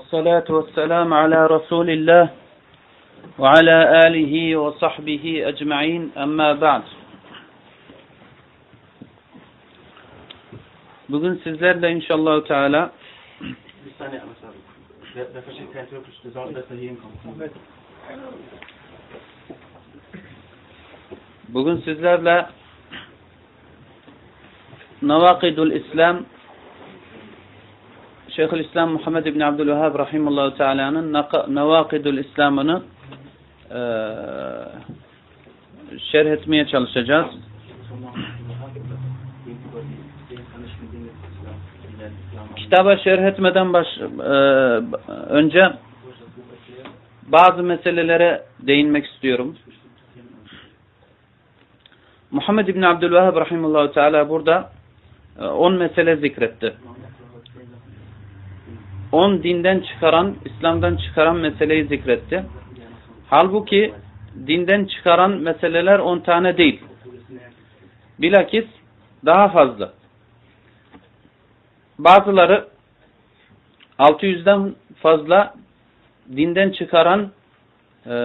والصلاة والسلام على رسول الله وعلى آله وصحبه أجمعين أما بعد Bugün sizlerle inşallah Teala Bir saniye Ahmet abi. Wer, wer versteht kein Türkisch, der soll besser hier hinkommen. bugün sizlerle Navakidul İslam Şeyhülislam Muhammed İbni Abdülvehhab Rahimullahu Teala'nın Navakidul İslam'ını eee şerh etmeye çalışacağız. Kitaba şerh etmeden baş, eee, önce bazı meselelere değinmek istiyorum. Muhammed İbni Abdülvehhab Rahimullahu Teala burada 10 mesele zikretti. 10 dinden çıkaran, İslam'dan çıkaran meseleyi zikretti. Halbuki dinden çıkaran meseleler 10 tane değil. Bilakis daha fazla. Bazıları 600'den fazla dinden çıkaran e,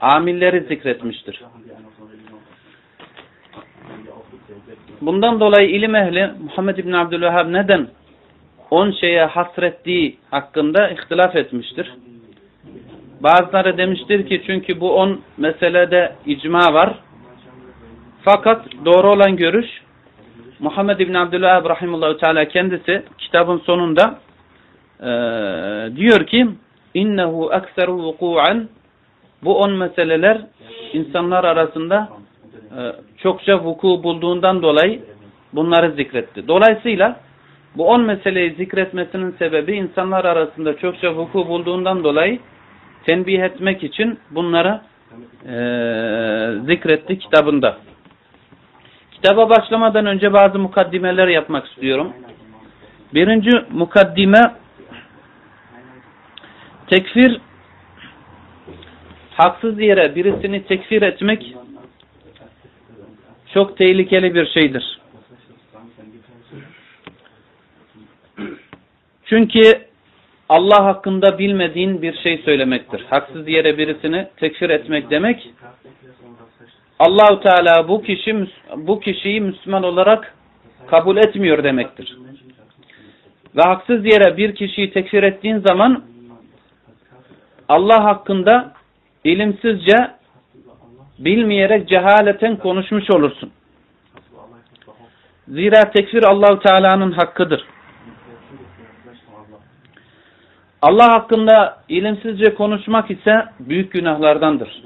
amilleri zikretmiştir. Bundan dolayı ilim ehli Muhammed İbn Abdülvehhab neden 10 şeye hasrettiği hakkında ihtilaf etmiştir. Bazıları demiştir ki çünkü bu 10 meselede icma var. Fakat doğru olan görüş Muhammed İbn Abdülvehhab rahimullahu teala kendisi kitabın sonunda e, diyor ki innehu ekseru vuku'an bu 10 meseleler insanlar arasında e, çokça vuku bulduğundan dolayı bunları zikretti. Dolayısıyla bu 10 meseleyi zikretmesinin sebebi insanlar arasında çokça vuku bulduğundan dolayı tenbih etmek için bunları e, zikretti kitabında. Kitaba başlamadan önce bazı mukaddimeler yapmak istiyorum. Birinci mukaddime tekfir haksız yere birisini tekfir etmek çok tehlikeli bir şeydir. Çünkü Allah hakkında bilmediğin bir şey söylemektir. Haksız yere birisini tekfir etmek demek Allahu Teala bu kişi bu kişiyi Müslüman olarak kabul etmiyor demektir. Ve haksız yere bir kişiyi tekfir ettiğin zaman Allah hakkında ilimsizce bilmeyerek cehaleten konuşmuş olursun. Zira tekfir Allahu Teala'nın hakkıdır. Allah hakkında ilimsizce konuşmak ise büyük günahlardandır.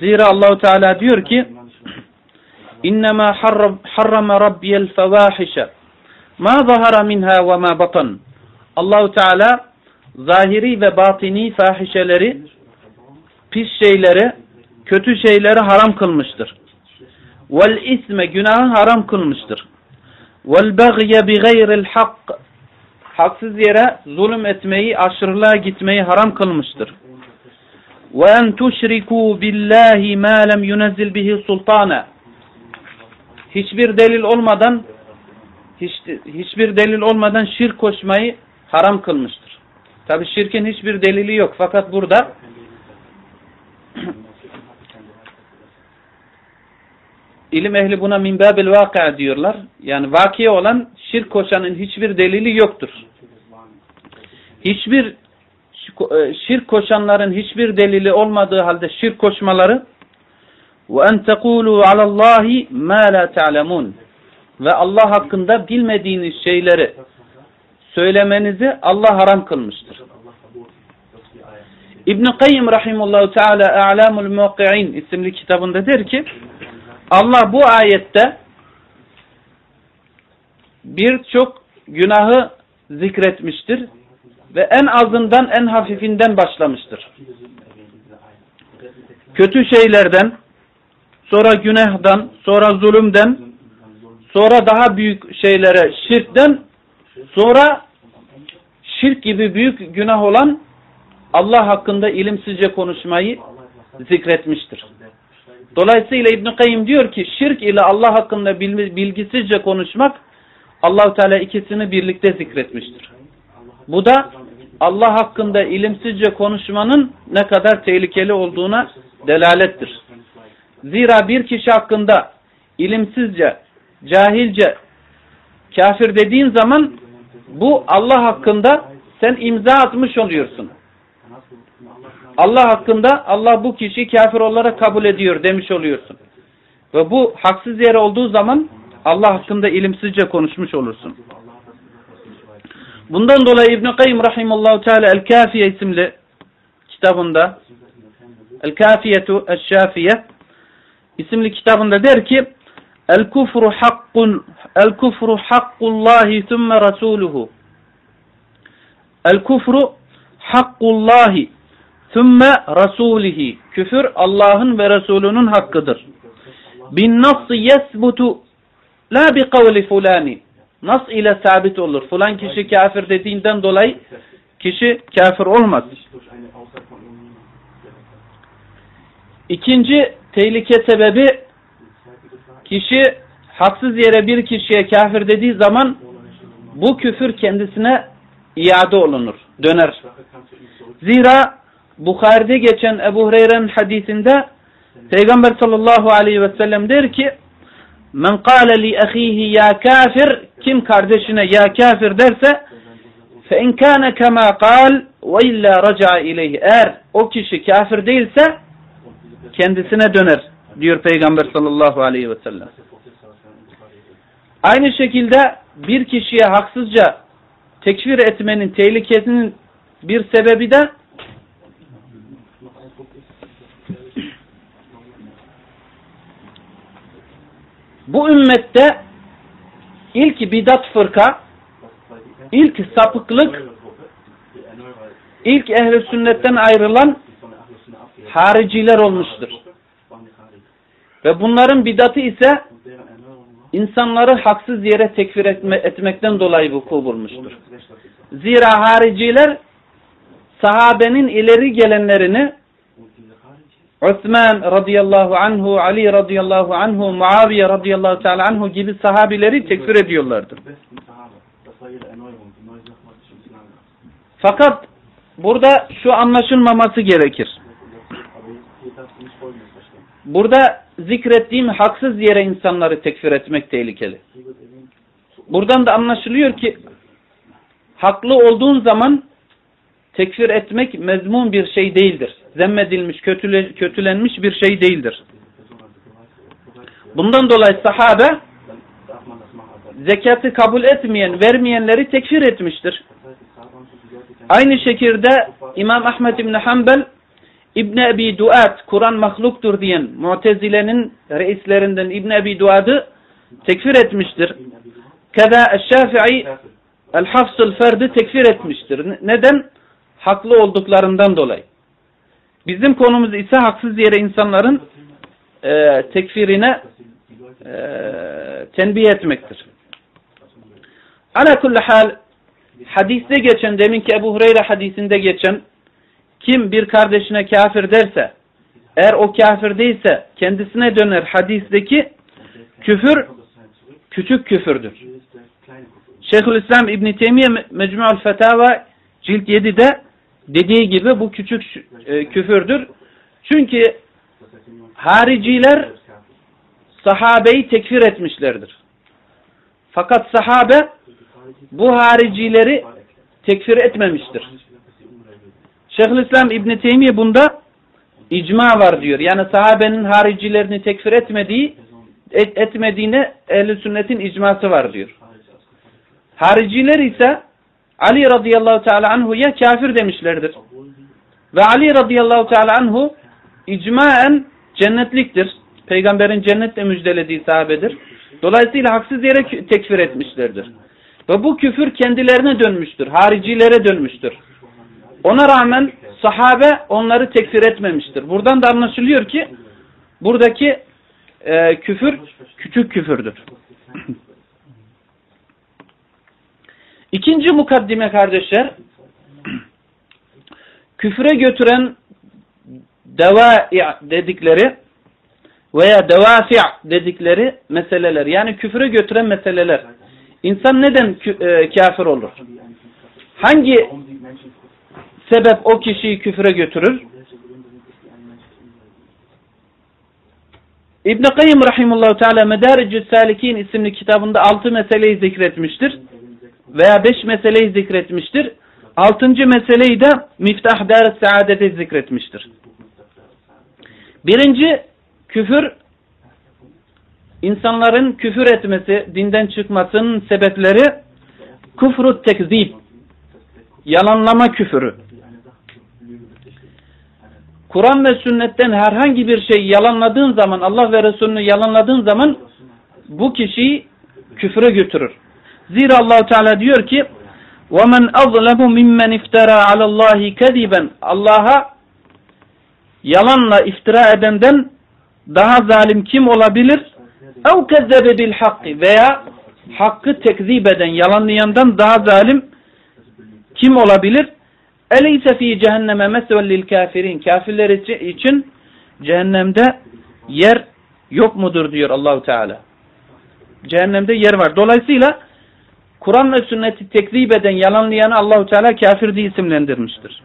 Zira Allahu Teala diyor ki: "İnnemâ harrama rabbiyel fevâhişe ma zahara minha ve ma batan." Allahu Teala zahiri ve batini fahişeleri, pis şeyleri, kötü şeyleri haram kılmıştır. Vel isme günahı haram kılmıştır. Vel bagye bi gayril hak haksız yere zulüm etmeyi, aşırılığa gitmeyi haram kılmıştır. Ve en tuşriku billahi ma lem yunezzil bihi sultana. Hiçbir delil olmadan hiç, hiçbir delil olmadan şirk koşmayı haram kılmıştır. Tabi şirkin hiçbir delili yok. Fakat burada ilim ehli buna minbabil vakıa diyorlar. Yani vakiye olan şirk koşanın hiçbir delili yoktur. Hiçbir şirk koşanların hiçbir delili olmadığı halde şirk koşmaları ve en tekulu alallahi ma la ta'lemun ve Allah hakkında bilmediğiniz şeyleri söylemenizi Allah haram kılmıştır. İbn Kayyim rahimehullah teala A'lamul Muqin isimli kitabında der ki Allah bu ayette birçok günahı zikretmiştir ve en azından en hafifinden başlamıştır. Kötü şeylerden, sonra günahdan, sonra zulümden, sonra daha büyük şeylere şirkten, sonra şirk gibi büyük günah olan Allah hakkında ilimsizce konuşmayı zikretmiştir. Dolayısıyla İbn Kayyim diyor ki şirk ile Allah hakkında bilgisizce konuşmak Allahu Teala ikisini birlikte zikretmiştir. Bu da Allah hakkında ilimsizce konuşmanın ne kadar tehlikeli olduğuna delalettir. Zira bir kişi hakkında ilimsizce, cahilce kafir dediğin zaman bu Allah hakkında sen imza atmış oluyorsun. Allah hakkında Allah bu kişiyi kafir olarak kabul ediyor demiş oluyorsun. Ve bu haksız yere olduğu zaman Allah hakkında ilimsizce konuşmuş olursun. Bundan dolayı İbn Kayyim rahimehullahü teala El Kafiye isimli kitabında El Kafiyetu Eşşafiye isimli kitabında der ki El kufru hakkun El kufru hakkullahi thumme rasuluhu El kufru hakkullahi thumme rasulihi Küfür Allah'ın ve Resulünün hakkıdır. Bin nassı yesbutu la bi kavli fulani Nas ile sabit olur. Fulan kişi kafir dediğinden dolayı kişi kafir olmaz. İkinci tehlike sebebi kişi haksız yere bir kişiye kafir dediği zaman bu küfür kendisine iade olunur, döner. Zira Bukhari'de geçen Ebu Hureyre'nin hadisinde Peygamber sallallahu aleyhi ve sellem der ki Men kâle li ahihi ya kafir kim kardeşine ya kafir derse fe in kâne kemâ kâl ve illa raca'a ileyhi eğer o kişi kafir değilse kendisine döner diyor Peygamber sallallahu aleyhi ve sellem. Aynı şekilde bir kişiye haksızca tekfir etmenin tehlikesinin bir sebebi de bu ümmette ilk bidat fırka, ilk sapıklık, ilk ehli sünnetten ayrılan hariciler olmuştur. Ve bunların bidatı ise insanları haksız yere tekfir etme, etmekten dolayı vuku bulmuştur. Zira hariciler sahabenin ileri gelenlerini Osman radıyallahu anhu, Ali radıyallahu anhu, Muaviye radıyallahu teala anhu gibi sahabileri tekfir ediyorlardı. Fakat burada şu anlaşılmaması gerekir. Burada zikrettiğim haksız yere insanları tekfir etmek tehlikeli. Buradan da anlaşılıyor ki haklı olduğun zaman tekfir etmek mezmun bir şey değildir. Zemmedilmiş, kötüle, kötülenmiş bir şey değildir. Bundan dolayı sahabe zekatı kabul etmeyen, vermeyenleri tekfir etmiştir. Aynı şekilde İmam Ahmed İbni Hanbel İbn Ebi Duat Kur'an mahluktur diyen Mu'tezile'nin reislerinden İbn Ebi Duad'ı tekfir etmiştir. Keda Şafii El-Hafsıl Ferd'i tekfir etmiştir. Neden? Haklı olduklarından dolayı. Bizim konumuz ise haksız yere insanların e, tekfirine e, tenbih etmektir. Ala kulli hal hadiste geçen deminki Ebu Hureyre hadisinde geçen kim bir kardeşine kafir derse eğer o kafir değilse kendisine döner hadisteki küfür küçük küfürdür. Şeyhülislam İbn Teymiye Mecmu'l Fetava cilt 7'de dediği gibi bu küçük e, küfürdür. Çünkü hariciler sahabeyi tekfir etmişlerdir. Fakat sahabe bu haricileri tekfir etmemiştir. Şeyhülislam İbn Teymiye bunda icma var diyor. Yani sahabenin haricilerini tekfir etmediği et, etmediğine ehl sünnetin icması var diyor. Hariciler ise Ali radıyallahu teala anhu'ya kafir demişlerdir. Ve Ali radıyallahu teala anhu icmaen cennetliktir. Peygamberin cennetle müjdelediği sahabedir. Dolayısıyla haksız yere tekfir etmişlerdir. Ve bu küfür kendilerine dönmüştür. Haricilere dönmüştür. Ona rağmen sahabe onları tekfir etmemiştir. Buradan da anlaşılıyor ki buradaki e, küfür küçük küfürdür. İkinci mukaddime kardeşler küfre götüren devai dedikleri veya devafi dedikleri meseleler yani küfre götüren meseleler. İnsan neden e, kafir olur? Hangi sebep o kişiyi küfre götürür? welche Gründe sind es, die einen Menschen unwürdig İbn Kayyim rahimehullah teala Medaricü's Salikin isimli kitabında altı meseleyi zikretmiştir veya beş meseleyi zikretmiştir. Altıncı meseleyi de Miftah Dar Saadet'e zikretmiştir. Birinci küfür insanların küfür etmesi, dinden çıkmasının sebepleri küfrü tekzib, yalanlama küfürü. Kur'an ve sünnetten herhangi bir şey yalanladığın zaman, Allah ve Resulünü yalanladığın zaman bu kişiyi küfre götürür. Zira allah Teala diyor ki وَمَنْ أَظْلَمُ مِمَّنْ اِفْتَرَى عَلَى اللّٰهِ كَذِبًا Allah'a yalanla iftira edenden daha zalim kim olabilir? اَوْ كَذَّبَ بِالْحَقِّ Veya hakkı tekzip eden, yalanlayandan daha zalim kim olabilir? Eleyse fi cehenneme mesvel lil kafirin. Kafirler için cehennemde yer yok mudur diyor Allahu Teala. Cehennemde yer var. Dolayısıyla Kur'an ve sünneti tekzip eden, yalanlayanı Allahu Teala kafir diye isimlendirmiştir.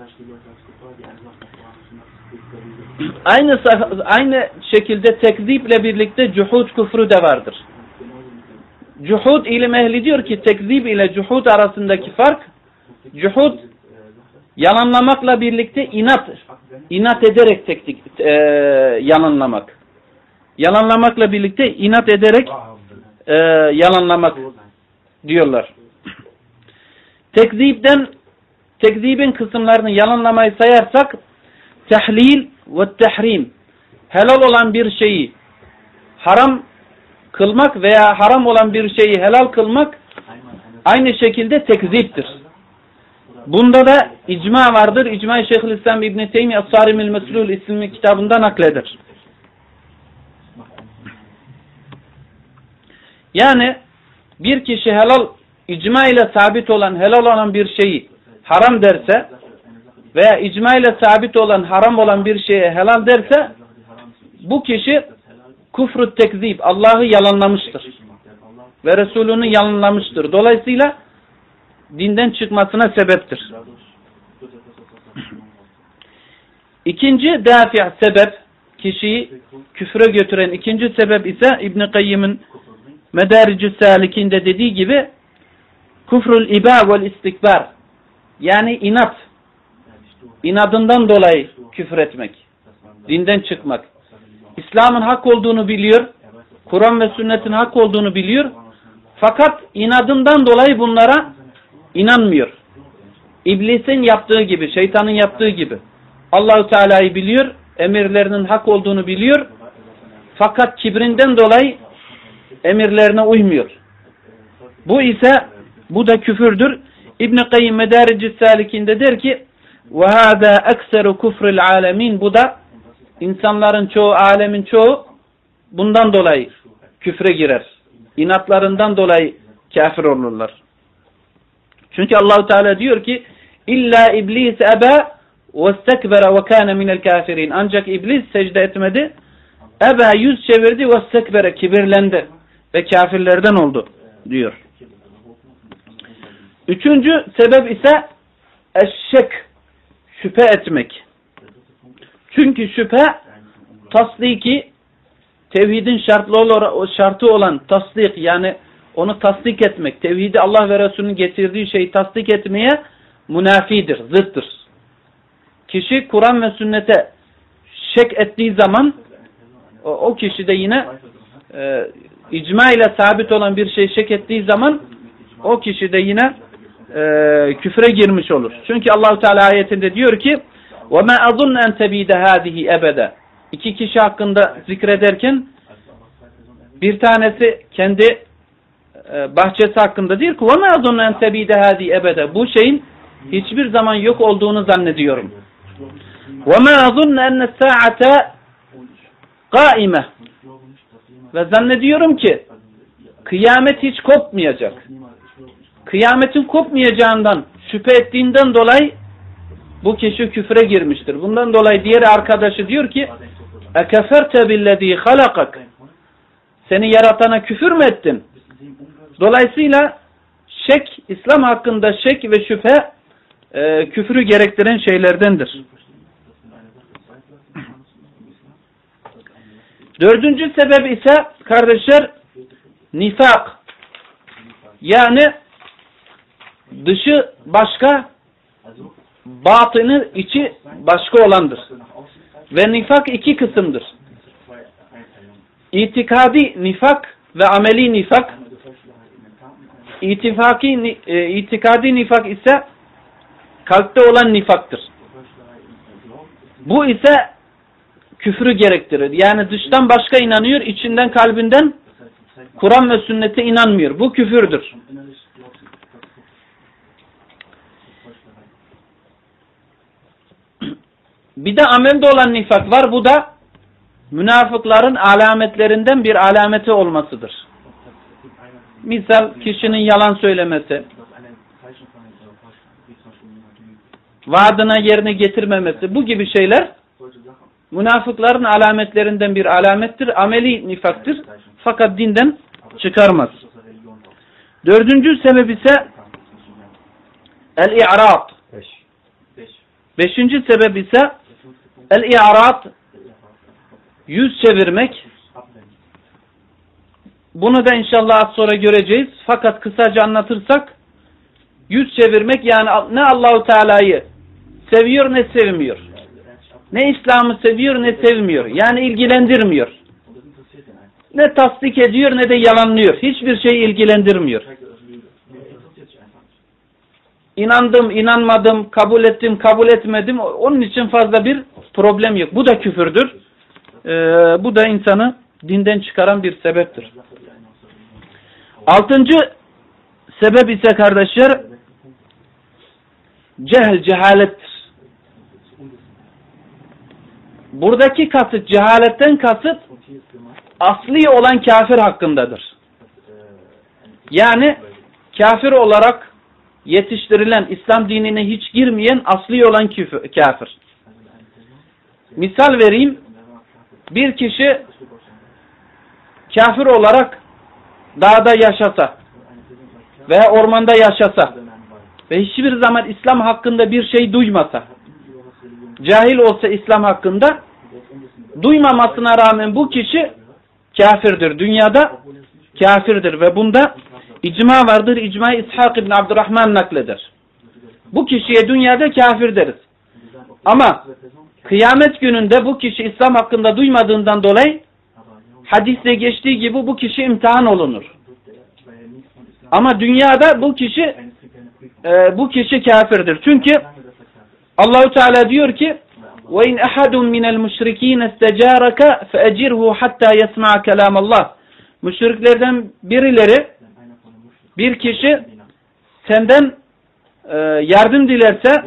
Aynı aynı şekilde tekziple birlikte cuhud küfrü de vardır. Cuhud ilim ehli diyor ki tekzip ile cuhud arasındaki fark cuhud yalanlamakla birlikte inat inat ederek teknik e, yalanlamak. Yalanlamakla birlikte inat ederek e, yalanlamak diyorlar. Tekzipten tekzibin kısımlarını yalanlamayı sayarsak tehlil ve tehrim helal olan bir şeyi haram kılmak veya haram olan bir şeyi helal kılmak aynı şekilde tekziptir. Bunda da icma vardır. İcma Şeyhülislam İbn Teymi Es-Sarimil Meslul isimli kitabında nakledir. Yani bir kişi helal icma ile sabit olan helal olan bir şeyi haram derse veya icma ile sabit olan haram olan bir şeye helal derse bu kişi kufru tekzip Allah'ı yalanlamıştır. Ve Resulünü yalanlamıştır. Dolayısıyla dinden çıkmasına sebeptir. İkinci dafi' sebep kişiyi küfre götüren ikinci sebep ise İbn Kayyim'in Medaricü Salik'inde dediği gibi kufrul iba vel istikbar yani inat inadından dolayı küfür etmek dinden çıkmak İslam'ın hak olduğunu biliyor Kur'an ve sünnetin hak olduğunu biliyor fakat inadından dolayı bunlara inanmıyor. İblisin yaptığı gibi, şeytanın yaptığı gibi. Allahu Teala'yı biliyor, emirlerinin hak olduğunu biliyor. Fakat kibrinden dolayı emirlerine uymuyor. Bu ise bu da küfürdür. İbn Kayyim Medaricis Salikinde der ki: "Ve hada ekseru kufril alemin." Bu da insanların çoğu, alemin çoğu bundan dolayı küfre girer. İnatlarından dolayı kafir olurlar. Çünkü Allahu Teala diyor ki illa iblis eba vestekbere ve kana minel kafirin. Ancak iblis secde etmedi. Eba yüz çevirdi ve vestekbere kibirlendi ve kafirlerden oldu diyor. Üçüncü sebep ise eşşek şüphe etmek. Çünkü şüphe tasdiki tevhidin şartlı şartı olan tasdik yani onu tasdik etmek, tevhidi Allah ve Resulünün getirdiği şeyi tasdik etmeye münafidir, zıttır. Kişi Kur'an ve sünnete şek ettiği zaman o, o kişi de yine e, icma ile sabit olan bir şey şek ettiği zaman o kişi de yine e, küfre girmiş olur. Çünkü Allahu Teala ayetinde diyor ki وَمَا أَظُنَّ أَنْ تَب۪يدَ هَذِهِ ebede. İki kişi hakkında zikrederken bir tanesi kendi e, bahçesi hakkında değil ki وَمَا أَظُنَّ اَنْ تَب۪يدَ هَذ۪ي ebede. Bu şeyin hiçbir zaman yok olduğunu zannediyorum. وَمَا أَظُنَّ اَنَّ السَّاعَةَ قَائِمَةً ve zannediyorum ki kıyamet hiç kopmayacak. Kıyametin kopmayacağından şüphe ettiğinden dolayı bu kişi küfre girmiştir. Bundan dolayı diğer arkadaşı diyor ki ekeferte billezî halakak seni yaratana küfür mü ettin? Dolayısıyla şek, İslam hakkında şek ve şüphe e, küfürü gerektiren şeylerdendir. Dördüncü sebep ise kardeşler nifak. Yani dışı başka, batını içi başka olandır. Ve nifak iki kısımdır. İtikadi nifak ve ameli nifak. İtifaki, e, itikadi nifak ise kalpte olan nifaktır. Bu ise küfrü gerektirir. Yani dıştan başka inanıyor, içinden kalbinden Kur'an ve sünnete inanmıyor. Bu küfürdür. Bir de amelde olan nifak var. Bu da münafıkların alametlerinden bir alameti olmasıdır. Misal kişinin yalan söylemesi, vaadına yerine getirmemesi bu gibi şeyler münafıkların alametlerinden bir alamettir. Ameli nifaktır. Fakat dinden çıkarmaz. Dördüncü sebep ise el-i'rad. Beşinci sebep ise el-i'rad yüz çevirmek. Bunu da inşallah az sonra göreceğiz. Fakat kısaca anlatırsak yüz çevirmek yani ne Allahu Teala'yı seviyor ne sevmiyor. Ne İslam'ı seviyor ne sevmiyor. Yani ilgilendirmiyor. Ne tasdik ediyor ne de yalanlıyor. Hiçbir şey ilgilendirmiyor. İnandım, inanmadım, kabul ettim, kabul etmedim. Onun için fazla bir problem yok. Bu da küfürdür. Ee, bu da insanı dinden çıkaran bir sebeptir. Altıncı sebep ise kardeşler cehl, cehalettir. Buradaki kasıt, cehaletten kasıt asli olan kafir hakkındadır. Yani kafir olarak yetiştirilen, İslam dinine hiç girmeyen asli olan kafir. Misal vereyim. Bir kişi kafir olarak dağda yaşasa veya ormanda yaşasa ve hiçbir zaman İslam hakkında bir şey duymasa, cahil olsa İslam hakkında duymamasına rağmen bu kişi kafirdir. Dünyada kafirdir ve bunda icma vardır. İcma İshak İbn Abdurrahman nakleder. Bu kişiye dünyada kafir deriz. Ama kıyamet gününde bu kişi İslam hakkında duymadığından dolayı hadiste geçtiği gibi bu kişi imtihan olunur. Ama dünyada bu kişi e, bu kişi kafirdir. Çünkü Allahu Teala diyor ki ve in ahadun minel müşrikin istecaraka feecirhu hatta yesma kelam Allah. Müşriklerden birileri bir kişi senden e, yardım dilerse,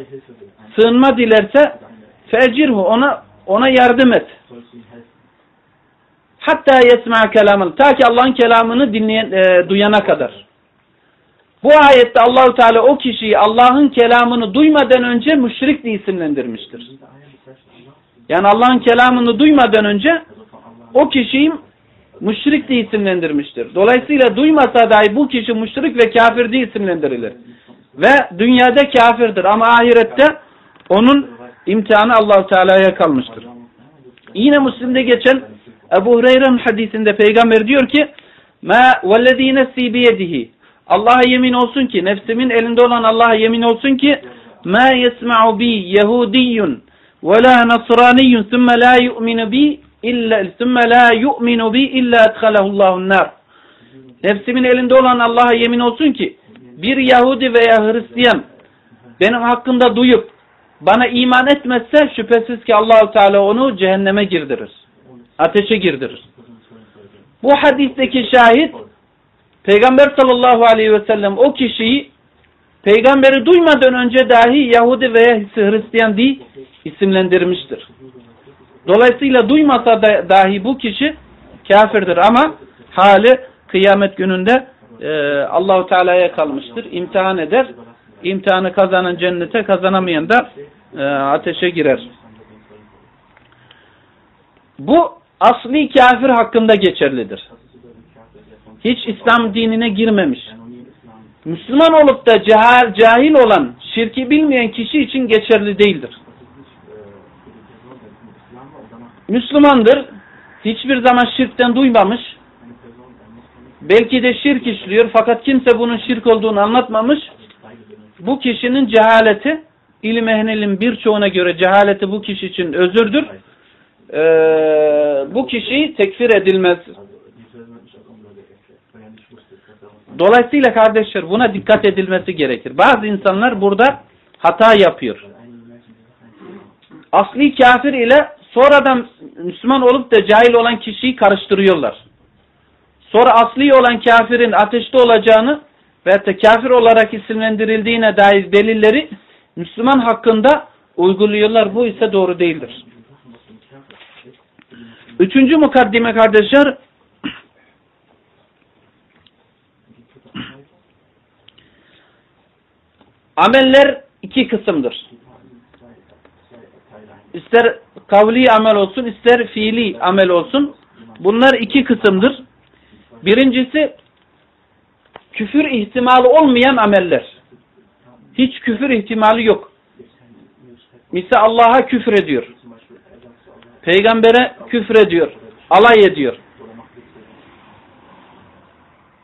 sığınma dilerse feecirhu ona ona yardım et. Hatta yesma kelamın. Ta ki Allah'ın kelamını dinleyen, e, duyana kadar. Bu ayette Allahu Teala o kişiyi Allah'ın kelamını duymadan önce müşrik diye isimlendirmiştir. Yani Allah'ın kelamını duymadan önce o kişiyi müşrik diye isimlendirmiştir. Dolayısıyla duymasa dahi bu kişi müşrik ve kafir diye isimlendirilir. Ve dünyada kafirdir ama ahirette onun imtihanı Allahu Teala'ya kalmıştır. Yine Müslim'de geçen Ebu Hureyre'nin hadisinde peygamber diyor ki Ma vellezî nefsî Allah'a yemin olsun ki nefsimin elinde olan Allah'a yemin olsun ki ma yesma'u bi yehudiyyun ve la nasraniyyun thumme la yu'minu bi illa thumme la yu'minu bi illa edhalehullahun nar. Nefsimin elinde olan Allah'a yemin olsun ki bir Yahudi veya Hristiyan benim hakkında duyup bana iman etmezse şüphesiz ki Allahu Teala onu cehenneme girdirir. Ateşe girdirir. Bu hadisteki şahit Peygamber sallallahu aleyhi ve sellem o kişiyi peygamberi duymadan önce dahi Yahudi veya Hristiyan diye isimlendirmiştir. Dolayısıyla duymasa da, dahi bu kişi kafirdir ama hali kıyamet gününde e, Allahu Teala'ya kalmıştır. İmtihan eder. İmtihanı kazanan cennete kazanamayan da e, ateşe girer. Bu asli kafir hakkında geçerlidir. Hiç İslam dinine girmemiş. Müslüman olup da cahil, cahil olan, şirki bilmeyen kişi için geçerli değildir. Müslümandır, hiçbir zaman şirkten duymamış, belki de şirk işliyor fakat kimse bunun şirk olduğunu anlatmamış. Bu kişinin cehaleti, ilim ehlinin birçoğuna göre cehaleti bu kişi için özürdür. Ee, bu kişi tekfir edilmez. Dolayısıyla kardeşler buna dikkat edilmesi gerekir. Bazı insanlar burada hata yapıyor. Asli kafir ile sonradan Müslüman olup da cahil olan kişiyi karıştırıyorlar. Sonra asli olan kafirin ateşte olacağını ve da kafir olarak isimlendirildiğine dair delilleri Müslüman hakkında uyguluyorlar. Bu ise doğru değildir. Üçüncü mukaddime kardeşler ameller iki kısımdır. İster kavli amel olsun ister fiili amel olsun. Bunlar iki kısımdır. Birincisi küfür ihtimali olmayan ameller. Hiç küfür ihtimali yok. Misal Allah'a küfür ediyor. Peygambere küfür ediyor. Alay ediyor.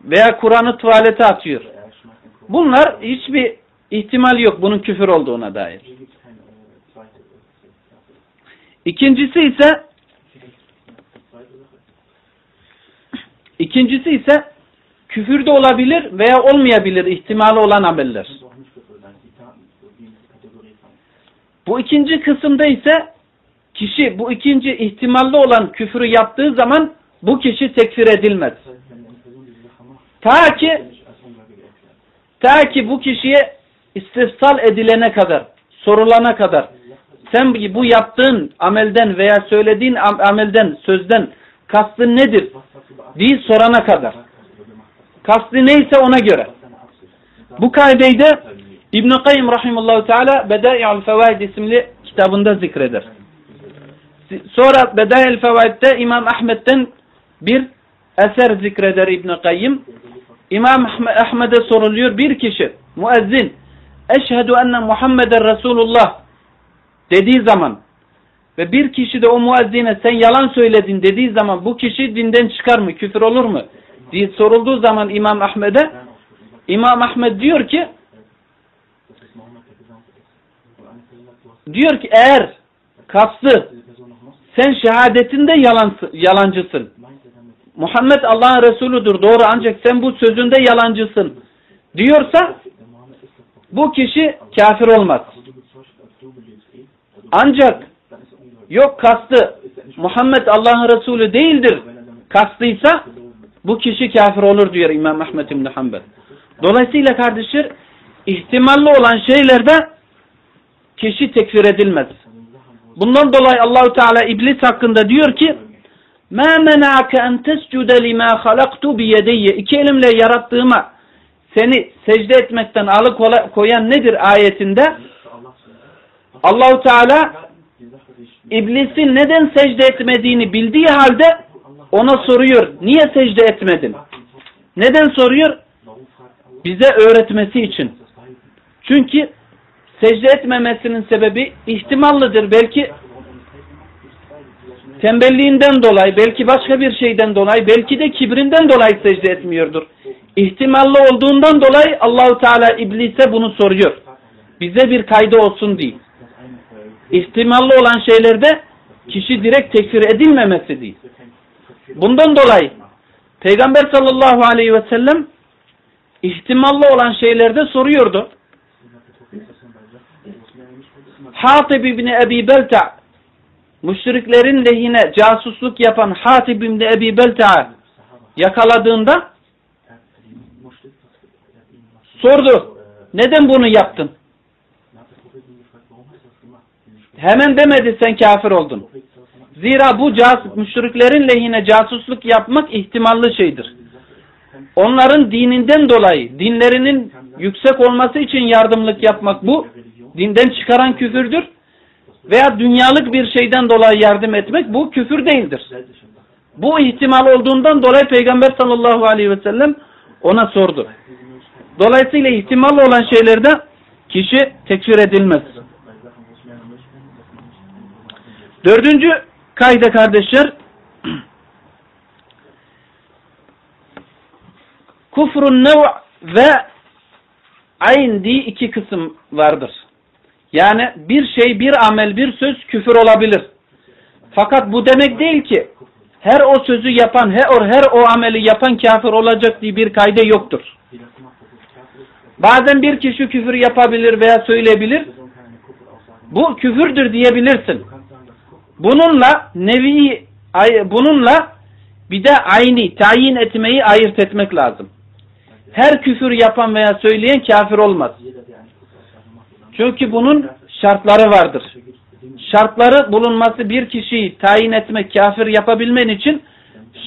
Veya Kur'an'ı tuvalete atıyor. Bunlar hiçbir ihtimal yok bunun küfür olduğuna dair. İkincisi ise ikincisi ise küfürde olabilir veya olmayabilir ihtimali olan ameller. Bu ikinci kısımda ise kişi bu ikinci ihtimalli olan küfürü yaptığı zaman bu kişi tekfir edilmez. Ta ki ta ki bu kişiye istifsal edilene kadar, sorulana kadar sen bu yaptığın amelden veya söylediğin amelden, sözden kastın nedir diye sorana kadar. Kastı neyse ona göre. Bu kaideyi de İbn-i Kayyum Rahimullahu Teala Bedai'ül Fevaid isimli kitabında zikreder. Sonra Bedai'ül Fevaid'de İmam Ahmet'ten bir eser zikreder İbn-i Kayyum. İmam Ahmet'e soruluyor bir kişi müezzin Eşhedü enne Muhammeden Resulullah dediği zaman ve bir kişi de o muezzine sen yalan söyledin dediği zaman bu kişi dinden çıkar mı? Küfür olur mu? diye sorulduğu zaman İmam Ahmet'e İmam Ahmet diyor ki diyor ki eğer kastı sen şehadetinde yalansın, yalancısın. Muhammed Allah'ın Resuludur doğru ancak sen bu sözünde yalancısın diyorsa bu kişi kafir olmaz. Ancak yok kastı Muhammed Allah'ın Resulü değildir kastıysa bu kişi kafir olur diyor İmam Ahmet İbni Hanbel. Dolayısıyla kardeşler ihtimalli olan şeylerde kişi tekfir edilmez. Bundan dolayı Allahu Teala iblis hakkında diyor ki مَا مَنَعَكَ اَنْ تَسْجُدَ لِمَا خَلَقْتُ بِيَدَيَّ İki elimle yarattığıma seni secde etmekten alıkoyan nedir ayetinde? Allahu Teala iblisin neden secde etmediğini bildiği halde ona soruyor. Niye secde etmedin? Neden soruyor? Bize öğretmesi için. Çünkü secde etmemesinin sebebi ihtimallıdır. Belki tembelliğinden dolayı, belki başka bir şeyden dolayı, belki de kibrinden dolayı secde etmiyordur. İhtimallı olduğundan dolayı Allahu Teala iblise bunu soruyor. Bize bir kaydı olsun diye. İhtimallı olan şeylerde kişi direkt tekfir edilmemesi değil. Bundan dolayı Peygamber sallallahu aleyhi ve sellem ihtimallı olan şeylerde soruyordu. Hatib İbni Ebi Belta müşriklerin lehine casusluk yapan Hatib İbni Ebi Belta yakaladığında sordu. Neden bunu yaptın? Hemen demedi sen kafir oldun. Zira bu cas müşriklerin lehine casusluk yapmak ihtimallı şeydir. Onların dininden dolayı, dinlerinin yüksek olması için yardımlık yapmak bu, dinden çıkaran küfürdür. Veya dünyalık bir şeyden dolayı yardım etmek bu küfür değildir. Bu ihtimal olduğundan dolayı Peygamber sallallahu aleyhi ve sellem ona sordu. Dolayısıyla ihtimalli olan şeylerde kişi tekfir edilmez. Dördüncü kayda kardeşler kufrun nev ve ayn diye iki kısım vardır. Yani bir şey, bir amel, bir söz küfür olabilir. Fakat bu demek değil ki her o sözü yapan, her, her o ameli yapan kafir olacak diye bir kayda yoktur. Bazen bir kişi küfür yapabilir veya söyleyebilir. Bu küfürdür diyebilirsin. Bununla nevi bununla bir de aynı tayin etmeyi ayırt etmek lazım. Her küfür yapan veya söyleyen kafir olmaz. Çünkü bunun şartları vardır. Şartları bulunması bir kişiyi tayin etmek, kafir yapabilmen için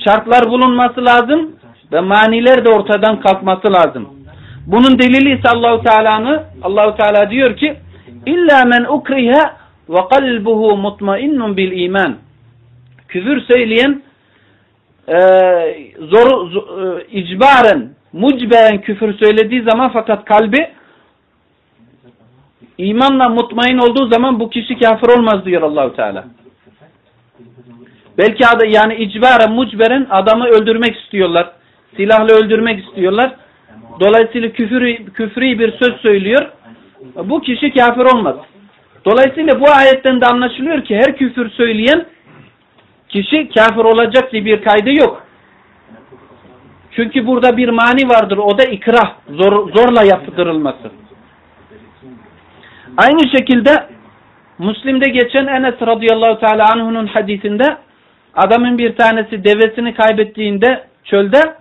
şartlar bulunması lazım ve maniler de ortadan kalkması lazım. Bunun delili ise Allahu Teala'nı Allahu Teala diyor ki illa men ukriha ve kalbuhu mutmainnun bil iman. Küfür söyleyen e, zor, zor e, icbaren, mucberen küfür söylediği zaman fakat kalbi imanla mutmain olduğu zaman bu kişi kafir olmaz diyor Allahu Teala. Belki yani icbaren, mucberen adamı öldürmek istiyorlar. Silahla öldürmek istiyorlar. Dolayısıyla küfür, küfri bir söz söylüyor. Bu kişi kafir olmaz. Dolayısıyla bu ayetten de anlaşılıyor ki her küfür söyleyen kişi kafir olacak diye bir kaydı yok. Çünkü burada bir mani vardır. O da ikrah. Zor, zorla yaptırılması. Aynı şekilde Müslim'de geçen Enes radıyallahu teala anhu'nun hadisinde adamın bir tanesi devesini kaybettiğinde çölde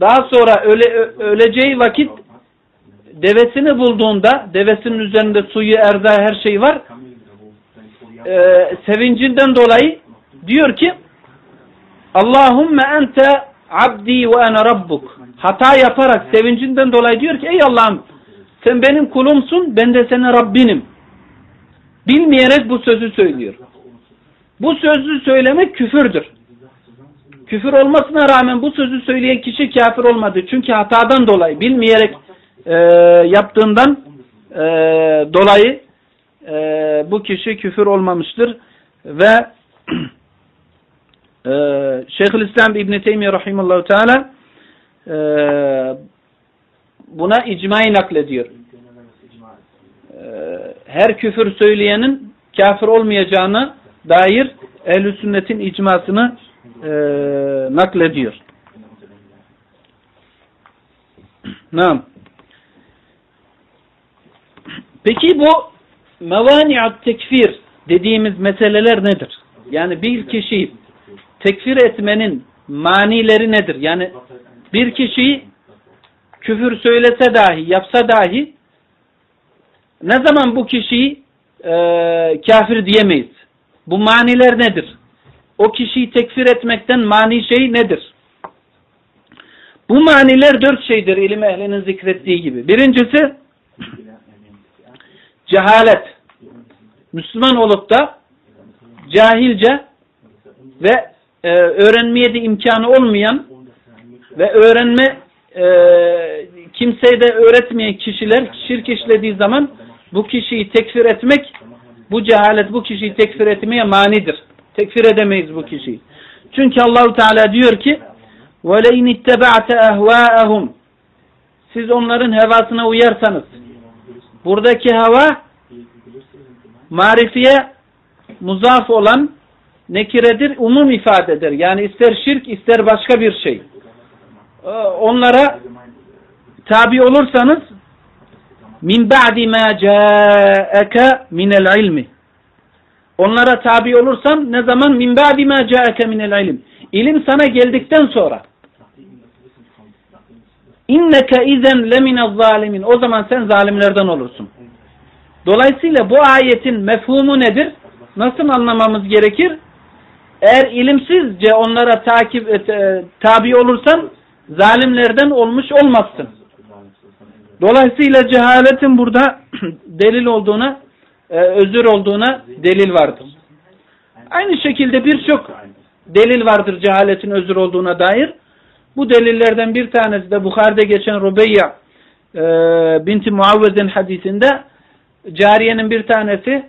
daha sonra öle, öleceği vakit devesini bulduğunda devesinin üzerinde suyu, erza her şey var. E, sevincinden dolayı diyor ki Allahümme ente abdi ve ene rabbuk. Hata yaparak sevincinden dolayı diyor ki ey Allah'ım sen benim kulumsun ben de senin Rabbinim. Bilmeyerek bu sözü söylüyor. Bu sözü söylemek küfürdür küfür olmasına rağmen bu sözü söyleyen kişi kafir olmadı çünkü hatadan dolayı bilmeyerek e, yaptığından e, dolayı e, bu kişi küfür olmamıştır ve e, Şeyhülislam İbn Teymiyye rahimallahu teala e, buna icmayı naklediyor. E, her küfür söyleyenin kafir olmayacağına dair ehl sünnetin icmasını e, naklediyor. Naam. Peki bu mevani'at tekfir dediğimiz meseleler nedir? Yani bir kişiyi tekfir etmenin manileri nedir? Yani bir kişiyi küfür söylese dahi, yapsa dahi ne zaman bu kişiyi e, kafir diyemeyiz? Bu maniler nedir? O kişiyi tekfir etmekten mani şey nedir? Bu maniler dört şeydir ilim ehlinin zikrettiği gibi. Birincisi cehalet. Müslüman olup da cahilce ve e, öğrenmeye de imkanı olmayan ve öğrenme e, kimseye de öğretmeyen kişiler şirk işlediği zaman bu kişiyi tekfir etmek bu cehalet bu kişiyi tekfir etmeye manidir. Tekfir edemeyiz bu kişiyi. Çünkü Allahu Teala diyor ki وَلَيْنِ اتَّبَعْتَ اَهْوَاءَهُمْ Siz onların hevasına uyarsanız buradaki hava marifiye muzaf olan nekiredir, umum ifade eder. Yani ister şirk ister başka bir şey. Ee, onlara tabi olursanız min ba'di ma ca'aka minel ilmi onlara tabi olursan ne zaman min ba'di ma ca'aka minel ilm ilim sana geldikten sonra inneke izen leminez zalimin o zaman sen zalimlerden olursun. Dolayısıyla bu ayetin mefhumu nedir? Nasıl anlamamız gerekir? Eğer ilimsizce onlara takip et, e, tabi olursan zalimlerden olmuş olmazsın. Dolayısıyla cehaletin burada delil olduğuna, e, özür olduğuna delil vardır. Aynı şekilde birçok delil vardır cehaletin özür olduğuna dair. Bu delillerden bir tanesi de Bukhari'de geçen Rubeyya e, binti Muavvez'in hadisinde cariyenin bir tanesi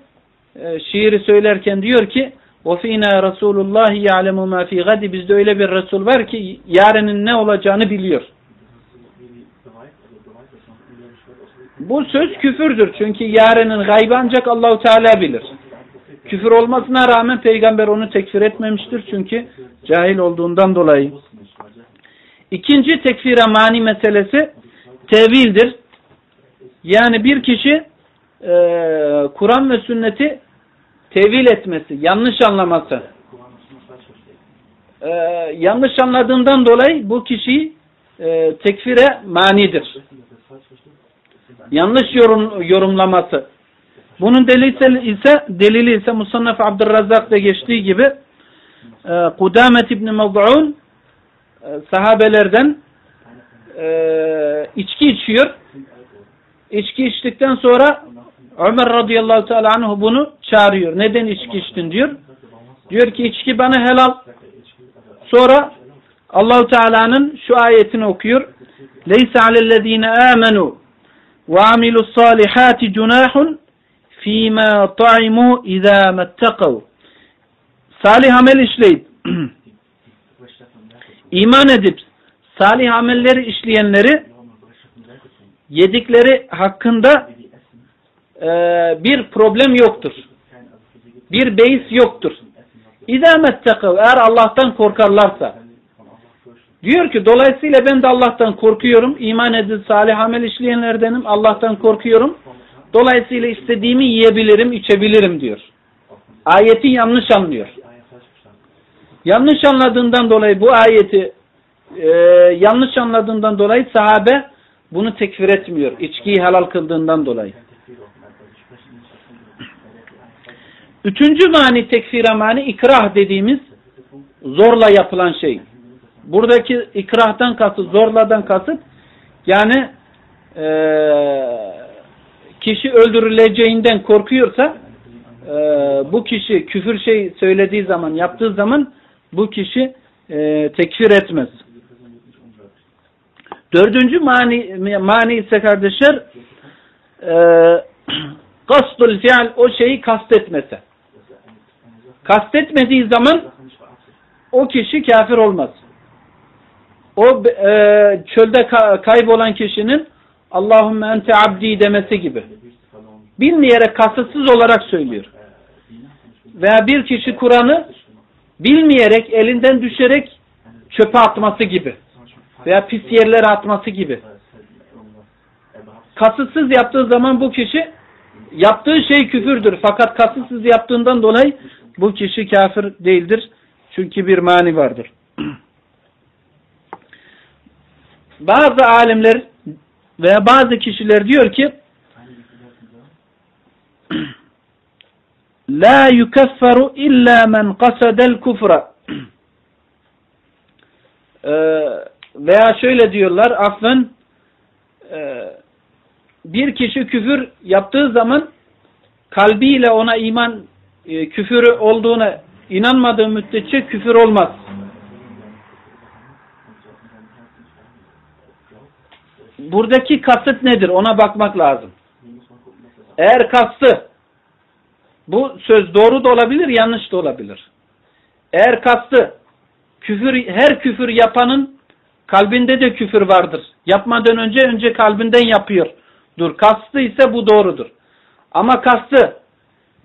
e, şiiri söylerken diyor ki وَفِينَا رَسُولُ اللّٰهِ يَعْلَمُ مَا فِي غَدِ Bizde öyle bir Resul var ki yarının ne olacağını biliyor. Bu söz küfürdür. Çünkü yarının gaybı ancak Allahu Teala bilir. Küfür olmasına rağmen peygamber onu tekfir etmemiştir. Çünkü cahil olduğundan dolayı. İkinci tekfire mani meselesi tevildir. Yani bir kişi e, Kur'an ve sünneti tevil etmesi, yanlış anlaması. E, yanlış anladığından dolayı bu kişi e, tekfire manidir. Yanlış yorum, yorumlaması. Bunun delili ise, delili ise Musannaf Abdurrazzak'ta geçtiği gibi e, Kudamet İbni Mevdu'un e, sahabelerden e, içki içiyor. İçki içtikten sonra Ömer radıyallahu teala anhu bunu çağırıyor. Neden içki içtin diyor. Diyor ki içki bana helal. Sonra Allahu Teala'nın şu ayetini okuyor. Leysa alellezine amenu ve amilus salihati cunahun fîmâ ta'imu izâ mettekav. Salih amel işleyip iman edip salih amelleri işleyenleri yedikleri hakkında e, bir problem yoktur. Bir beis yoktur. İzâ mettekav. Eğer Allah'tan korkarlarsa. Diyor ki dolayısıyla ben de Allah'tan korkuyorum. İman edip salih amel işleyenlerdenim. Allah'tan korkuyorum. Dolayısıyla istediğimi yiyebilirim, içebilirim diyor. Ayeti yanlış anlıyor. Yanlış anladığından dolayı bu ayeti e, yanlış anladığından dolayı sahabe bunu tekfir etmiyor. İçkiyi helal kıldığından dolayı. Üçüncü mani tekfire mani ikrah dediğimiz zorla yapılan şey. Buradaki ikrahtan kasıt, zorladan kasıt yani e, kişi öldürüleceğinden korkuyorsa e, bu kişi küfür şey söylediği zaman, yaptığı zaman bu kişi e, tekfir etmez. Dördüncü mani, mani ise kardeşler e, kastul fiil o şeyi kastetmese. Kastetmediği zaman o kişi kafir olmaz. O e, çölde kaybolan kişinin Allahümme ente abdi demesi gibi. Bilmeyerek kasıtsız olarak söylüyor. Veya bir kişi Kur'an'ı bilmeyerek elinden düşerek çöpe atması gibi. Veya pis yerlere atması gibi. Kasıtsız yaptığı zaman bu kişi yaptığı şey küfürdür. Fakat kasıtsız yaptığından dolayı bu kişi kafir değildir. Çünkü bir mani vardır. Bazı alimler veya bazı kişiler diyor ki La yukefferu illa men qasadel kufra ee, veya şöyle diyorlar affın e, bir kişi küfür yaptığı zaman kalbiyle ona iman e, küfür olduğuna inanmadığı müddetçe küfür olmaz. Buradaki kasıt nedir? Ona bakmak lazım. Eğer kastı bu söz doğru da olabilir, yanlış da olabilir. Eğer kastı küfür, her küfür yapanın kalbinde de küfür vardır. Yapmadan önce önce kalbinden yapıyor. Dur. Kastı ise bu doğrudur. Ama kastı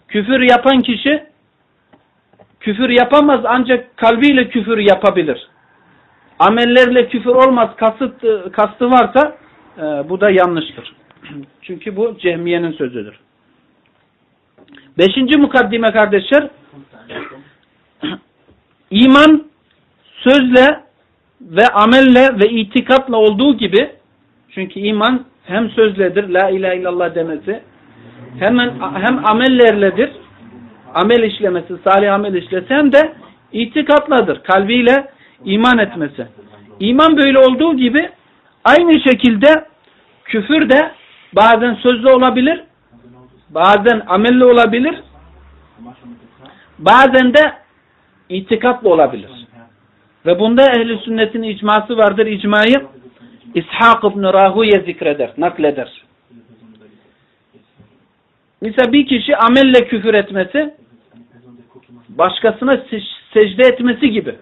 küfür yapan kişi küfür yapamaz ancak kalbiyle küfür yapabilir. Amellerle küfür olmaz. Kasıt, kastı varsa e, bu da yanlıştır. Çünkü bu cehmiyenin sözüdür. Beşinci mukaddime kardeşler iman sözle ve amelle ve itikatla olduğu gibi çünkü iman hem sözledir la ilahe illallah demesi hemen hem amellerledir amel işlemesi salih amel işlesi hem de itikatladır kalbiyle iman etmesi. İman böyle olduğu gibi Aynı şekilde küfür de bazen sözlü olabilir, bazen amelli olabilir, bazen de itikatlı olabilir. Ve bunda ehli sünnetin icması vardır. İcmayı İshak ibn Rahuye zikreder, nakleder. Mesela bir kişi amelle küfür etmesi, başkasına secde etmesi gibi.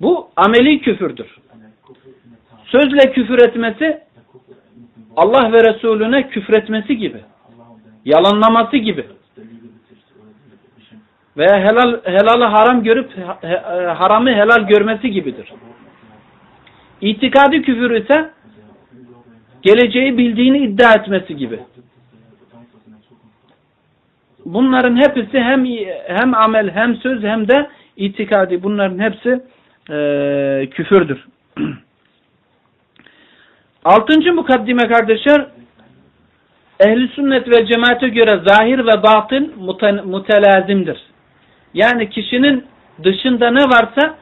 Bu ameli küfürdür. Sözle küfür etmesi, Allah ve Resulüne küfretmesi gibi. Yalanlaması gibi. Veya helal, helalı haram görüp haramı helal görmesi gibidir. İtikadi küfür ise geleceği bildiğini iddia etmesi gibi. Bunların hepsi hem hem amel hem söz hem de itikadi bunların hepsi e, küfürdür. Altıncı mukaddime kardeşler ehli sünnet ve cemaate göre zahir ve batın mutelazimdir. Yani kişinin dışında ne varsa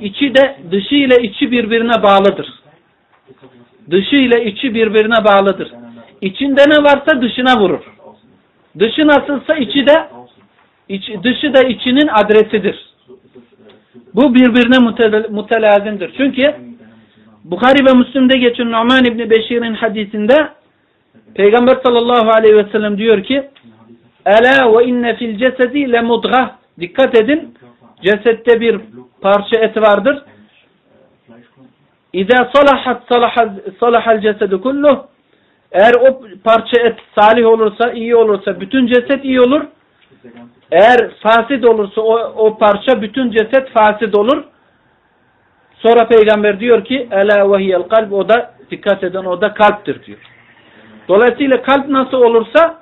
içi de dışı ile içi birbirine bağlıdır. Dışı ile içi birbirine bağlıdır. İçinde ne varsa dışına vurur. Dışı nasılsa içi de içi, dışı da içinin adresidir. Bu birbirine mutelazimdir. Çünkü Bukhari ve Müslim'de geçen Numan İbni Beşir'in hadisinde Peygamber sallallahu aleyhi ve sellem diyor ki Ela ve inne fil cesedi le mudgah Dikkat edin cesette bir parça et vardır. İza salahat salahal cesedu kulluh eğer o parça et salih olursa, iyi olursa bütün ceset iyi olur. Eğer fasid olursa o, o parça bütün ceset fasid olur. Sonra peygamber diyor ki Ela vehiyel kalp o da dikkat edin o da kalptir diyor. Dolayısıyla kalp nasıl olursa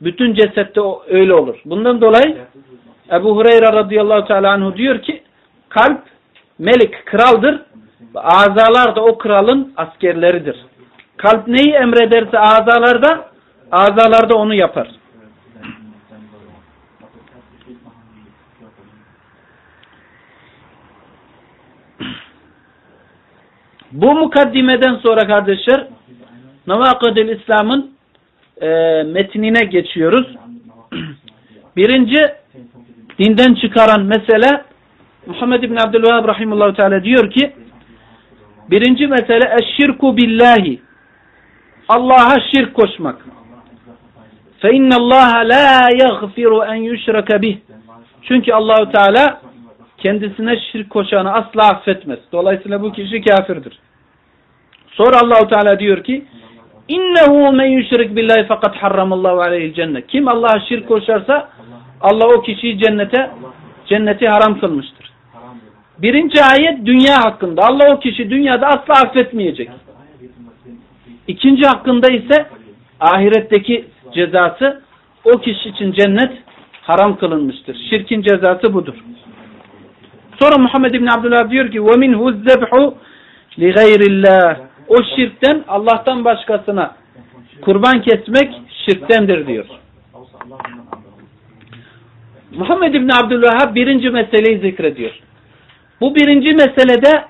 bütün cesette öyle olur. Bundan dolayı Ebu Hureyre radıyallahu teala anhu diyor ki kalp melik kraldır. Azalar da o kralın askerleridir. Kalp neyi emrederse azalarda azalarda onu yapar. Bu mukaddimeden sonra kardeşler Navakadil İslam'ın e, metnine geçiyoruz. Birinci dinden çıkaran mesele Muhammed bin Abdülvahab rahimullahu teala diyor ki birinci mesele eşşirku billahi Allah'a şirk koşmak. Fe innallaha la yaghfiru en yushraka bih. Çünkü Allahu Teala kendisine şirk koşanı asla affetmez. Dolayısıyla bu kişi kafirdir. Sonra Allahu Teala diyor ki İnnehu men yüşrik billahi fakat harramallahu aleyhil cennet. Kim Allah'a şirk koşarsa Allah o kişiyi cennete cenneti haram kılmıştır. Birinci ayet dünya hakkında. Allah o kişi dünyada asla affetmeyecek. İkinci hakkında ise ahiretteki cezası o kişi için cennet haram kılınmıştır. Şirkin cezası budur. Sonra Muhammed İbni Abdullah diyor ki وَمِنْهُ الزَّبْحُ لِغَيْرِ اللّٰهِ O şirkten Allah'tan başkasına kurban kesmek şirktendir diyor. Muhammed İbni Abdülvahhab birinci meseleyi zikrediyor. Bu birinci meselede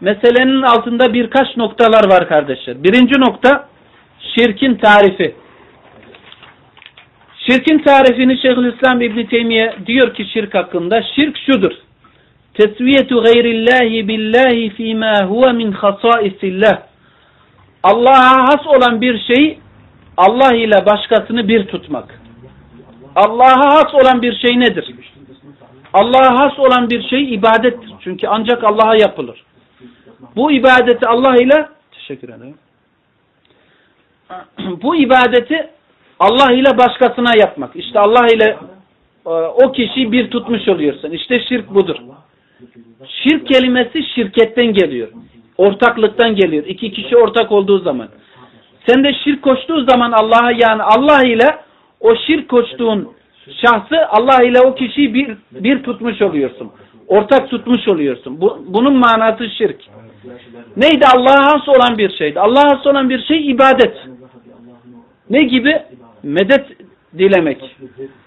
meselenin altında birkaç noktalar var kardeşler. Birinci nokta şirkin tarifi. Şirkin tarifini Şeyhülislam İbni Teymiye diyor ki şirk hakkında şirk şudur. Tesviyetu gayrillahi billahi fîmâ huve min hasaisillah. Allah'a has olan bir şeyi Allah ile başkasını bir tutmak. Allah'a has olan bir şey nedir? Allah'a has olan bir şey ibadettir. Çünkü ancak Allah'a yapılır. Bu ibadeti Allah ile teşekkür ederim. Bu ibadeti Allah ile başkasına yapmak. İşte Allah ile e, o kişiyi bir tutmuş oluyorsun. İşte şirk budur. Şirk kelimesi şirketten geliyor. Ortaklıktan geliyor. İki kişi ortak olduğu zaman. Sen de şirk koştuğu zaman Allah'a yani Allah ile o şirk koştuğun şahsı Allah ile o kişiyi bir, bir tutmuş oluyorsun. Ortak tutmuş oluyorsun. Bu, bunun manası şirk. Neydi? Allah'a has olan bir şeydi. Allah'a has olan bir şey ibadet. Ne gibi? Medet dilemek.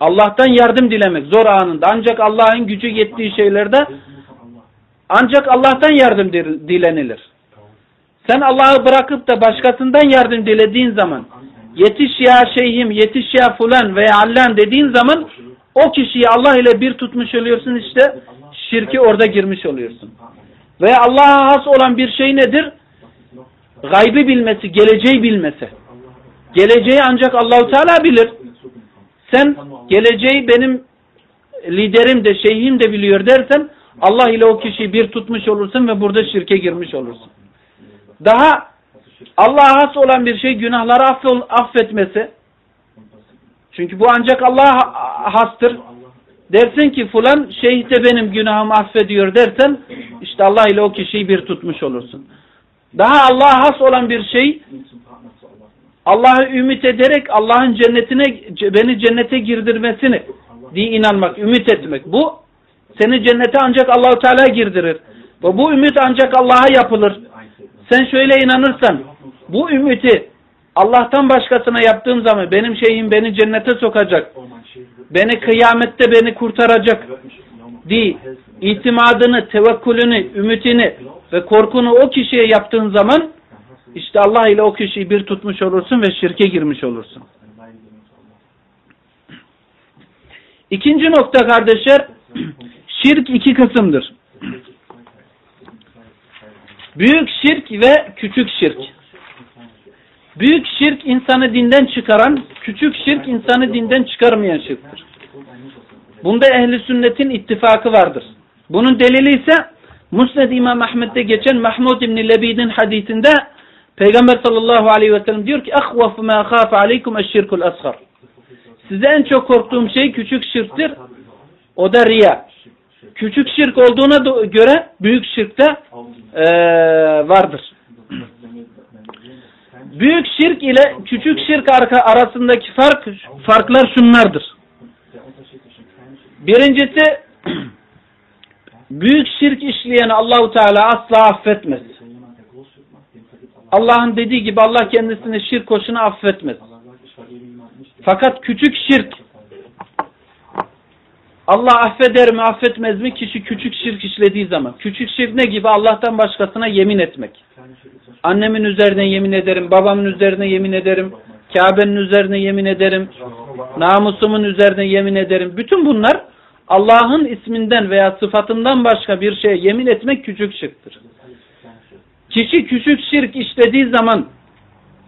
Allah'tan yardım dilemek zor anında. Ancak Allah'ın gücü yettiği şeylerde ancak Allah'tan yardım dilenilir. Sen Allah'ı bırakıp da başkasından yardım dilediğin zaman yetiş ya şeyhim, yetiş ya fulan veya allan dediğin zaman o kişiyi Allah ile bir tutmuş oluyorsun işte şirki orada girmiş oluyorsun. Veya Allah'a has olan bir şey nedir? Gaybı bilmesi, geleceği bilmesi. Geleceği ancak Allahu Teala bilir. Sen geleceği benim liderim de şeyhim de biliyor dersen Allah ile o kişiyi bir tutmuş olursun ve burada şirke girmiş olursun. Daha Allah'a has olan bir şey günahları affetmesi. Çünkü bu ancak Allah'a hastır. Dersin ki fulan şeyh de benim günahımı affediyor dersen işte Allah ile o kişiyi bir tutmuş olursun. Daha Allah'a has olan bir şey Allah'ı ümit ederek Allah'ın cennetine beni cennete girdirmesini diye inanmak, ümit etmek. Bu seni cennete ancak Allahu Teala girdirir. Ve bu ümit ancak Allah'a yapılır. Sen şöyle inanırsan bu ümiti Allah'tan başkasına yaptığım zaman benim şeyim beni cennete sokacak. Beni kıyamette beni kurtaracak. Di, itimadını, tevekkülünü, ümitini ve korkunu o kişiye yaptığın zaman işte Allah ile o kişiyi bir tutmuş olursun ve şirke girmiş olursun. İkinci nokta kardeşler, Şirk iki kısımdır. Büyük şirk ve küçük şirk. Büyük şirk insanı dinden çıkaran, küçük şirk insanı dinden çıkarmayan şirktir. Bunda ehli sünnetin ittifakı vardır. Bunun delili ise Musned İmam Ahmet'te geçen Mahmud İbn Lebid'in hadisinde Peygamber sallallahu aleyhi ve sellem diyor ki "Ahvaf ma khaf aleykum eşşirkul asghar." Size en çok korktuğum şey küçük şirktir. O da riya. Küçük şirk olduğuna göre büyük şirk de e, vardır. Büyük şirk ile küçük şirk arasındaki fark farklar şunlardır. Birincisi büyük şirk işleyen Allahu Teala asla affetmez. Allah'ın dediği gibi Allah kendisine şirk koşunu affetmez. Fakat küçük şirk Allah affeder mi affetmez mi kişi küçük şirk işlediği zaman. Küçük şirk ne gibi? Allah'tan başkasına yemin etmek. Annemin üzerine yemin ederim, babamın üzerine yemin ederim, Kabe'nin üzerine yemin ederim, namusumun üzerine yemin ederim. Bütün bunlar Allah'ın isminden veya sıfatından başka bir şeye yemin etmek küçük şirktir. Kişi küçük şirk işlediği zaman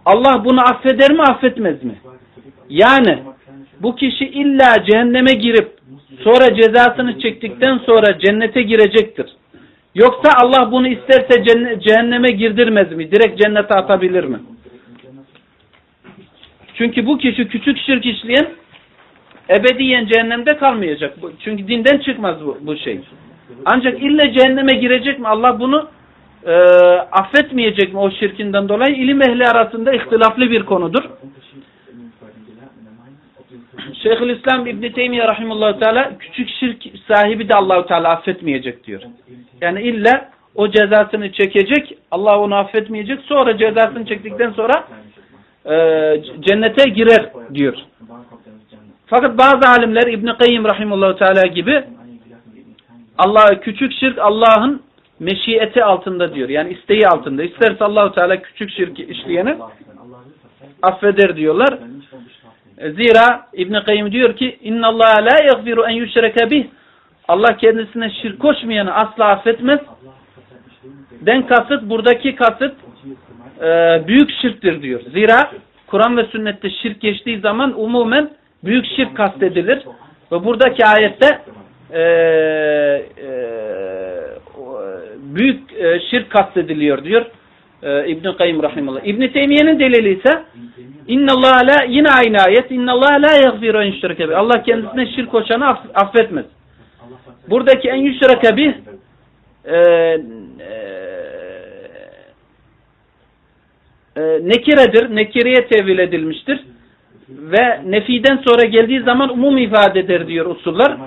Allah bunu affeder mi affetmez mi? Yani bu kişi illa cehenneme girip sonra cezasını çektikten sonra cennete girecektir. Yoksa Allah bunu isterse cehenneme girdirmez mi? Direkt cennete atabilir mi? Çünkü bu kişi küçük şirk işleyen ebediyen cehennemde kalmayacak. Çünkü dinden çıkmaz bu, bu şey. Ancak illa cehenneme girecek mi? Allah bunu e, affetmeyecek mi o şirkinden dolayı? İlim ehli arasında ihtilaflı bir konudur. Şeyhülislam İbn Teymiye rahimehullah teala küçük şirk sahibi de Allahu Teala affetmeyecek diyor. Yani illa o cezasını çekecek, Allah onu affetmeyecek. Sonra cezasını çektikten sonra e, cennete girer diyor. Fakat bazı alimler İbn Kayyim rahimehullah teala gibi Allah küçük şirk Allah'ın meşiyeti altında diyor. Yani isteği altında. İsterse Allahu Teala küçük şirk işleyeni affeder diyorlar. Zira İbn Kayyim diyor ki inna Allah la yaghfiru en yushraka bih. Allah kendisine şirk koşmayanı asla affetmez. Den kasıt buradaki kasıt e, büyük şirktir diyor. Zira Kur'an ve sünnette şirk geçtiği zaman umumen büyük şirk kastedilir. Ve buradaki ayette e, e, büyük e, şirk kastediliyor diyor e, İbn-i Kayyum Rahimullah. İbn-i Teymiye'nin delili ise İnnallâhe la yine aynı ayet İnnallâhe la yagfiru en yüşreke Allah kendisine şirk koşanı aff affetmez. Buradaki en yüşreke bih e, e, e, nekiredir. Nekireye tevil edilmiştir. Ve nefiden sonra geldiği zaman umum ifade eder diyor usullar.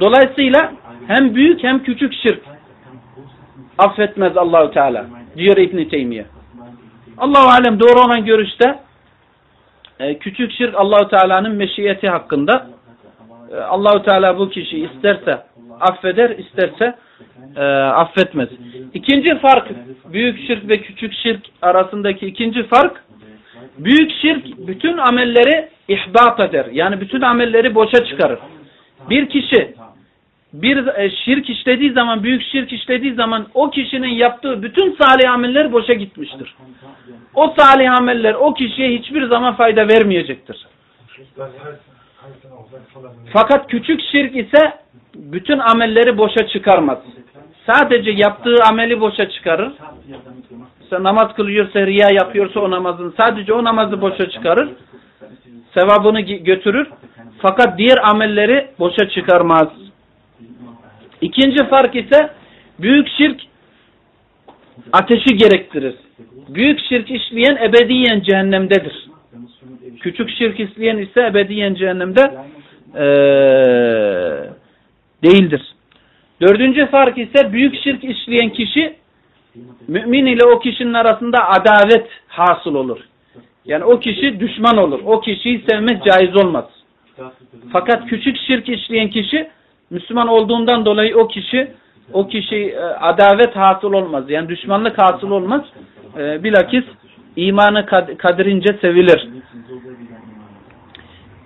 Dolayısıyla hem büyük hem küçük şirk affetmez Allahu Teala diyor İbn Teymiye. Allahu alem doğru olan görüşte e, küçük şirk Allahu Teala'nın meşiyeti hakkında. E, Allahu Teala bu kişi isterse affeder, isterse e, affetmez. İkinci fark büyük şirk ve küçük şirk arasındaki ikinci fark büyük şirk bütün amelleri ihbat eder. Yani bütün amelleri boşa çıkarır. Bir kişi bir e, şirk işlediği zaman, büyük şirk işlediği zaman o kişinin yaptığı bütün salih ameller boşa gitmiştir. O salih ameller o kişiye hiçbir zaman fayda vermeyecektir. Fakat küçük şirk ise bütün amelleri boşa çıkarmaz. Sadece yaptığı ameli boşa çıkarır. Mesela namaz kılıyorsa, riya yapıyorsa o namazın sadece o namazı boşa çıkarır. Sevabını götürür. Fakat diğer amelleri boşa çıkarmaz. İkinci fark ise büyük şirk ateşi gerektirir. Büyük şirk işleyen ebediyen cehennemdedir. Küçük şirk işleyen ise ebediyen cehennemde ee, değildir. Dördüncü fark ise büyük şirk işleyen kişi mümin ile o kişinin arasında adalet hasıl olur. Yani o kişi düşman olur. O kişiyi sevmek caiz olmaz. Fakat küçük şirk işleyen kişi Müslüman olduğundan dolayı o kişi o kişi e, adavet hasıl olmaz. Yani düşmanlık hasıl olmaz. E, bilakis imanı kad kadirince sevilir.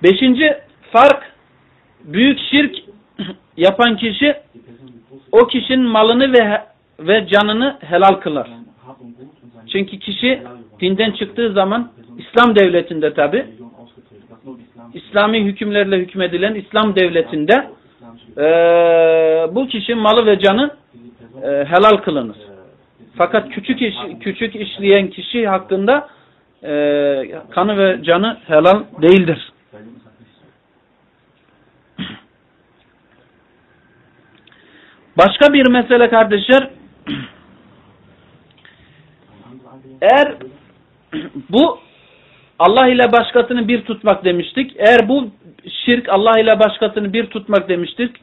Beşinci fark büyük şirk yapan kişi o kişinin malını ve ve canını helal kılar. Çünkü kişi dinden çıktığı zaman İslam devletinde tabi İslami hükümlerle hükmedilen İslam devletinde e, bu kişi malı ve canı e, helal kılınır. Fakat küçük iş, küçük işleyen kişi hakkında e, kanı ve canı helal değildir. Başka bir mesele kardeşler eğer bu Allah ile başkasını bir tutmak demiştik. Eğer bu şirk Allah ile başkasını bir tutmak demiştik.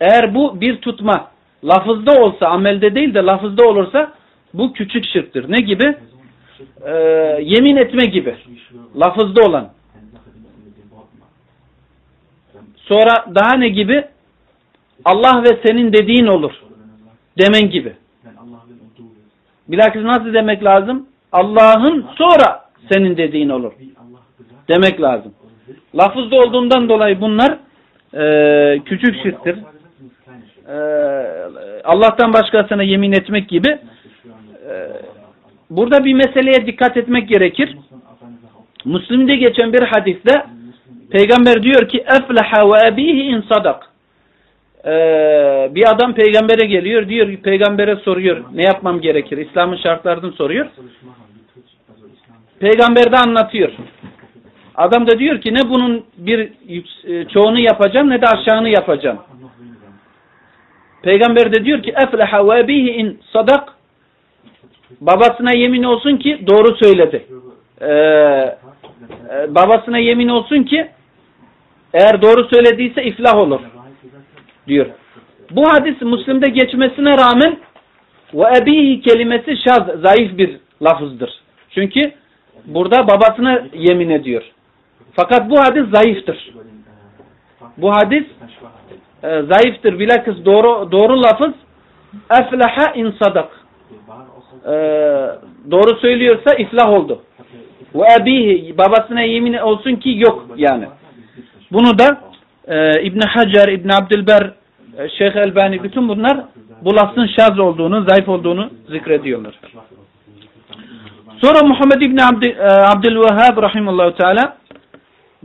Eğer bu bir tutma lafızda olsa, amelde değil de lafızda olursa bu küçük şirktir. Ne gibi? Ee, yemin etme gibi. Lafızda olan. Sonra daha ne gibi? Allah ve senin dediğin olur. Demen gibi. Bilakis nasıl demek lazım? Allah'ın sonra senin dediğin olur. Demek lazım. Lafızda olduğundan dolayı bunlar e, küçük şirktir. E, Allah'tan başkasına yemin etmek gibi e, burada bir meseleye dikkat etmek gerekir. Müslim'de geçen bir hadiste Peygamber diyor ki efleha ve ebihi in sadak. Ee, bir adam peygambere geliyor diyor peygambere soruyor ne yapmam gerekir İslam'ın şartlarını soruyor peygamber de anlatıyor adam da diyor ki ne bunun bir e, çoğunu yapacağım ne de aşağını yapacağım peygamber de diyor ki efleha ve bihi in sadak babasına yemin olsun ki doğru söyledi ee, e, babasına yemin olsun ki eğer doğru söylediyse iflah olur diyor. Bu hadis Müslim'de geçmesine rağmen ve ebihi kelimesi şaz, zayıf bir lafızdır. Çünkü burada babasına yemin ediyor. Fakat bu hadis zayıftır. Bu hadis e, zayıftır. Bilakis doğru, doğru lafız efleha in sadak. E, doğru söylüyorsa iflah oldu. Ve ebihi babasına yemin olsun ki yok yani. Bunu da e, İbn Hacer, İbn Abdülber, e, Şeyh Elbani bütün bunlar bu lafzın şaz olduğunu, zayıf olduğunu zikrediyorlar. Sonra Muhammed İbn Abd e, Abdülvehhab rahimehullah teala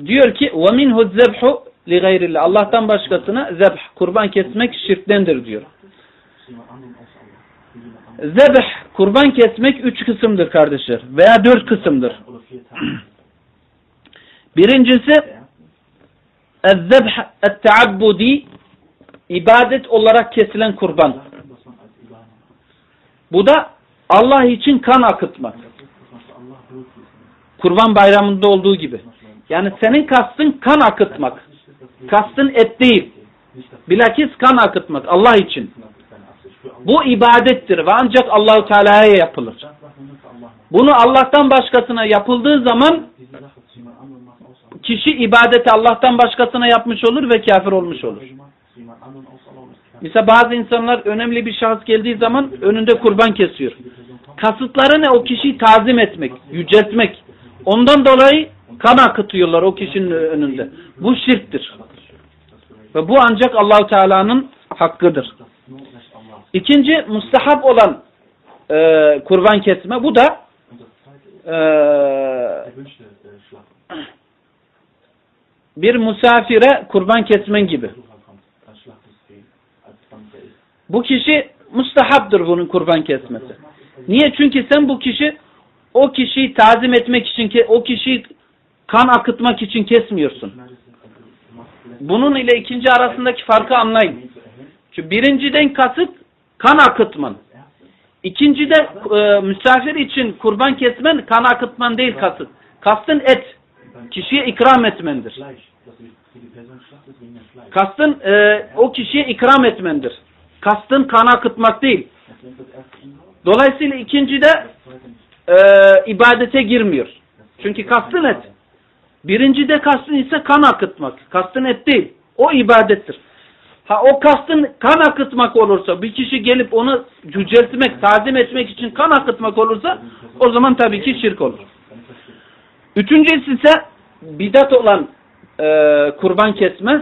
diyor ki: "Ve minhu zebhu li gayrillah." Allah'tan başkasına zebh, kurban kesmek şirktendir diyor. Zebh, kurban kesmek üç kısımdır kardeşler veya dört kısımdır. Birincisi اَذَّبْحَ التَّعَبُّدِ ibadet olarak kesilen kurban. Bu da Allah için kan akıtmak. Kurban bayramında olduğu gibi. Yani senin kastın kan akıtmak. Kastın et değil. Bilakis kan akıtmak Allah için. Bu ibadettir ve ancak Allahu Teala'ya yapılır. Bunu Allah'tan başkasına yapıldığı zaman kişi ibadeti Allah'tan başkasına yapmış olur ve kafir olmuş olur. Mesela bazı insanlar önemli bir şahıs geldiği zaman önünde kurban kesiyor. Kasıtları ne? O kişiyi tazim etmek, yüceltmek. Ondan dolayı kan akıtıyorlar o kişinin önünde. Bu şirktir. Ve bu ancak Allahu Teala'nın hakkıdır. İkinci mustahap olan e, kurban kesme. Bu da e, bir misafire kurban kesmen gibi. Bu kişi mustahaptır bunun kurban kesmesi. Niye? Çünkü sen bu kişi o kişiyi tazim etmek için, o kişiyi kan akıtmak için kesmiyorsun. Bunun ile ikinci arasındaki farkı anlayın. Çünkü birinciden kasıt kan akıtman. İkincide e, misafir için kurban kesmen kan akıtman değil kasıt. Kastın et. Kişiye ikram etmendir. Kastın e, o kişiye ikram etmendir. Kastın kan akıtmak değil. Dolayısıyla ikincide. E, ibadete girmiyor. Çünkü kastın et. Birincide kastın ise kan akıtmak. Kastın et değil. O ibadettir. Ha o kastın kan akıtmak olursa, bir kişi gelip onu yüceltmek, tazim etmek için kan akıtmak olursa o zaman tabii ki şirk olur. Üçüncüsü ise bidat olan e, kurban kesme.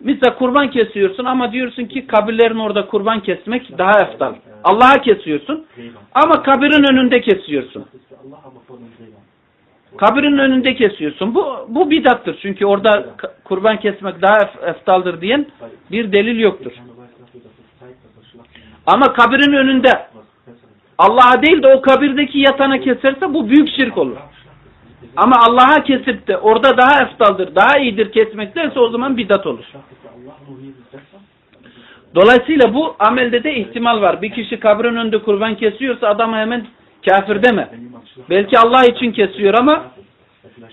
Mesela kurban kesiyorsun ama diyorsun ki kabirlerin orada kurban kesmek daha eftal. Allah'a kesiyorsun ama kabirin önünde kesiyorsun. Kabirin önünde kesiyorsun. Bu bu bidattır. Çünkü orada kurban kesmek daha ef- eftaldır diyen bir delil yoktur. Ama kabirin önünde. Allah'a değil de o kabirdeki yatana keserse bu büyük şirk olur. Ama Allah'a kesip de orada daha eftaldır, daha iyidir kesmek derse o zaman bidat olur. Dolayısıyla bu amelde de ihtimal var. Bir kişi kabrin önünde kurban kesiyorsa adama hemen kafir deme. Belki Allah için kesiyor ama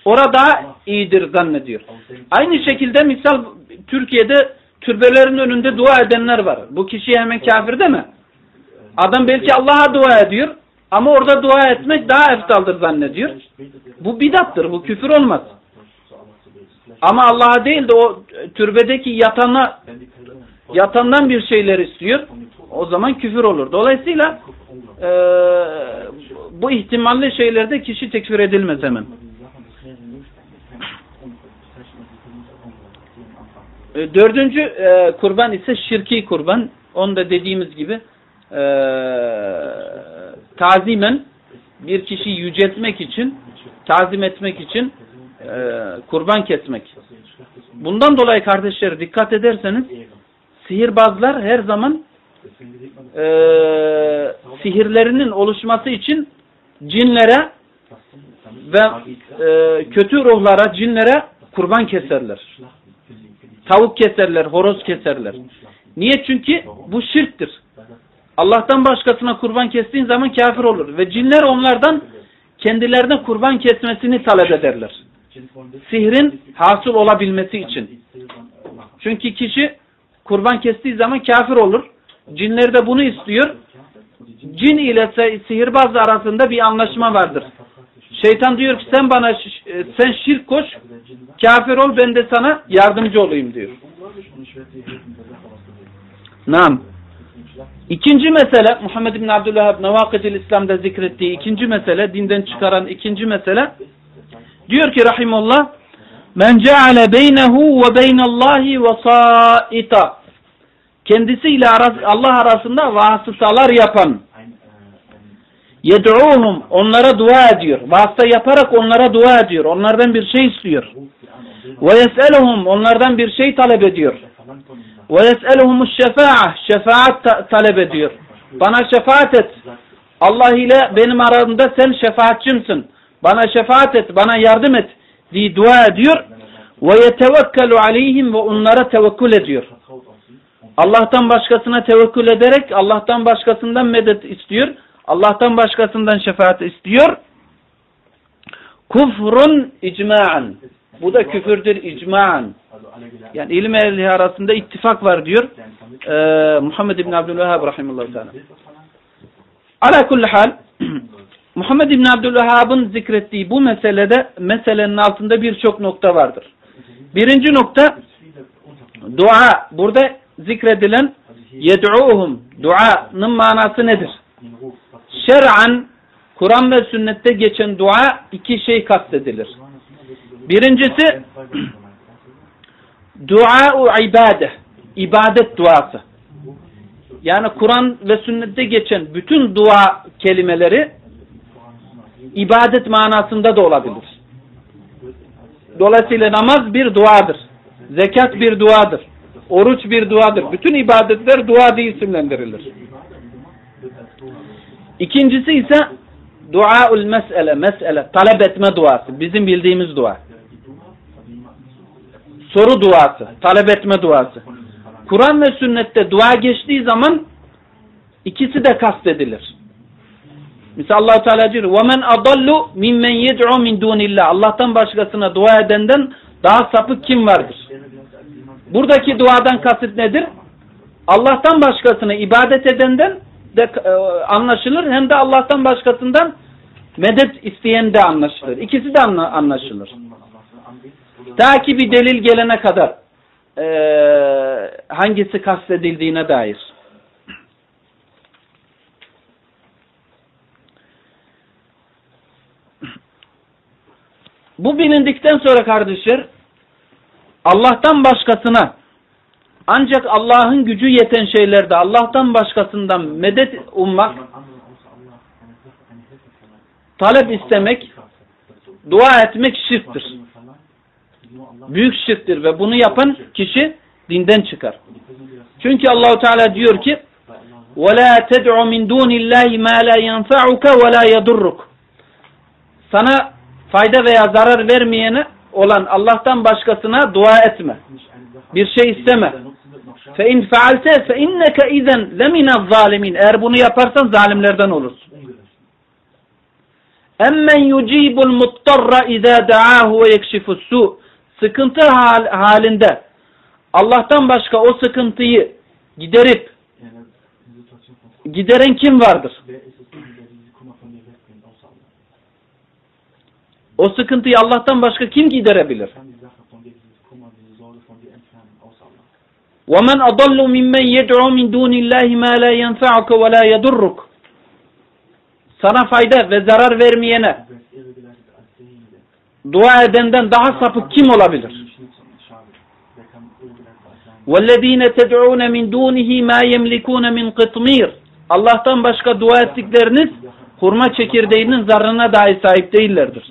orada iyidir zannediyor. Aynı şekilde misal Türkiye'de türbelerin önünde dua edenler var. Bu kişiye hemen kafir deme. Adam belki Allah'a dua ediyor ama orada dua etmek daha eftaldır zannediyor. Bu bidattır, bu küfür olmaz. Ama Allah'a değil de o türbedeki yatana, yatandan bir şeyler istiyor, o zaman küfür olur. Dolayısıyla eee, bu ihtimalli şeylerde kişi tekfir edilmez hemen. E, Dördüncü e, kurban ise şirki kurban. Onu da dediğimiz gibi e, tazimen bir kişiyi yüceltmek için, tazim etmek için e, kurban kesmek. Bundan dolayı kardeşler dikkat ederseniz. Sihirbazlar her zaman e, sihirlerinin oluşması için cinlere ve e, kötü ruhlara, cinlere kurban keserler. Tavuk keserler, horoz keserler. Niye? Çünkü bu şirktir. Allah'tan başkasına kurban kestiğin zaman kafir olur. Ve cinler onlardan kendilerine kurban kesmesini talep ederler. Sihrin hasıl olabilmesi için. Çünkü kişi kurban kestiği zaman kafir olur. Cinler de bunu istiyor. Cin ile sihirbaz arasında bir anlaşma vardır. Şeytan diyor ki sen bana e, sen şirk koş, kafir ol ben de sana yardımcı olayım diyor. Nam. İkinci mesele Muhammed bin Abdülvehhab Nevakıcıl İslam'da zikrettiği ikinci mesele dinden çıkaran ikinci mesele diyor ki rahimullah men ceale beynehu ve beynallahi vesaita kendisiyle aras- Allah arasında vasıtalar yapan yed'uhum onlara dua ediyor. Vasıta yaparak onlara dua ediyor. Onlardan bir şey istiyor. Ve yes'eluhum onlardan bir şey talep ediyor. Ve yes'eluhum şefa'a şefaat ta- talep ediyor. Bana şefaat et. Allah ile benim aramda sen şefaatçimsin. Bana şefaat et, bana yardım et diye dua ediyor. Ve yetevekkelu aleyhim ve onlara tevekkül ediyor. vertraut auf sie und Allah'tan başkasına tevekkül ederek Allah'tan başkasından medet istiyor. Allah'tan başkasından şefaat istiyor. Kufrun icma'an. Bu da küfürdür icma'an. Yani ilim ehli arasında ittifak var diyor. Ee, Muhammed İbni Abdülvehhab rahimahullah teala. Ala kulli hal Muhammed İbni Abdülvehhab'ın zikrettiği bu meselede meselenin altında birçok nokta vardır. Birinci nokta dua. Burada zikredilen yed'uhum duanın manası nedir? Şer'an Kur'an ve sünnette geçen dua iki şey kastedilir. Birincisi dua-u ibade. ibadet duası. Yani Kur'an ve sünnette geçen bütün dua kelimeleri ibadet manasında da olabilir. Dolayısıyla namaz bir duadır. Zekat bir duadır. Oruç bir duadır. Bütün ibadetler dua diye isimlendirilir. İkincisi ise duaul mesele, mesele, talep etme duası. Bizim bildiğimiz dua. Soru duası, talep etme duası. Kur'an ve sünnette dua geçtiği zaman ikisi de kastedilir. Mesela allah Teala diyor وَمَنْ أَضَلُّ مِمَّنْ يَدْعُ مِنْ دُونِ اللّٰهِ Allah'tan başkasına dua edenden daha sapık kim vardır? Buradaki duadan kasıt nedir? Allah'tan başkasına ibadet edenden de e, anlaşılır hem de Allah'tan başkasından medet isteyen de anlaşılır. İkisi de anlaşılır. Ta ki bir delil gelene kadar e, hangisi kastedildiğine dair. Bu bilindikten sonra kardeşler Allah'tan başkasına ancak Allah'ın gücü yeten şeylerde Allah'tan başkasından medet ummak, talep istemek, dua etmek şirktir. Büyük şirktir ve bunu yapan kişi dinden çıkar. Çünkü Allahu Teala diyor ki: "Ve la ted'u min dunillahi ma la yenfa'uka ve la yedurruk." Sana fayda veya zarar vermeyene olan Allah'tan başkasına dua etme. Bir şey isteme. Fe in faalte fe inneke izen lemine zalimin. Eğer bunu yaparsan zalimlerden olursun. Emmen yucibul muttarra izâ da'ahu ve yekşifus. Sıkıntı hal, halinde Allah'tan başka o sıkıntıyı giderip gideren kim vardır? O sıkıntıyı Allah'tan başka kim giderebilir? وَمَنْ أَضَلُّ مِمَّنْ يَدْعُوا مِنْ دُونِ اللّٰهِ مَا لَا يَنْفَعُكَ وَلَا يَدُرُّكَ Sana fayda ve zarar vermeyene dua edenden daha sapık kim olabilir? وَالَّذ۪ينَ تَدْعُونَ مِنْ دُونِهِ مَا يَمْلِكُونَ مِنْ قِطْمِيرٍ Allah'tan başka dua ettikleriniz hurma çekirdeğinin zarrına dahi sahip değillerdir.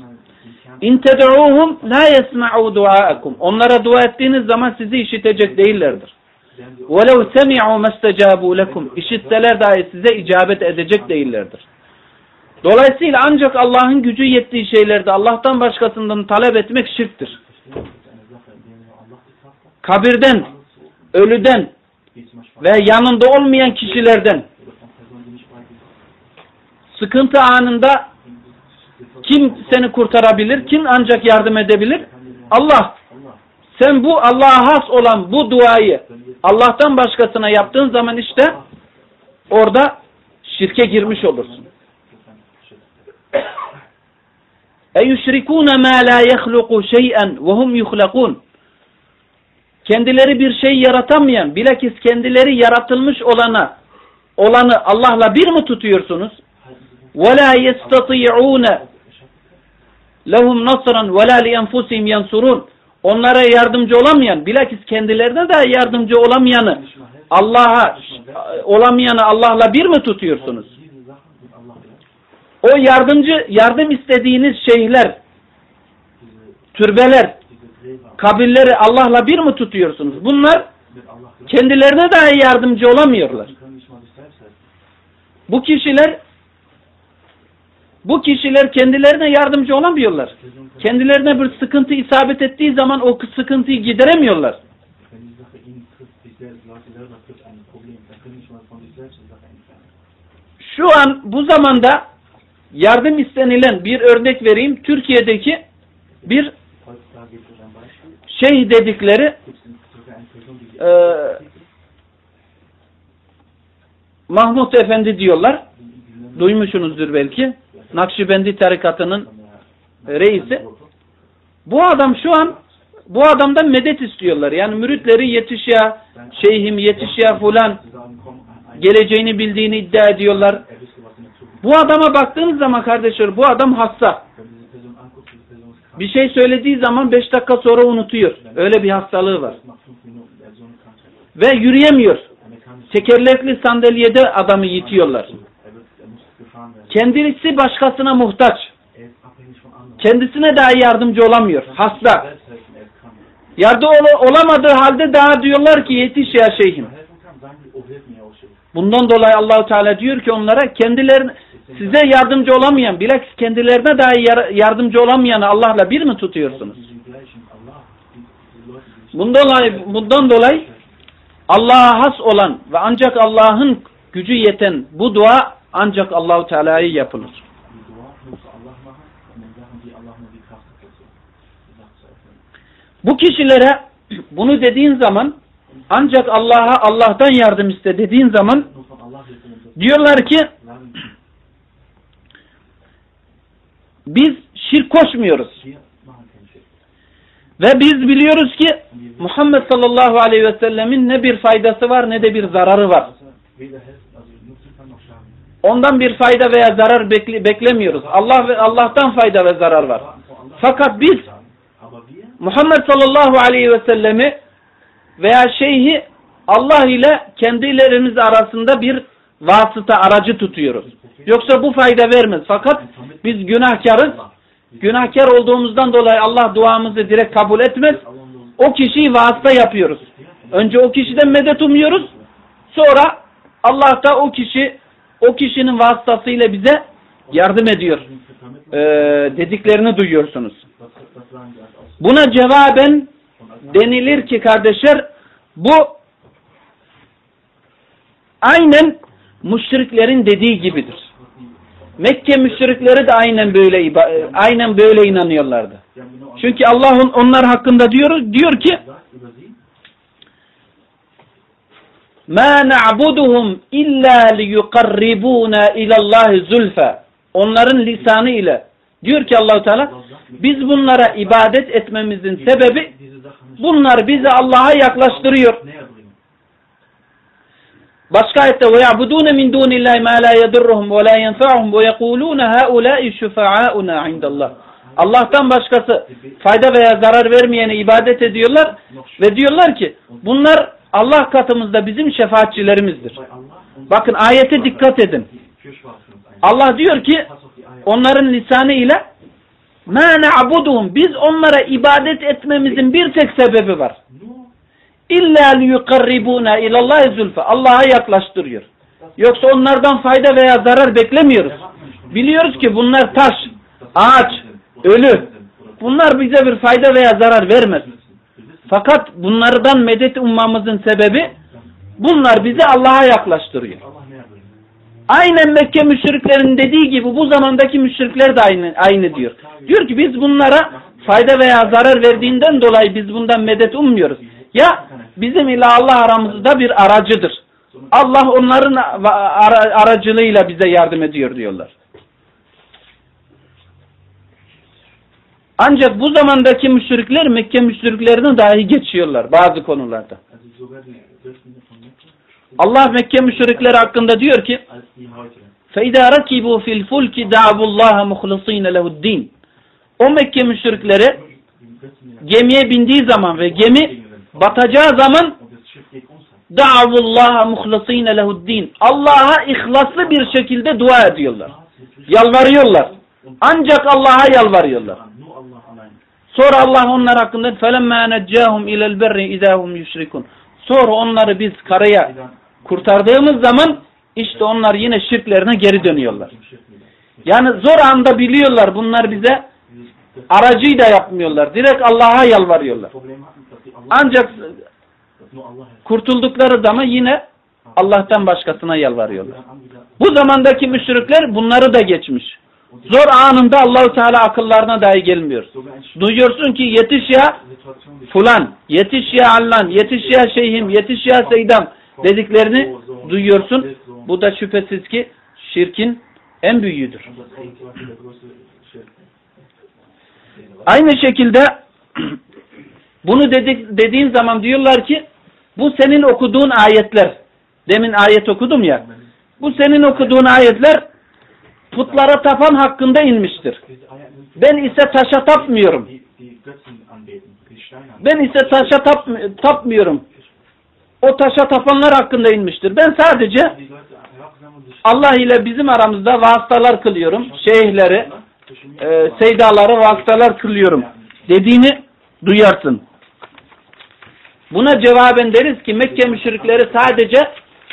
İn ted'uhum la yesma'u duaakum. Onlara dua ettiğiniz zaman sizi işitecek değillerdir. وَلَوْ سَمِعُوا مَسْتَجَابُوا لَكُمْ İşitseler dahi size icabet edecek değillerdir. Dolayısıyla ancak Allah'ın gücü yettiği şeylerde Allah'tan başkasından talep etmek şirktir. Kabirden, ölüden ve yanında olmayan kişilerden sıkıntı anında kim seni kurtarabilir? Kim ancak yardım edebilir? Allah. Sen bu Allah'a has olan bu duayı Allah'tan başkasına yaptığın zaman işte orada şirke girmiş olursun. اَيُشْرِكُونَ مَا لَا يَخْلُقُ شَيْئًا وَهُمْ يُخْلَقُونَ Kendileri bir şey yaratamayan, bilakis kendileri yaratılmış olana, olanı Allah'la bir mi tutuyorsunuz? وَلَا يَسْتَطِيعُونَ lehum nasran ve la li enfusihim yansurun. Onlara yardımcı olamayan, bilakis kendilerine de yardımcı olamayanı Allah'a olamayanı Allah'la bir mi tutuyorsunuz? O yardımcı yardım istediğiniz şeyler, türbeler, kabirleri Allah'la bir mi tutuyorsunuz? Bunlar kendilerine dahi yardımcı olamıyorlar. Bu kişiler bu kişiler kendilerine yardımcı olamıyorlar. Kendilerine bir sıkıntı isabet ettiği zaman o sıkıntıyı gideremiyorlar. Şu an bu zamanda yardım istenilen bir örnek vereyim. Türkiye'deki bir şeyh dedikleri e, Mahmut Efendi diyorlar. Duymuşsunuzdur belki. Nakşibendi tarikatının reisi. Bu adam şu an bu adamdan medet istiyorlar. Yani müritleri yetiş ya, şeyhim yetiş ya fulan geleceğini bildiğini iddia ediyorlar. Bu adama baktığınız zaman kardeşler bu adam hasta. Bir şey söylediği zaman beş dakika sonra unutuyor. Öyle bir hastalığı var. ve yürüyemiyor. Tekerlekli sandalyede adamı yitiyorlar. er, wird, er muss gefahren werden. Kendisi başkasına muhtaç. Kendisine dahi yardımcı olamıyor. Hasta. Yardım ol- olamadığı halde daha diyorlar ki yetiş ya şeyhim. Bundan dolayı Allahu Teala diyor ki onlara kendilerine size yardımcı olamayan, bilakis kendilerine dahi yar- yardımcı olamayanı Allah'la bir mi tutuyorsunuz? Bundan dolayı, bundan dolayı Allah'a has olan ve ancak Allah'ın gücü yeten bu dua ancak Allahu Teala'ya yapılır. Bu kişilere bunu dediğin zaman ancak Allah'a Allah'tan yardım iste dediğin zaman diyorlar ki biz şirk koşmuyoruz. Ve biz biliyoruz ki Muhammed sallallahu aleyhi ve sellemin ne bir faydası var ne de bir zararı var. Also, weder helfen, also nutzen kann noch schaden. Ondan bir fayda veya zarar bekle- beklemiyoruz. Allah ve Allah'tan fayda ve zarar var. Fakat biz Muhammed sallallahu aleyhi ve sellemi veya şeyhi Allah ile kendilerimiz arasında bir vasıta aracı tutuyoruz. Yoksa bu fayda vermez. Fakat biz günahkarız. Günahkar olduğumuzdan dolayı Allah duamızı direkt kabul etmez. O kişiyi vasıta yapıyoruz. Önce o kişiden medet umuyoruz. Sonra Allah da o kişi o kişinin vasıtasıyla bize yardım ediyor. Ee, dediklerini duyuyorsunuz. Buna cevaben denilir ki kardeşler bu aynen müşriklerin dediği gibidir. Mekke müşrikleri de aynen böyle aynen böyle inanıyorlardı. Çünkü Allah on- onlar hakkında diyor diyor ki gesagt über sie, ma na'buduhum illa liyuqarribuna ila Allah zulfa. Onların lisanı ile diyor ki Allahu Teala biz bunlara ibadet etmemizin sebebi bunlar bizi Allah'a yaklaştırıyor. Başka ayette ve ya'budun min dunillahi ma la yedurruhum ve la yenfa'uhum ve yekulun haula'i şufa'auna indallah. Allah'tan başkası fayda veya zarar vermeyene ibadet ediyorlar ve diyorlar ki bunlar Allah katımızda bizim şefaatçilerimizdir. Bakın ayete dikkat edin. Allah diyor ki onların lisanı ile ma na'buduhum biz onlara ibadet etmemizin bir tek sebebi var. İlla liyukarribuna ilallahi zulfa. Allah'a yaklaştırıyor. Yoksa onlardan fayda veya zarar beklemiyoruz. Biliyoruz ki bunlar taş, ağaç, ölü. Bunlar bize bir fayda veya zarar vermez. Fakat bunlardan medet ummamızın sebebi bunlar bizi Allah'a yaklaştırıyor. Aynen Mekke müşriklerin dediği gibi bu zamandaki müşrikler de aynı, aynı diyor. Diyor ki biz bunlara fayda veya zarar verdiğinden dolayı biz bundan medet ummuyoruz. Ya bizim ile Allah aramızda bir aracıdır. Allah onların ara- aracılığıyla bize yardım ediyor diyorlar. Ancak bu zamandaki müşrikler Mekke müşriklerini dahi geçiyorlar bazı konularda. Also sogar die Christen von Mekka, Allah Mekke müşrikleri hakkında diyor ki als die heute. فَاِذَا رَكِبُوا فِي الْفُلْكِ دَعْبُوا اللّٰهَ مُخْلِص۪ينَ لَهُ الدِّينَ O Mekke müşrikleri Die Christen, die gemiye bindiği zaman ve gemi batacağı zaman und das Schiff geht unter. دَعْبُوا اللّٰهَ مُخْلِص۪ينَ لَهُ الدِّينَ Allah'a ihlaslı bir şekilde dua ediyorlar. Yalvarıyorlar. Ancak Allah'a yalvarıyorlar. Nur Allah allein. Sonra Allah onlar hakkında فَلَمَّا نَجَّاهُمْ اِلَى الْبَرِّ اِذَا هُمْ يُشْرِكُونَ Sonra onları biz karaya Die dann kurtardığımız zaman işte onlar yine şirklerine geri dönüyorlar. im Schiff wieder. Yani zor anda biliyorlar bunlar bize Dieses, das aracıyı da yapmıyorlar. Direkt Allah'a yalvarıyorlar. Problem hatten, dass sie Allah, Ancak dass nur Allah helfen. kurtuldukları zaman yine Allah'tan başkasına yalvarıyorlar. Dann an wieder, Bu zamandaki müşrikler bunları da geçmiş. Zor anında Allahu Teala akıllarına dahi gelmiyor. Duyuyorsun ki yetiş ya fulan, yetiş ya Allan, yetiş ya şeyhim, yetiş ya seydam dediklerini duyuyorsun. Bu da şüphesiz ki şirkin en büyüğüdür. Aynı şekilde bunu dedik, dediğin zaman diyorlar ki bu senin okuduğun ayetler. Demin ayet okudum ya. Bu senin okuduğun ayetler putlara tapan hakkında inmiştir. Ben ise taşa tapmıyorum. Ben ise taşa tap, tapmıyorum. o taşa tapanlar hakkında inmiştir. Ben sadece Allah ile bizim aramızda vasıtalar kılıyorum. Şeyhleri, e, seydaları vasıtalar kılıyorum dediğini duyarsın. Buna cevaben deriz ki Mekke müşrikleri sadece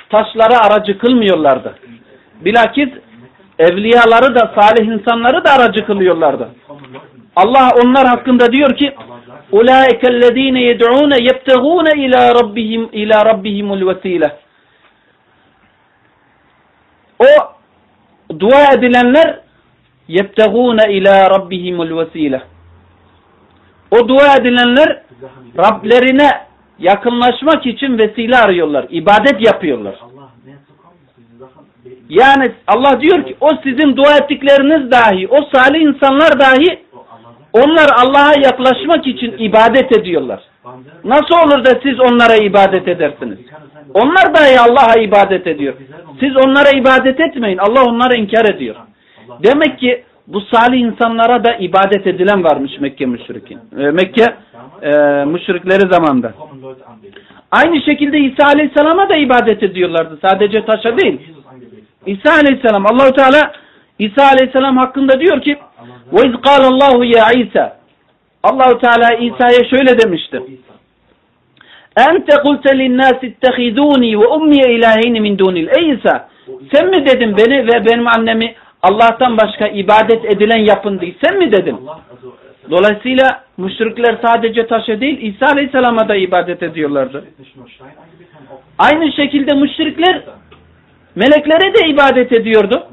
taşlara aracı kılmıyorlardı. Bilakis evliyaları da salih insanları da aracı kılıyorlardı. Allah onlar hakkında diyor ki Ulaike ellezine yed'un yebtegûne ila rabbihim ila rabbihimul vesile. O dua edilenler yebtegûne ila rabbihimul vesile. O dua edilenler Rablerine yakınlaşmak için vesile arıyorlar. ibadet yapıyorlar. Allah näher zu kommen, dass diese Sachen beten. Yani Allah diyor ki o sizin dua ettikleriniz dahi, o salih insanlar dahi onlar Allah'a yaklaşmak için ibadet ediyorlar. Nasıl olur da siz onlara ibadet edersiniz? Onlar dahi Allah'a ibadet ediyor. Siz onlara ibadet etmeyin. Allah onlara inkar ediyor. Demek ki bu salih insanlara da ibadet edilen varmış Mekke müşrikin. e, Mekke e, müşrikleri zamanında. Aynı şekilde İsa Aleyhisselam'a da ibadet ediyorlardı. Sadece taşa değil. İsa Aleyhisselam Allahu Teala İsa Aleyhisselam hakkında diyor ki ve iz Allahu ya İsa Allahu Teala İsa'ya şöyle İsa. Ente kulte linnâs ittehidûni ve ummiye ilâheyni min dûnil. Ey İsa sen mi dedin beni ve benim annemi Allah'tan başka ibadet edilen yapın diye. Sen mi dedin? Dolayısıyla müşrikler sadece taşa değil İsa Aleyhisselam'a da ibadet ediyorlardı. Aynı şekilde müşrikler meleklere de ibadet ediyordu.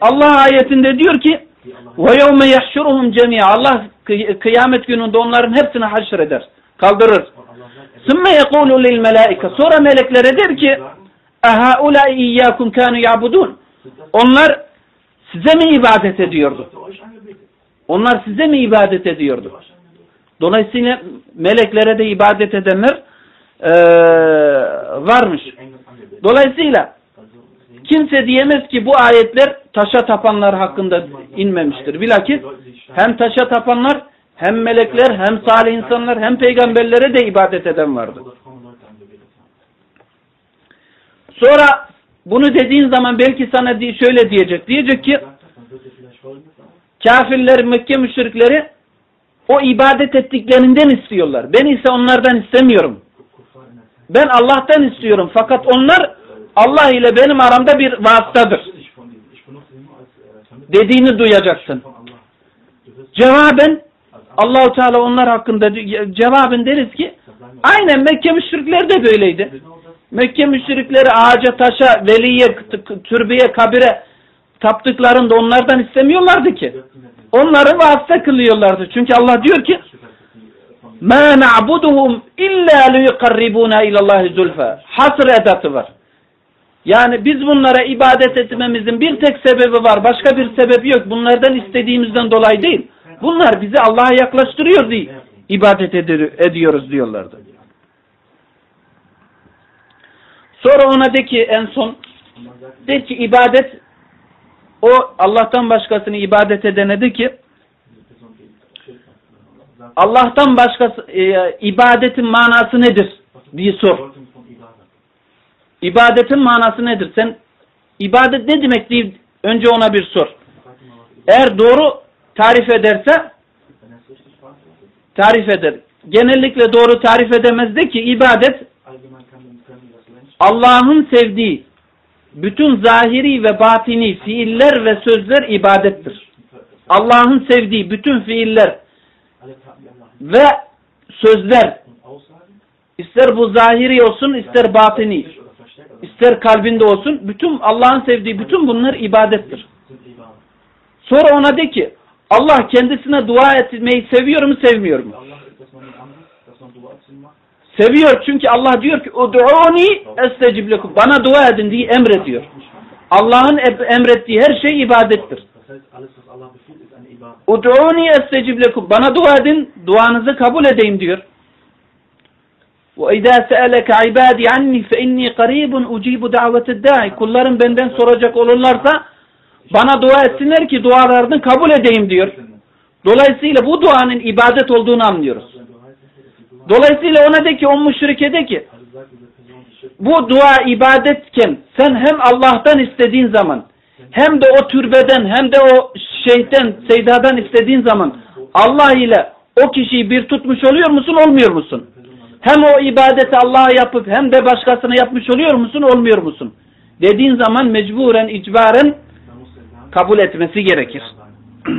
Allah ayetinde diyor ki yevme yahşuruhum cemia Allah kıy- kıyamet gününde onların hepsini. Kaldırır. Allah sagt, Sümme yekulu lil melaike. Sonra meleklere der ki kânû ya'budûn. sind das Onlar size mi ibadet ediyordu? Onlar size mi ibadet ediyordu? Dolayısıyla meleklere de ibadet edenler eee, varmış. Dolayısıyla kimse diyemez ki bu ayetler taşa tapanlar hakkında inmemiştir. Bilakis hem taşa tapanlar hem melekler hem salih insanlar hem peygamberlere de ibadet eden vardı. Sonra bunu dediğin zaman belki sana şöyle diyecek. Diyecek ki kafirler Mekke müşrikleri o ibadet ettiklerinden istiyorlar. Ben ise onlardan istemiyorum. Ben Allah'tan istiyorum. Fakat onlar Allah ile benim aramda bir vasıtadır. Ich von diesem, ich benutze sie nur als äh, Vermittler Dediğini duyacaksın. von Allah. Du wirst Cevaben als Allahu Teala onlar hakkında di- cevaben deriz ki das sagen wir aynen Mekke müşrikleri de böyleydi. genau das. Mekke müşrikleri ağaca, taşa, veliye, t- türbeye, kabire taptıklarında onlardan istemiyorlardı ki. Götzen der Onları vasıta kılıyorlardı. Çünkü Allah diyor ki gesagt, dass sie äh, von مَا نَعْبُدُهُمْ اِلَّا لِيُقَرِّبُونَ اِلَى اللّٰهِ زُلْفَى Hasr edatı var. Yani biz bunlara ibadet etmemizin bir tek sebebi var. Başka bir sebebi yok. Bunlardan istediğimizden dolayı değil. Bunlar bizi Allah'a yaklaştırıyor diye ibadet edi- ediyoruz diyorlardı. Sonra ona de ki en son de ki ibadet o Allah'tan başkasını ibadet edene de ki Allah'tan başkası e, ibadetin manası nedir diye sor. İbadetin manası nedir? Sen ibadet ne demek diye önce ona bir sor. Eğer doğru tarif ederse er tarif eder. Genellikle doğru tarif edemez de ki ibadet Allah'ın sevdiği bütün zahiri ve batini fiiller ve sözler ibadettir. Allah'ın sevdiği bütün fiiller ve sözler ister bu zahiri olsun ister batini ister kalbinde olsun bütün Allah'ın sevdiği bütün bunlar ibadettir. Sonra ona de ki Allah kendisine dua etmeyi seviyor mu sevmiyor mu? Seviyor çünkü Allah diyor ki Udu'uni estecib lekum. Bana dua edin diye emrediyor. Allah'ın em- emrettiği her şey ibadettir. Udu'uni estecib lekum. Bana dua edin, duanızı kabul edeyim diyor. وَاِذَا سَأَلَكَ عِبَادِ عَنِّي فَاِنِّي قَرِيبٌ اُجِيبُ دَعْوَةِ الدَّاعِ Kullarım benden soracak olurlarsa bana dua etsinler ki dualarını kabul edeyim diyor. Dolayısıyla bu duanın ibadet olduğunu anlıyoruz. Wenn du heißt, dass die Dua, Dolayısıyla ona de ki o müşrike de ki also sagt diese Person, die bu dua ibadetken sen hem Allah'tan istediğin zaman hem de o türbeden hem de o şeyhten, seydadan istediğin zaman Allah ile o kişiyi bir tutmuş oluyor musun, olmuyor musun? Hem o ibadeti Allah'a yapıp hem de başkasına yapmış oluyor musun, olmuyor musun? Dediğin zaman mecburen, icbaren kabul etmesi gerekir.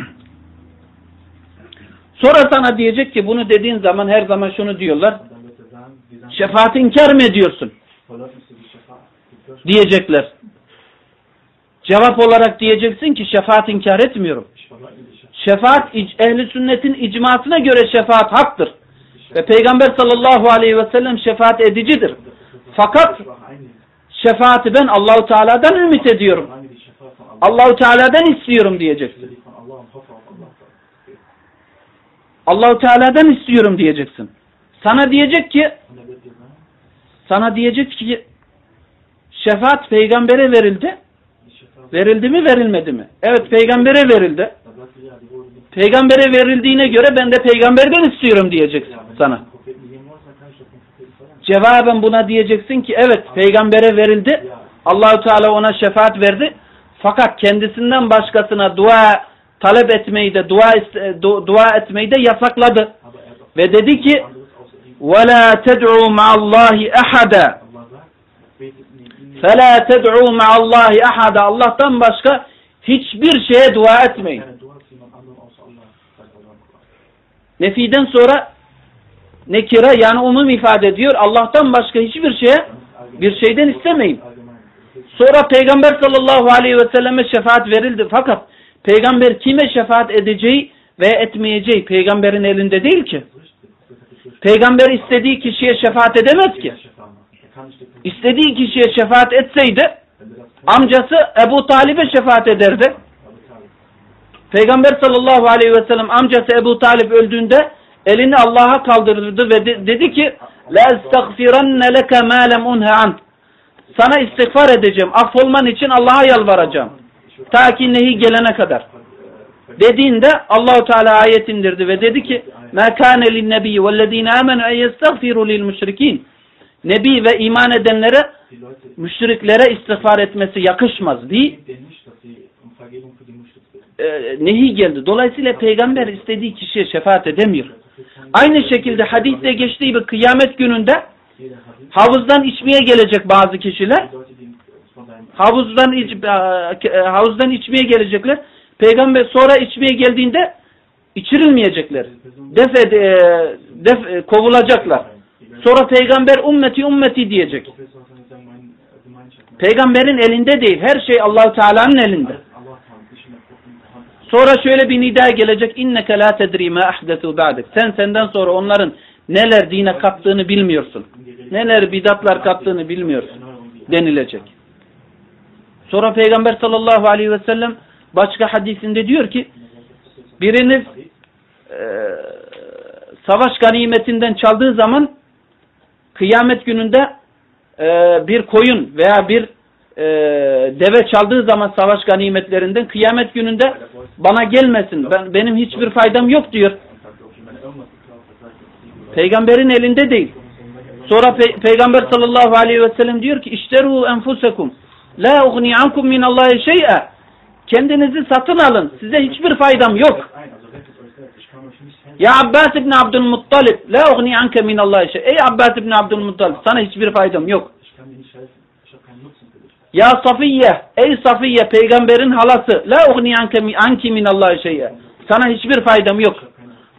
Sonra sana diyecek ki bunu dediğin zaman her zaman şunu diyorlar. Şefaat inkar mı ediyorsun? Diyecekler. Cevap olarak diyeceksin ki şefaat inkar etmiyorum. Şefaat ehli sünnetin icmasına göre şefaat haktır. Ve Peygamber sallallahu aleyhi ve sellem şefaat edicidir. Fakat şefaati ben Allahu Teala'dan ümit ediyorum. Allahu Teala'dan istiyorum diyeceksin. Allahu Teala'dan istiyorum diyeceksin. Sana diyecek ki sana diyecek ki şefaat peygambere verildi. Verildi mi verilmedi mi? Evet peygambere verildi. Peygambere verildiğine göre ben de peygamberden istiyorum diyeceksin sana. Cevaben buna diyeceksin ki evet peygambere verildi. Allahü Teala ona şefaat verdi. Fakat kendisinden başkasına dua talep etmeyi de dua dua etmeyi de yasakladı. Ve dedi ki: "Ve la ted'u ma'allahi ahada." "Fela ted'u ma'allahi ahada." Allah'tan başka hiçbir şeye dua etmeyin. Nefiden sonra nekira yani umum ifade ediyor. Allah'tan başka hiçbir şeye bir şeyden istemeyin. Sonra Peygamber sallallahu aleyhi ve selleme şefaat verildi. Fakat Peygamber kime şefaat edeceği ve etmeyeceği peygamberin elinde değil ki. Peygamber istediği kişiye şefaat edemez ki. İstediği kişiye şefaat etseydi amcası Ebu Talib'e şefaat ederdi. Peygamber sallallahu aleyhi ve sellem amcası Ebu Talib öldüğünde elini Allah'a kaldırdı ve de, dedi ki la estagfirenne leke ma lem unha an. Sana istiğfar edeceğim. Affolman için Allah'a yalvaracağım. Ta ki nehi gelene kadar. Dediğinde Allahu Teala ayet indirdi ve dedi ki: "Ma kana lin-nebi vellezina amenu en yestagfiru lil-müşrikin." Nebi ve iman edenlere müşriklere istiğfar etmesi yakışmaz. Bir e, nehi geldi. Dolayısıyla peygamber istediği kişiye şefaat edemiyor. Aynı şekilde hadiste geçtiği gibi kıyamet gününde havuzdan içmeye gelecek bazı kişiler. Havuzdan iç, e, havuzdan içmeye gelecekler. Peygamber sonra içmeye geldiğinde içirilmeyecekler. Def, e, def e, kovulacaklar. Sonra peygamber ümmeti ümmeti diyecek. Peygamberin elinde değil. Her şey Allahu Teala'nın elinde. Sonra şöyle bir nida gelecek. İnneke la tedri ma ahdetu ba'dik. Sen senden sonra onların neler dine kattığını bilmiyorsun. Neler bidatlar kattığını bilmiyorsun denilecek. Sonra Peygamber sallallahu aleyhi ve sellem başka hadisinde diyor ki biriniz e, savaş ganimetinden çaldığı zaman kıyamet gününde e, bir koyun veya bir e, deve çaldığı zaman savaş ganimetlerinden kıyamet gününde bana gelmesin. Ben, benim hiçbir faydam yok diyor. Peygamberin elinde değil. Sonra Pe Peygamber sallallahu aleyhi ve sellem diyor ki işteru enfusekum la ugni ankum min Allahi şey'e kendinizi satın alın. Size hiçbir faydam yok. Ya Abbas ibn Abdülmuttalib la ugni anke min Allahi şey. Ey Abbas ibn Abdülmuttalib sana hiçbir faydam yok. Ya Safiye, ey Safiye peygamberin halası la ugni anki min Allahi şey'e. Sana hiçbir faydam yok.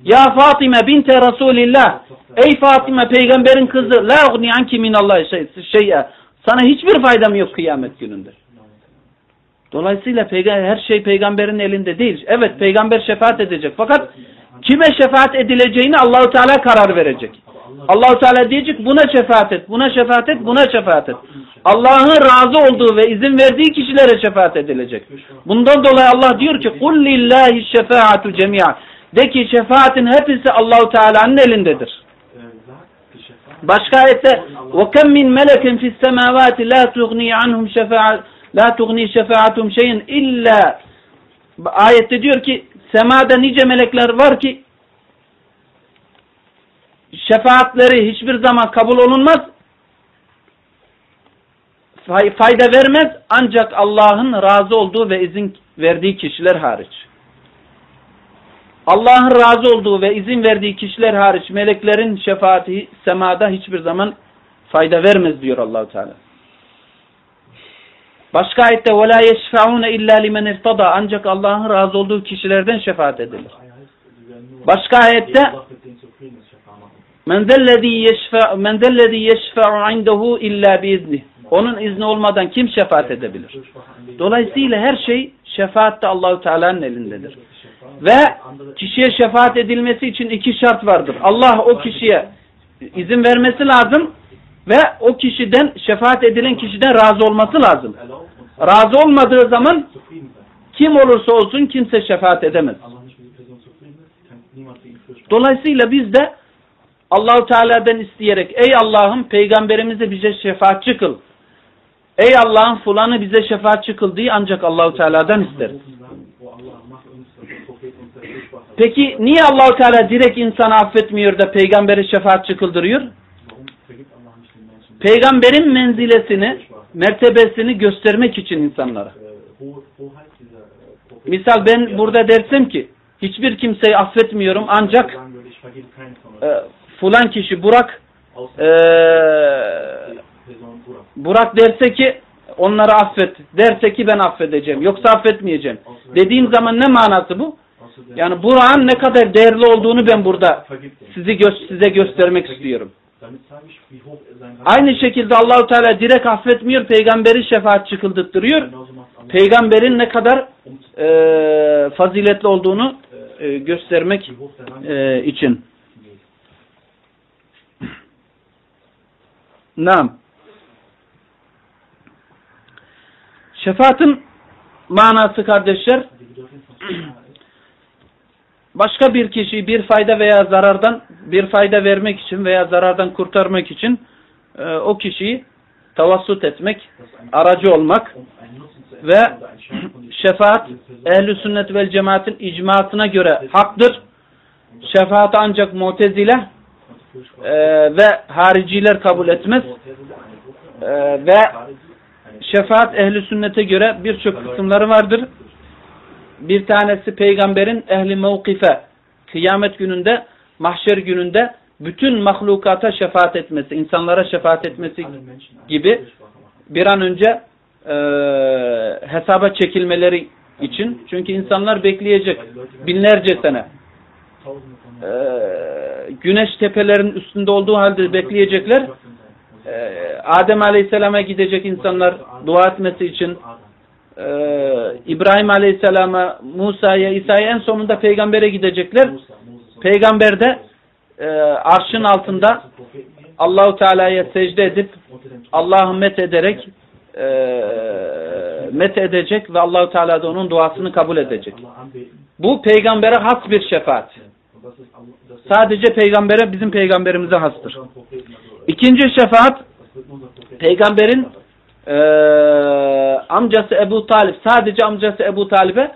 Ya Fatime binte Resulillah, ey Fatime peygamberin kızı la ugni anki min Allahi şey'e. Sana hiçbir faydam yok kıyamet gününde. Dolayısıyla her şey peygamberin elinde değil. Evet peygamber şefaat edecek. Fakat kime şefaat edileceğini Allahu Teala karar verecek. Allahu Teala diyecek buna şefaat et, buna şefaat et, buna şefaat et. Allah'ın razı olduğu ve izin verdiği kişilere şefaat edilecek. Bundan dolayı Allah diyor ki kul lillahi şefaatu cemia. De ki şefaatin hepsi Allahu Teala'nın elindedir. Başka ayette ve kem min melekin fis semavati la tughni anhum şefaat La tugni şefaatum şeyin illa ayette diyor ki semada nice melekler var ki şefaatleri hiçbir zaman kabul olunmaz fay- fayda vermez ancak Allah'ın razı olduğu ve izin verdiği kişiler hariç. Allah'ın razı olduğu ve izin verdiği kişiler hariç meleklerin şefaati semada hiçbir zaman fayda vermez diyor Allahu Teala. Başka ayette وَلَا يَشْفَعُونَ اِلَّا لِمَنْ اِرْتَضَى Ancak Allah'ın razı olduğu kişilerden şefaat edilir. Başka ayette Men zellezî yeşfe men zellezî yeşfe'u indehu illa biizni. Onun izni olmadan kim şefaat edebilir? Dolayısıyla her şey şefaatte Allahu Teala'nın elindedir. Ve kişiye şefaat edilmesi için iki şart vardır. Allah o kişiye izin vermesi lazım ve o kişiden şefaat edilen kişiden razı olması lazım. Razı olmadığı zaman kim olursa olsun kimse şefaat edemez. Dolayısıyla biz de Allahu Teala'dan isteyerek ey Allah'ım peygamberimizi bize şefaatçi kıl. Ey Allah'ım fulanı bize şefaatçi kıl diye ancak Allahu Teala'dan isteriz. Peki niye Allahu Teala direkt insanı affetmiyor da peygamberi şefaatçi kıldırıyor? Peygamberin menzilesini, mertebesini göstermek için insanlara. Misal ben burada dersem ki hiçbir kimseyi affetmiyorum ancak e, fulan kişi Burak e, Burak derse ki onları affet. Derse ki ben affedeceğim. Yoksa affetmeyeceğim. Dediğim zaman ne manası bu? Yani Burak'ın ne kadar değerli olduğunu ben burada sizi gö size göstermek istiyorum. Aynı şekilde Allahu Teala direkt affetmiyor, peygamberi şefaatçi kıldırtıyor. Peygamberin ne kadar e, faziletli olduğunu e, göstermek e, için. Nam. Şefaatin manası kardeşler başka bir kişiyi bir fayda veya zarardan bir fayda vermek için veya zarardan kurtarmak için e, o kişiyi tavassut etmek, aracı olmak ve şefaat ehl sünnet vel cemaatin icmasına göre haktır. Şefaat ancak mutezile e, ve hariciler kabul etmez. E, ve şefaat ehli sünnete göre birçok kısımları vardır. Bir tanesi peygamberin ehli mevkife kıyamet gününde, mahşer gününde bütün mahlukata şefaat etmesi, insanlara şefaat etmesi gibi bir an önce e, hesaba çekilmeleri için. Çünkü insanlar bekleyecek binlerce sene. E, güneş tepelerin üstünde olduğu halde bekleyecekler. E, Adem Aleyhisselam'a gidecek insanlar dua etmesi için. E, İbrahim Aleyhisselam'a, Musa'ya, İsa'ya en sonunda peygambere gidecekler. Peygamber de e, arşın altında Allahu Teala'ya secde edip Allah'ı met ederek met edecek ve Allahu Teala da onun duasını kabul edecek. Bu peygambere has bir şefaat. Sadece peygambere bizim peygamberimize hastır. İkinci şefaat peygamberin e, amcası Ebu Talip sadece amcası Ebu Talip'e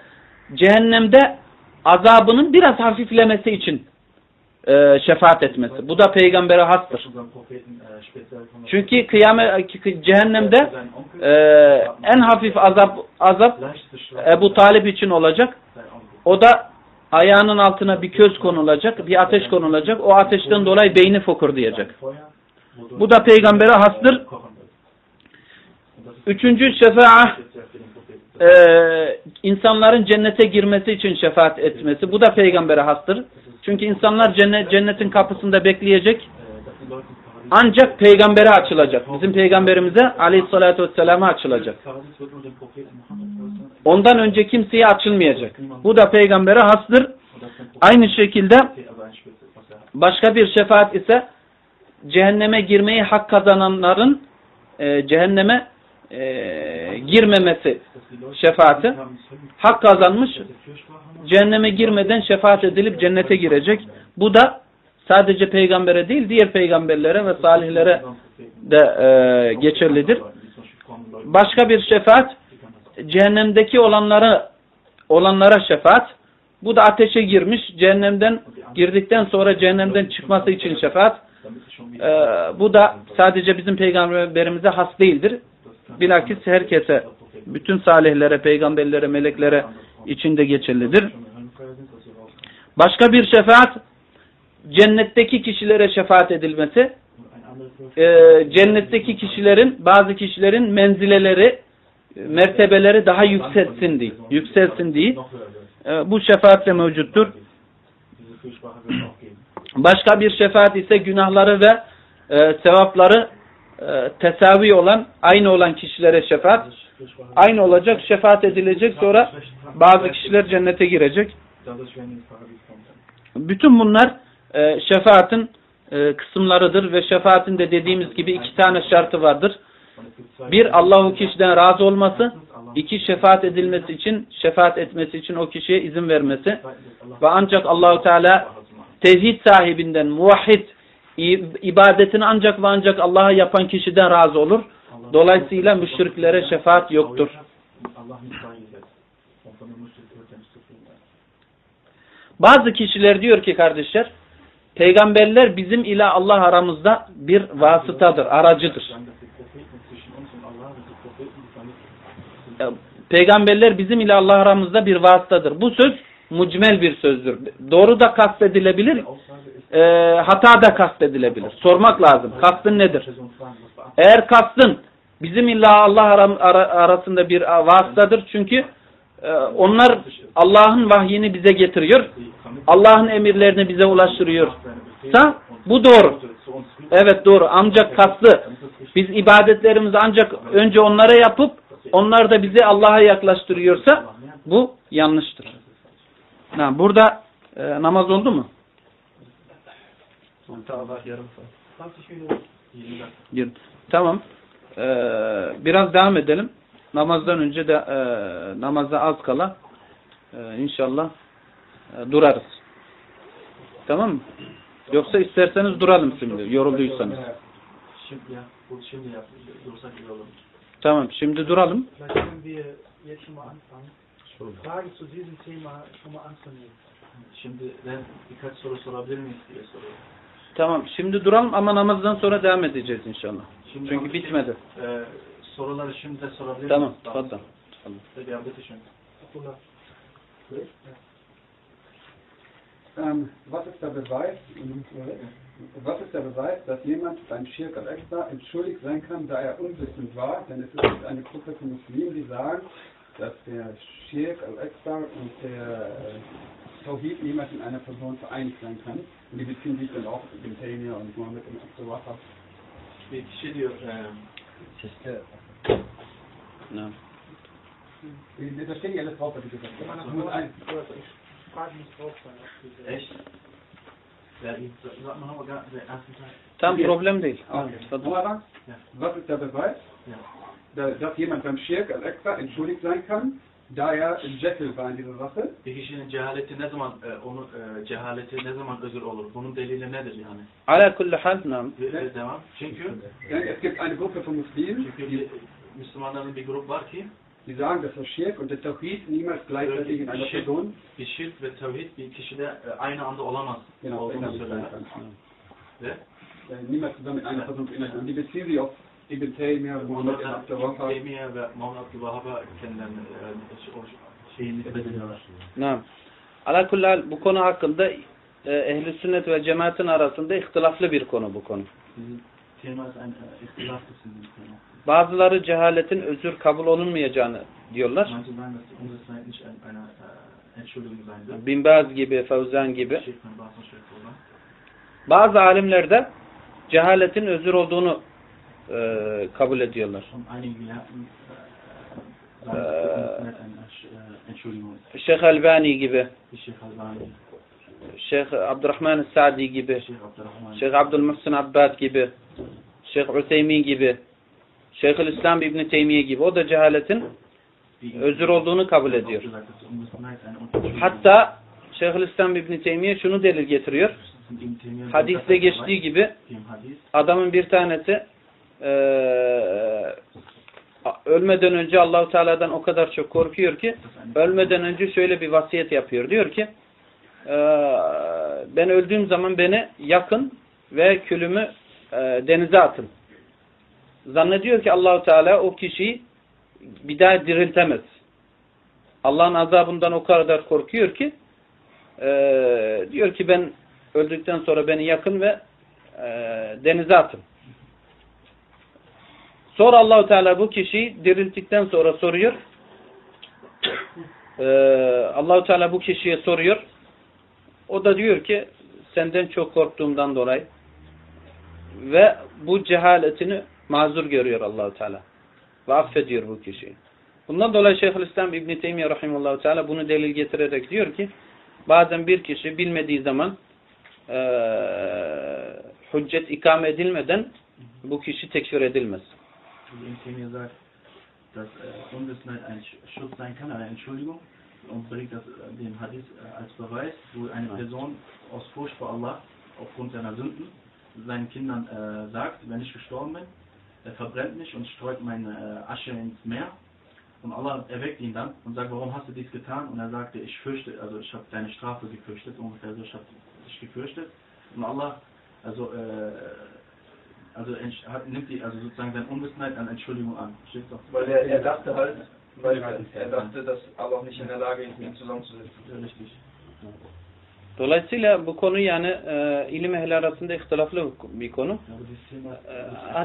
cehennemde azabının biraz hafiflemesi için e, şefaat etmesi. Bu da peygambere hastır. Çünkü kıyamet cehennemde e, en hafif azap azap Ebu Talip için olacak. O da ayağının altına bir köz konulacak, bir ateş konulacak. O ateşten dolayı beyni fokur diyecek. Bu da peygambere hastır. Üçüncü şefaat e, insanların cennete girmesi için şefaat etmesi. Bu da peygambere hastır. Çünkü insanlar cennet, cennetin kapısında bekleyecek. Ancak peygambere açılacak. Bizim peygamberimize aleyhissalatü vesselam'a açılacak. Ondan önce kimseye açılmayacak. Bu da peygambere hastır. Aynı şekilde başka bir şefaat ise cehenneme girmeyi hak kazananların e, cehenneme e, girmemesi şefaati. Hak kazanmış, cehenneme girmeden şefaat edilip cennete girecek. Bu da sadece peygambere değil, diğer peygamberlere ve salihlere de e, geçerlidir. Başka bir şefaat, cehennemdeki olanlara olanlara şefaat. Bu da ateşe girmiş, cehennemden girdikten sonra cehennemden çıkması için şefaat. E, bu da sadece bizim peygamberimize has değildir bilakis herkese, bütün salihlere, peygamberlere, meleklere içinde geçerlidir. Başka bir şefaat, cennetteki kişilere şefaat edilmesi, e, cennetteki kişilerin, bazı kişilerin menzileleri, mertebeleri daha yükselsin diye, yükselsin diye e, bu şefaatle mevcuttur. Başka bir şefaat ise günahları ve e, sevapları e, tesavi olan, aynı olan kişilere şefaat. Aynı olacak, şefaat edilecek sonra bazı kişiler cennete girecek. Bütün bunlar e, şefaatin e, kısımlarıdır ve şefaatin de dediğimiz gibi iki tane şartı vardır. Bir, Allah o kişiden razı olması. iki şefaat edilmesi için, şefaat etmesi için o kişiye izin vermesi. Ve ancak Allahu Teala tevhid sahibinden, muvahhid, ibadetini ancak ve ancak Allah'a yapan kişiden razı olur. Dolayısıyla müşriklere şefaat yoktur. Bazı kişiler diyor ki kardeşler, peygamberler bizim ile Allah aramızda bir vasıtadır, aracıdır. Peygamberler bizim ile Allah aramızda bir vasıtadır. Bu söz mucmel bir sözdür. Doğru da kastedilebilir, e, hata da kastedilebilir. Sormak lazım. Kastın nedir? Eğer kastın bizim illa Allah arasında bir vasıtadır. Çünkü onlar Allah'ın vahyini bize getiriyor. Allah'ın emirlerini bize ulaştırıyorsa bu doğru. Evet doğru. Ancak kastı biz ibadetlerimizi ancak önce onlara yapıp onlar da bizi Allah'a yaklaştırıyorsa bu yanlıştır. Ha, burada e, namaz oldu mu? Tamam. Ee, biraz devam edelim. Namazdan önce de e, namazda az kala e, inşallah e, durarız. Tamam mı? Yoksa isterseniz duralım şimdi yorulduysanız. Şimdi ya, bu şimdi yap, dursak iyi olur. Tamam, şimdi duralım. Şimdi ben birkaç soru sorabilir miyiz diye soruyorum. Tamam, şimdi duralım ama namazdan sonra devam edeceğiz inşallah. Şimdi Çünkü bitmedi. E, soruları şimdi de sorabilir Tamam. Peki, schön. Ähm, was ist der Beweis, was ist der Beweis, dass jemand beim Schirk al-Ekbar entschuldigt sein kann, da er unwissend war? Denn es ist eine Gruppe von Muslimen, die sagen, dass der Schirk al-Ekbar und der äh, Tawhid niemals in einer Person vereinigt sein kann. Und die beziehen sich dann auch auf den Taymiyah und Mohammed und Abdul Wahab. Bir kişi diyor, e, Ja. Da stehen die alles drauf, was ich gesagt habe. Nur eins. echt? Ja, ich sag mal nochmal den ersten Teil. Tam problem değil. Al, Okay. tfaddal. Nochmal Ja. Was ist der Beweis? Ja. Da- Dass jemand beim Schirk al-Ekbar entschuldigt sein kann, da Jettel war in dieser Sache. Bir kişinin cehaleti ne zaman e, onu e, cehaleti ne zaman özür olur? Bunun delili nedir yani? Ala kulli hal, nam. Devam. Çünkü Ja, Es gibt eine Gruppe von Muslimen, çünkü die, bir- Müslümanların bir grup var ki die sagen, dass das Schirk und der Tawhid niemals gleichzeitig in einer Schirk. Person bir şirk ve tevhid bir kişide e, aynı anda olamaz. genau, olduğunu söylerler. Ve Äh, Niemals zusammen in einer Person. Und die beziehen sich auf Ibn Taymiyyah, Muhammad onlar ibn Wahhab. Teymiye ve Muhammed Abdülvahhab'a kendilerini e, o şeyi nispet ediyorlar. Nam. Ala kulli hal, bu konu hakkında e, ehli sünnet ve cemaatin arasında ihtilaflı bir konu bu konu. Thema. Bazıları cehaletin özür kabul olunmayacağını diyorlar. Manche sagen, dass die Unwissenheit nicht ein, eine äh, Entschuldigung sein wird. Bin Baz gibi, Fevzan gibi. Bazı alimler de cehaletin özür olduğunu e, kabul ediyorlar. İst. Şeyh Albani gibi, Şeyh Abdurrahman Sa'di gibi, Şeyh Abdülmuhsin Abbad gibi, Şeyh Hüseymin gibi, Şeyhülislam İbni Teymiye gibi. O da cehaletin özür olduğunu kabul ediyor. Hatta Şeyhülislam İbni Teymiye şunu delil getiriyor. Ibn Hadiste geçtiği gibi adamın bir tanesi eee, ölmeden önce Allahu Teala'dan o kadar çok korkuyor ki ölmeden önce şöyle bir vasiyet yapıyor. Diyor ki eee, ben öldüğüm zaman beni yakın ve külümü eee, denize atın. zannediyor ki Allahu Teala o kişiyi bir daha diriltemez. Allah'ın azabından o kadar korkuyor ki e, diyor ki ben öldükten sonra beni yakın ve e, denize atın. Sonra Allahu Teala bu kişiyi dirilttikten sonra soruyor. E, Allahu Teala bu kişiye soruyor. O da diyor ki senden çok korktuğumdan dolayı ve bu cehaletini mazur görüyor Allahu Teala ve affediyor bu kişiyi. Bundan dolayı Şeyhülislam İbn Teymiyye rahimehullah Teala bunu delil getirerek diyor ki bazen bir kişi bilmediği zaman e, hüccet ikame edilmeden bu kişi tekfir edilmez. Ibn Taymiyyah sagt, dass äh, Unwissenheit ein Sch- Schutz sein kann, eine Entschuldigung, und bringt das äh, den Hadith äh, als Beweis, wo eine. Person aus Furcht vor Allah aufgrund seiner Sünden seinen Kindern äh, sagt, wenn ich gestorben bin, er verbrennt mich und streut meine äh, Asche ins Meer. Und Allah erweckt ihn dann und sagt, warum hast du dies getan? Und er sagte, ich fürchte, also ich habe deine Strafe gefürchtet, ungefähr so, ich habe dich gefürchtet. Und Allah, also, äh, also hat, nimmt die, also sozusagen seine Unwissenheit an Entschuldigung an. Weil er, er dachte halt, weil er dachte, dass Allah nicht in der Lage ist, mit ihm zusammenzusitzen. Ja, richtig. Dolayısıyla bu konu yani e, ilim ehli arasında ihtilaflı bir konu.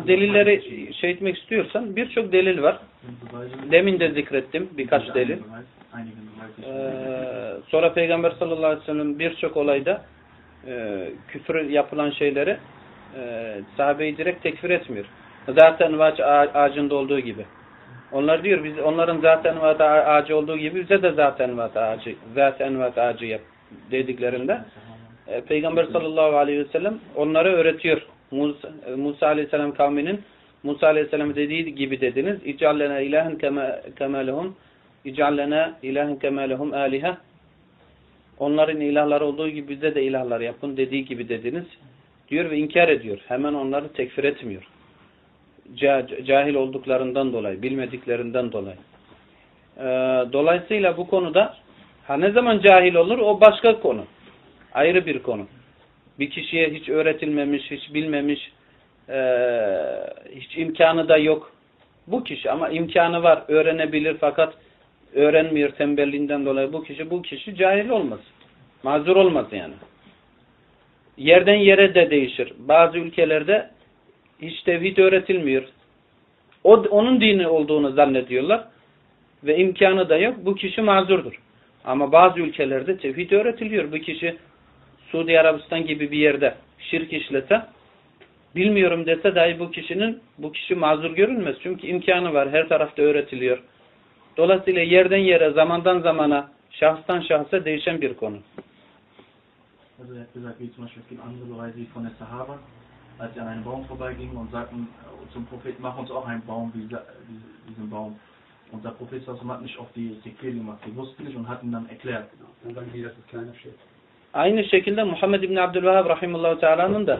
E, delilleri şey etmek istiyorsan birçok delil var. Demin de zikrettim birkaç delil. Ee, sonra Peygamber sallallahu aleyhi ve sellem birçok olayda e, küfür yapılan şeyleri e, sahabeyi direkt tekfir etmiyor. Zaten vaç ağa- ağacında olduğu gibi. Onlar diyor biz onların zaten vat ağacı olduğu gibi bize de zaten vat ağacı zaten vat ağacı yap dediklerinde e, Peygamber sallallahu aleyhi ve sellem onlara öğretiyor. Musa, e, Musa aleyhisselam kavminin Musa aleyhisselam dediği gibi dediniz. İcallena ilahen kema, kema lehum İcallena ilahen kema lehum alihe Onların ilahları olduğu gibi bize de ilahlar yapın dediği gibi dediniz. Diyor ve inkar ediyor. Hemen onları tekfir etmiyor. Ca- cahil olduklarından dolayı, bilmediklerinden dolayı. Ee, dolayısıyla bu konuda ha ne zaman cahil olur o başka konu. Ayrı bir konu. Bir kişiye hiç öğretilmemiş, hiç bilmemiş, ee, hiç imkanı da yok. Bu kişi ama imkanı var, öğrenebilir fakat öğrenmiyor tembelliğinden dolayı bu kişi bu kişi cahil olmaz. Mazur olmaz yani. Yerden yere de değişir. Bazı ülkelerde hiç tevhid öğretilmiyor. O, onun dini olduğunu zannediyorlar ve imkanı da yok. Bu kişi mazurdur. Ama bazı ülkelerde tevhid öğretiliyor. Bu kişi Suudi Arabistan gibi bir yerde şirk işlese bilmiyorum dese dahi bu kişinin bu kişi mazur görülmez. Çünkü imkanı var. Her tarafta öğretiliyor. Dolayısıyla yerden yere, zamandan zamana, şahstan şahsa değişen bir konu. Also er hat gesagt, wie zum Beispiel es gibt andere Beweise wie von der Sahaba, als sie an einem Baum vorbeigingen und sagten äh, zum Propheten, mach uns auch einen Baum wie, dieser- wie diesen Baum. Und der Prophet hat nicht auf die Sekre gemacht, die wussten nicht und hat ihnen dann erklärt. Dann sagen die, das ist kleiner Schiff. Aynı şekilde Muhammed İbni Abdülvahhab rahimullahu teala'nın da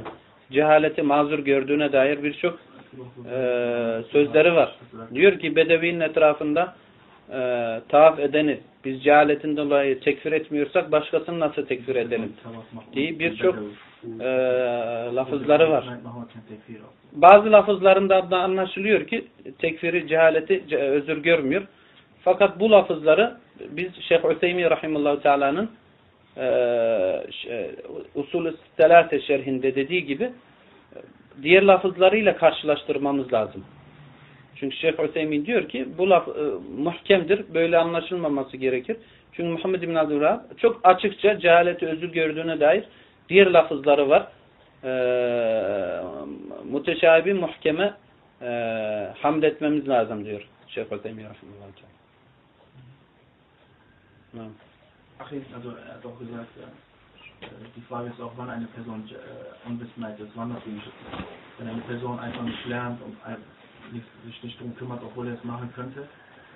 cehaleti mazur gördüğüne dair birçok e, sözleri var. Diyor ki Bedevi'nin etrafında e, tavaf edeni biz cehaletinden dolayı tekfir etmiyorsak başkasını nasıl tekfir edelim diye birçok e, lafızları var. Bazı lafızlarında da anlaşılıyor ki tekfiri, cehaleti ce- özür görmüyor. Fakat bu lafızları biz Şeyh Hüseymi Rahimullahu Teala'nın eee şey, Usul-ü Selate şerhinde dediği gibi e, diğer lafızlarıyla karşılaştırmamız lazım. Çünkü Şeyh Hüseyin diyor ki bu laf e, muhkemdir. Böyle anlaşılmaması gerekir. Çünkü Muhammed bin Abdülvahhab çok açıkça cehaleti özür gördüğüne dair diğer lafızları var. E, müteşabi muhkeme e, hamd etmemiz lazım diyor Şeyh Hüseyin Rahimullah. Evet. Achim, also auch gesagt, die Frage ist auch, wann eine Person äh, ist, wann das schützt. Wenn eine Person einfach nicht lernt und nicht, sich nicht darum kümmert, obwohl er es machen könnte,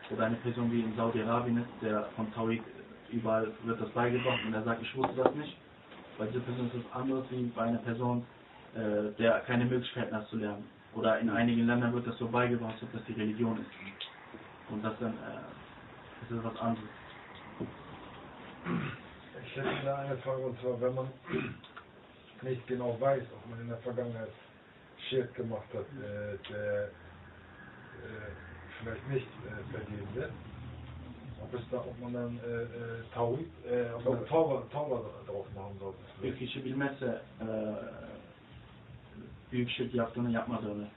oder eine Person wie in Saudi-Arabien ist, der von Tawhid überall wird das beigebracht und er sagt, ich wusste das nicht. Bei dieser Person ist es anders wie bei einer Person, äh, der keine Möglichkeiten hat zu lernen. Oder in einigen Ländern wird das so beigebracht, ob das die Religion ist. Und das dann, äh, das ist was anderes. Ich hätte da eine Frage, und zwar, wenn man nicht genau weiß, ob man in der Vergangenheit Schirk gemacht hat, äh, der vergeben wird. Ob, es da, ob man dann äh, Tauhid, äh, ob man Tauber, Tauber drauf machen sollte. Bir kişi bilmezse e, büyük şirk yaptığını yapmadığını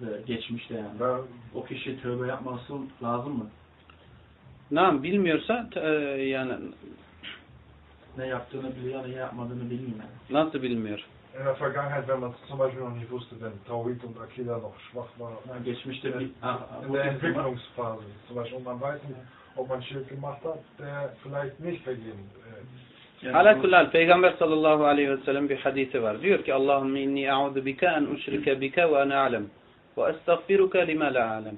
ve geçmişte yani. Da, O kişi tövbe yapması lazım mı? Nam bilmiyorsa e, yani Ne yaptığını biliyor, ne yapmadığını bilmiyor. nasıl bilmiyor? İn der Vergangenheit, wenn man zum Beispiel noch nicht wusste, wenn Tauhid und Akida noch schwach war, Yani geçmişte bir ah, in der Entwicklungsphase zum Beispiel, und man weiß nicht, ob man Schirk gemacht hat, der vielleicht nicht vergeben Yani Ala kullal Peygamber sallallahu aleyhi ve sellem bir hadisi var. Diyor ki Allahümme inni a'udu bike en uşrike bike ve ana alem ve estağfiruke lima la alem.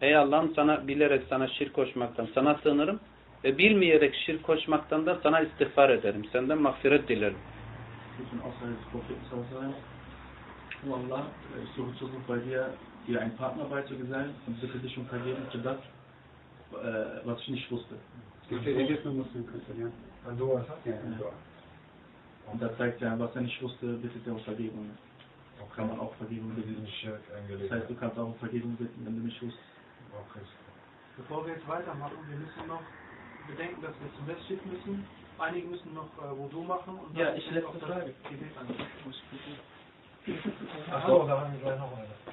Ey Allah'ım sana bilerek sana şirk koşmaktan sana sığınırım ve bilmeyerek şirk koşmaktan da sana istiğfar ederim. Senden mağfiret dilerim. Bütün Aussage des Propheten sallallahu. Oh Allah, ich suche Zukunft bei dir, dir einen Partner beizugesellen und bitte dich um Vergebung für das, was ich nicht wusste. Gibt ja jedes Mal Muslim konstruieren. Wenn du was hast? Ja, ja. Und da zeigt er, was er nicht wusste, bittet er um Vergebung. Kann man auch Vergebung bitten. Das heißt, du kannst auch um Vergebung bitten, wenn du nicht wusstest. Richtig. Bevor wir jetzt weitermachen, wir müssen noch bedenken, dass wir zum Mesjid müssen. Einige müssen noch äh, Wudu machen. Und Ja, ich letzte Frage. Gebet an. Jetzt.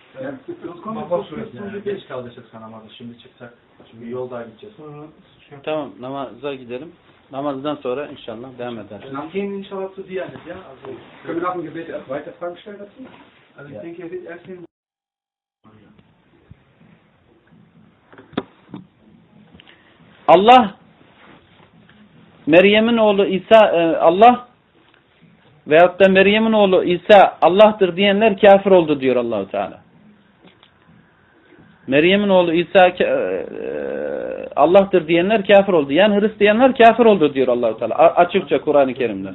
zum Yani Gebet. geç kalacağız kanamada. Şimdi çıksak, çünkü yolda gideceğiz. Tamam namaza gidelim. Namazdan sonra inşallah devam ederiz. Dann gehen wir inshallah zu dir, Anis, ja? Also, Können wir nach dem Gebet erst weiter Fragen stellen dazu? also ich Ja. denke, er wird erst den Allah Meryem'in oğlu İsa e, Allah veyahut da Meryem'in oğlu İsa Allah'tır diyenler kafir oldu diyor Allahu Teala. Meryem'in oğlu İsa e, e, Allah'tır diyenler kafir oldu. Yani Hristiyanlar kafir oldu diyor Allahu Teala. Açıkça Kur'an-ı Kerim'de.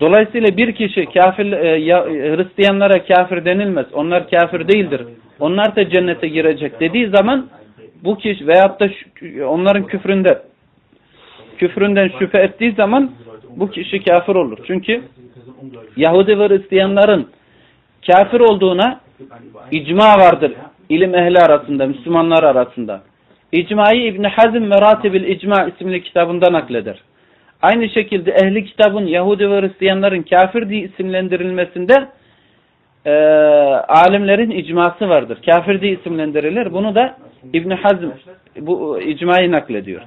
Dolayısıyla bir kişi kafir ya- Hristiyanlara kafir denilmez. Onlar kafir değildir. Onlar da cennete girecek dediği zaman bu kişi veyahut da onların küfründe küfründen şüphe ettiği zaman bu kişi kafir olur. Çünkü. Yahudi ve Hristiyanların kafir olduğuna icma vardır. ilim ehli arasında, Müslümanlar arasında. İcmayı İbn Hazm Meratibil İcma isimli kitabında nakleder. Aynı şekilde ehli kitabın Yahudi ve Hristiyanların kafir diye isimlendirilmesinde e, alimlerin icması vardır. Kafir diye isimlendirilir. Bunu da İbn Hazm bu icmayı naklediyor.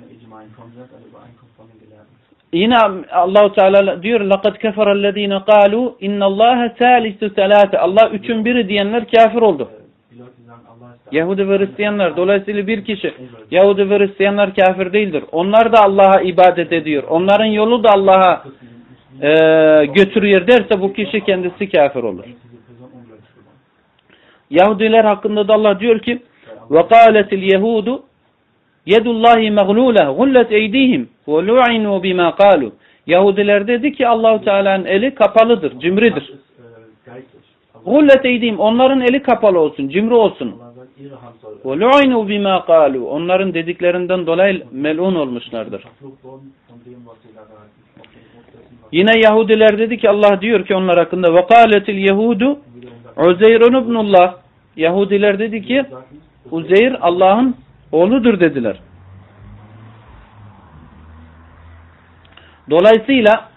Yine Allahu Teala diyor لَقَدْ كَفَرَ الَّذ۪ينَ قَالُوا اِنَّ اللّٰهَ ثَالِثُ ثَلَاثَ Allah üçün biri diyenler kafir oldu. Die Leute sagen, Allah ist der Yahudi ve Hristiyanlar. Dolayısıyla bir kişi Yahudi ve Hristiyanlar kafir değildir. Onlar da Allah'a ibadet ediyor. Onların yolu da Allah'a e, götürüyor derse bu kişi kendisi kafir olur. diese Person ungläubig geworden. Yahudiler hakkında da Allah diyor ki وَقَالَتِ الْيَهُودُ Yedullahi mağlule gullet eydihim ve lu'inu bima kalu. Yahudiler dedi ki Allahu Teala'nın eli kapalıdır, cimridir. Gullet eydihim onların eli kapalı olsun, cimri olsun. Ve lu'inu bima kalu. Onların dediklerinden dolayı melun olmuşlardır. Yine Yahudiler dedi ki Allah diyor ki onlar hakkında ve kâletil yehudu Uzeyrun ibnullah. Yahudiler dedi ki Uzeyr Allah'ın oğludur dediler. Dolayısıyla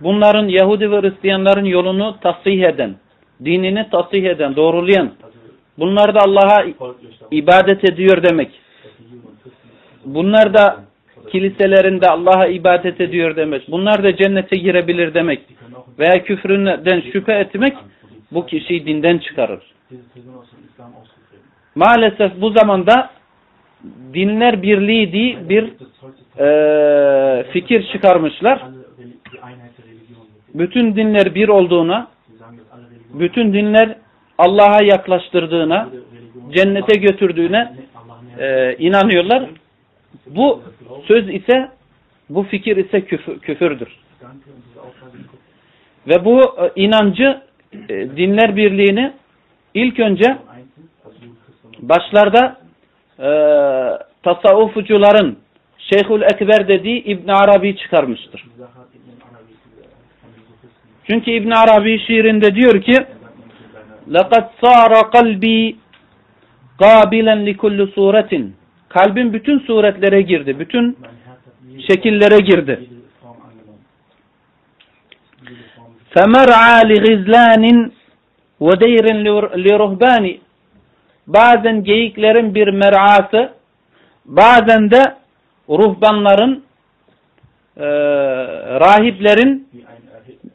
bunların Yahudi ve Hristiyanların yolunu tasih eden, dinini tasih eden, doğrulayan, bunlar da Allah'a ibadet ediyor demek. Bunlar da kiliselerinde Allah'a ibadet ediyor demek. Bunlar da cennete girebilir demek. Veya küfründen şüphe etmek bu kişiyi dinden çıkarır. Maalesef bu zamanda dinler birliği diye bir eee, fikir çıkarmışlar. Bütün dinler bir olduğuna, bütün dinler Allah'a yaklaştırdığına, cennete götürdüğüne eee, inanıyorlar. Bu söz ise, bu fikir ise küfür, küfürdür. Ve bu e, inancı, e, dinler birliğini ilk önce başlarda e, tasavvufucuların Şeyhül Ekber dediği İbn Arabi çıkarmıştır. die Sache hat in dem Arabi diese, von den Sophisten, Çünkü İbn Arabi şiirinde diyor ki er sagt nämlich in seiner لَقَدْ صَارَ قَلْبِي قَابِلًا لِكُلُّ سُورَةٍ Kalbim bütün suretlere girdi. Bütün Mein Herz hat jede, şekillere girdi. jede Form angenommen. Jede Form. فَمَرْعَى لِغِزْلَانٍ وَدَيْرٍ لِرُهْبَانِ Bazen geyiklerin bir mer'ası, bazen de ruhbanların, e, rahiplerin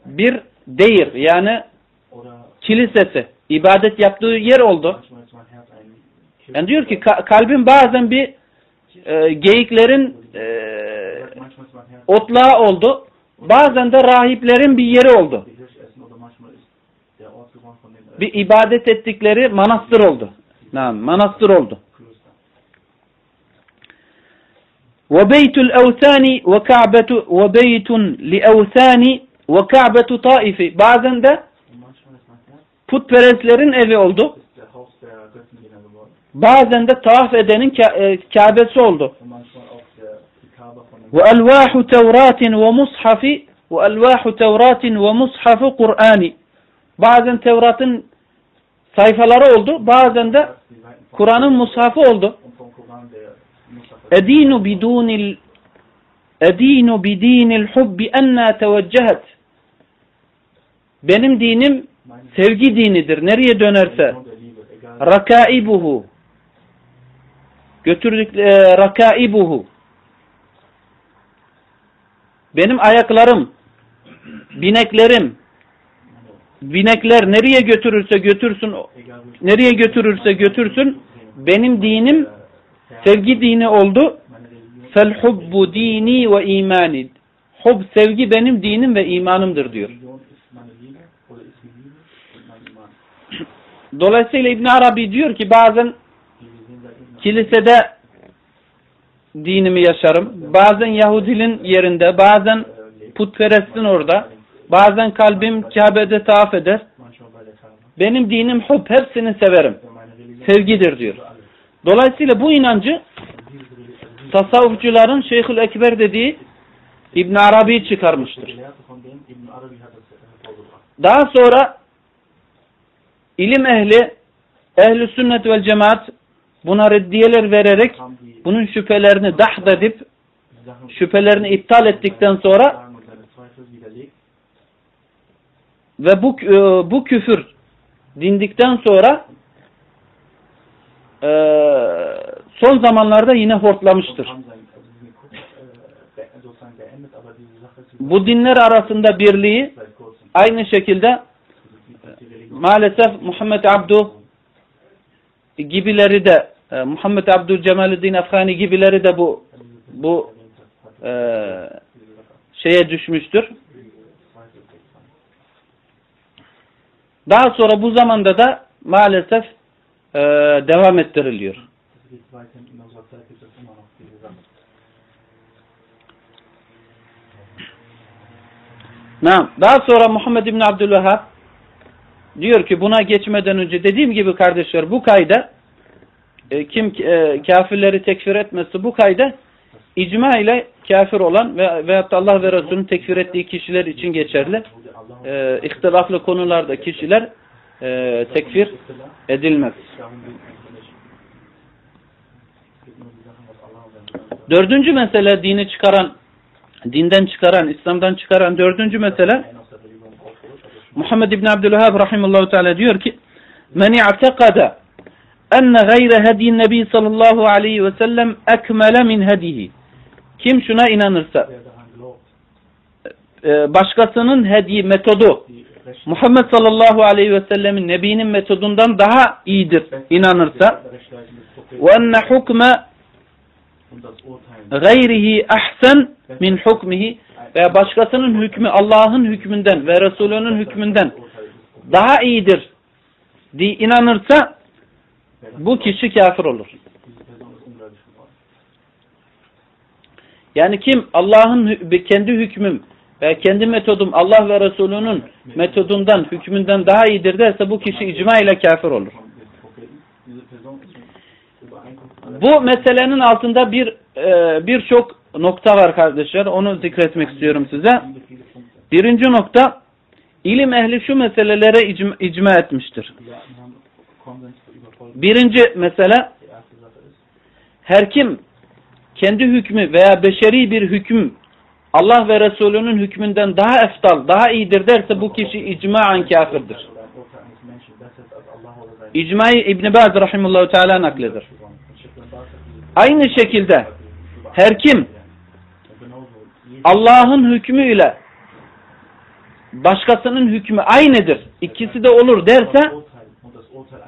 bir deyir yani kilisesi, ibadet yaptığı yer oldu. Yani diyor ki ka- kalbim bazen bir e, geyiklerin e, otlağı oldu, bazen de rahiplerin bir yeri oldu. Bir ibadet ettikleri manastır oldu. Naam, manastır oldu. Kloster. وبيت الأوثان وكعبة وبيت لأوثان وكعبة طائف bazen de Und manchmal ist mein Herz putperestlerin evi oldu. ist der Haus der Götzendiener geworden. Bazen de tavaf edenin Ka- e, Kabe'si oldu. Und manchmal auch der die Kaaba von dem وألواح توراة ومصحف وألواح توراة ومصحف قرآن Bazen Tevrat'ın sayfaları oldu. Bazen de Kur'an'ın mushafı oldu. Edinu bidunil edinu bidinil hubbi enna teveccehet benim dinim sevgi dinidir. Nereye dönerse rakaibuhu götürdük e, rakaibuhu benim ayaklarım bineklerim binekler nereye götürürse götürsün, nereye götürürse götürsün, benim dinim sevgi dini oldu. Fel hubbu dini ve imani. Hub sevgi benim dinim ve imanımdır diyor. Dolayısıyla İbn Arabi diyor ki bazen kilisede dinimi yaşarım. Bazen Yahudinin yerinde, bazen lebt, putperestin orada. Bazen kalbim Kabe'de tavaf eder. Benim dinim hub, hepsini severim. Sevgidir diyor. Dolayısıyla bu inancı tasavvufçuların Şeyhül Ekber dediği İbn Arabi çıkarmıştır. Daha sonra ilim ehli, ehl sünnet vel cemaat buna reddiyeler vererek bunun şüphelerini dahd edip şüphelerini iptal ettikten sonra sagen und seine Zweifel widerlegt. Ve bu e, bu küfür dindikten sonra e, son zamanlarda yine hortlamıştır. Bu dinler arasında birliği aynı şekilde maalesef Muhammed Abdu gibileri de e, Muhammed Abdülcemaluddin Afgani gibileri de bu bu e, şeye düşmüştür. Daha sonra bu zamanda da maalesef e, devam ettiriliyor. Daha sonra Muhammed İbni Abdülvehhab diyor ki buna geçmeden önce dediğim gibi kardeşler bu kayda e, kim e, kafirleri tekfir etmesi bu kayda icma ile kafir olan ve veyahut da Allah ve Resulünün tekfir ettiği kişiler için geçerli. E, ihtilaflı konularda kişiler e, tekfir edilmez. Dördüncü mesele dini çıkaran, dinden çıkaran, İslam'dan çıkaran dördüncü mesele Muhammed İbni Abdülvehhab rahimullahu teala diyor ki Men i'tekada enne gayre hediyin nebi sallallahu aleyhi ve sellem ekmele min hedihi. Kim şuna inanırsa e, başkasının hediye metodu Muhammed sallallahu aleyhi ve sellemin nebinin metodundan daha iyidir inanırsa das Urteilen gayrihi ahsen min hukmihi veya başkasının hükmü Allah'ın hükmünden ve Resulünün hükmünden daha iyidir diye inanırsa bu kişi kafir olur. Yani kim Allah'ın kendi hükmüm ve kendi metodum Allah ve Resulünün metodundan, hükmünden daha iyidir derse bu kişi icma ile kafir olur. Bu meselenin altında bir e, birçok nokta var kardeşler. Onu zikretmek istiyorum size. Birinci nokta ilim ehli şu meselelere icma, icma etmiştir. Birinci mesele her kim kendi hükmü veya beşeri bir hüküm Allah ve Resulünün hükmünden daha eftal, daha iyidir derse bu kişi icmaen kafirdir. İcmayı İbn Baz rahimullahu teala dieses Aynı şekilde her kim Allah'ın hükmüyle başkasının hükmü aynıdır. İkisi de olur derse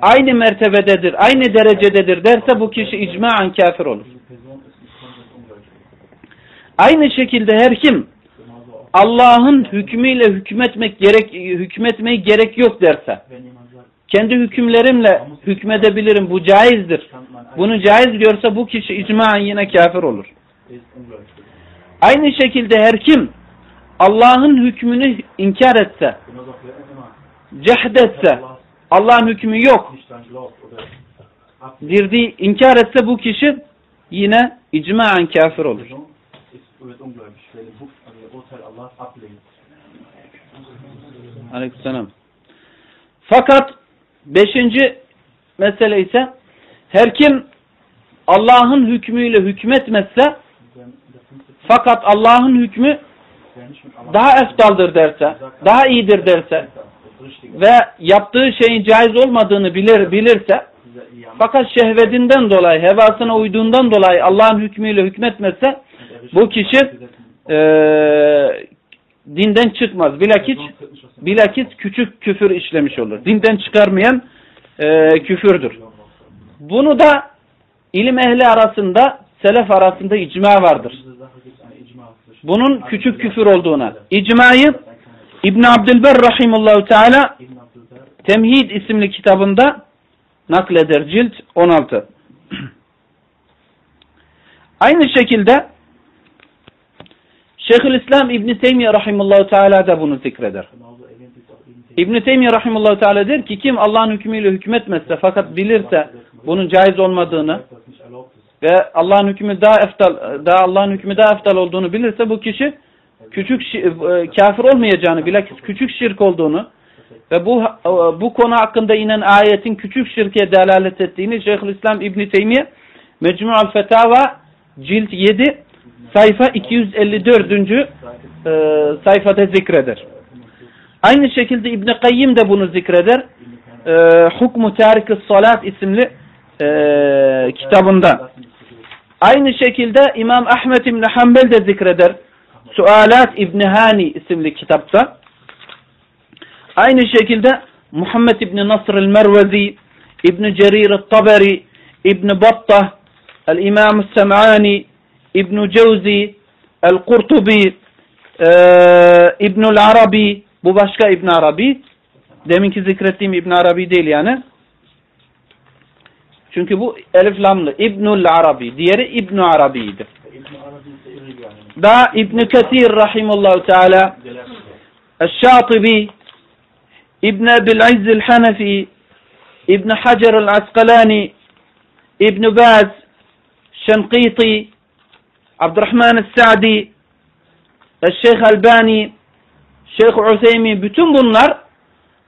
aynı mertebededir, aynı derecededir derse bu kişi icmaen kafir olur. Diese Person ist mit Konsens ungläubig. Aynı şekilde her kim Allah'ın hükmüyle hükmetmek gerek hükmetmeyi gerek yok derse kendi hükümlerimle hükmedebilirim bu caizdir. Bunu caiz görse bu kişi icmaen yine kafir olur. Aynı şekilde her kim Allah'ın hükmünü inkar etse, cehdetse, Allah Allah'ın hükmü yok dirdiği inkar etse bu kişi yine icmaen kafir olur. Wird ungläubig, also das Urteil Allahs ablehnt. Aleykümselam. Fakat beşinci mesele ise her kim Allah'ın hükmüyle hükmetmezse Wenn fakat Allah'ın hükmü Allah daha eftaldır derse, daha iyidir derse ve yaptığı şeyin caiz olmadığını bilir bilirse fakat şehvetinden dolayı, hevasına uyduğundan dolayı Allah'ın hükmüyle hükmetmezse bu kişi eee, dinden çıkmaz. Bilakis, bilakis küçük küfür işlemiş olur. Dinden çıkarmayan eee, küfürdür. Bunu da ilim ehli arasında, selef arasında icma vardır. Bunun küçük küfür olduğuna. İcmayı İbn Abdülber rahimullahu teala Temhid isimli kitabında nakleder cilt 16. Aynı şekilde Şeyhülislam İbn Teymiyye rahimullahu teala da bunu zikreder. Ibn Teymiyye rahimullahu teala der ki kim Allah'ın hükmüyle hükmetmezse fakat bilirse bunun caiz olmadığını ve Allah'ın hükmü daha eftal daha Allah'ın hükmü daha eftal olduğunu bilirse bu kişi küçük e, kafir olmayacağını bilakis küçük şirk olduğunu ve bu e, bu konu hakkında inen ayetin küçük şirke delalet ettiğini Şeyhülislam İbn Teymiyye Mecmu'al Fetava cilt 7 sayfa 254. e, sayfada zikreder. Aynı şekilde İbn Kayyim de bunu zikreder. E, Hukmu Tarik-i Salat isimli e, kitabında. Aynı şekilde İmam Ahmet İbni Hanbel de zikreder. Sualat İbni Hani isimli kitapta. Aynı şekilde Muhammed İbni Nasr el-Mervezi, İbni Cerir el-Taberi, İbni Battah, el-İmam el-Sem'ani, ابن Cevzi, El-Kurtubi, e, İbnül Arabi, bu başka İbn Arabi. Deminki zikrettiğim İbn Arabi değil yani. Çünkü bu elif lamlı İbnül Arabi. Diğeri İbn Arabi'ydi. Daha İbn Kesir rahimullahu teala El-Şatibi İbn Ebil İzz Hanefi İbn Hacer el Askalani İbn Baz Şenkiti عبد الرحمن السعدي الشيخ الباني Şeyh Useymi bütün bunlar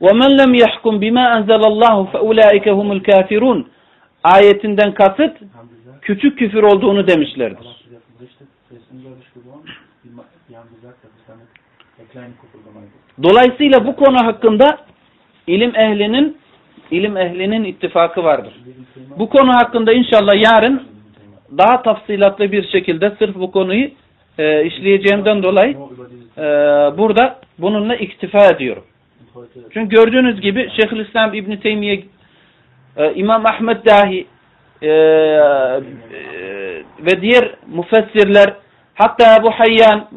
وَمَنْ لَمْ يَحْكُمْ بِمَا أَنْزَلَ اللّٰهُ فَاُولَٰئِكَ هُمُ الْكَافِرُونَ ayetinden kasıt Haben gesagt, küçük küfür olduğunu demişlerdir. Allah hat gesagt, berichtet, der ist ungläubig geworden. Die, ma- die haben gesagt, dass es damit der kleine Kuppel gemeint ist. Dolayısıyla bu konu hakkında ilim ehlinin ilim ehlinin ittifakı vardır. Diesen Thema, Bu konu hakkında inşallah yarın diesen Thema. daha tafsilatlı bir şekilde sırf bu konuyu e, işleyeceğimden dolayı Nur über dieses e, burada bununla iktifa ediyorum. und heute Çünkü gördüğünüz gibi Şeyhülislam İbn Teymiye, e, İmam Ahmed dahi e, e, ve diğer müfessirler hatta Ebu Hayyan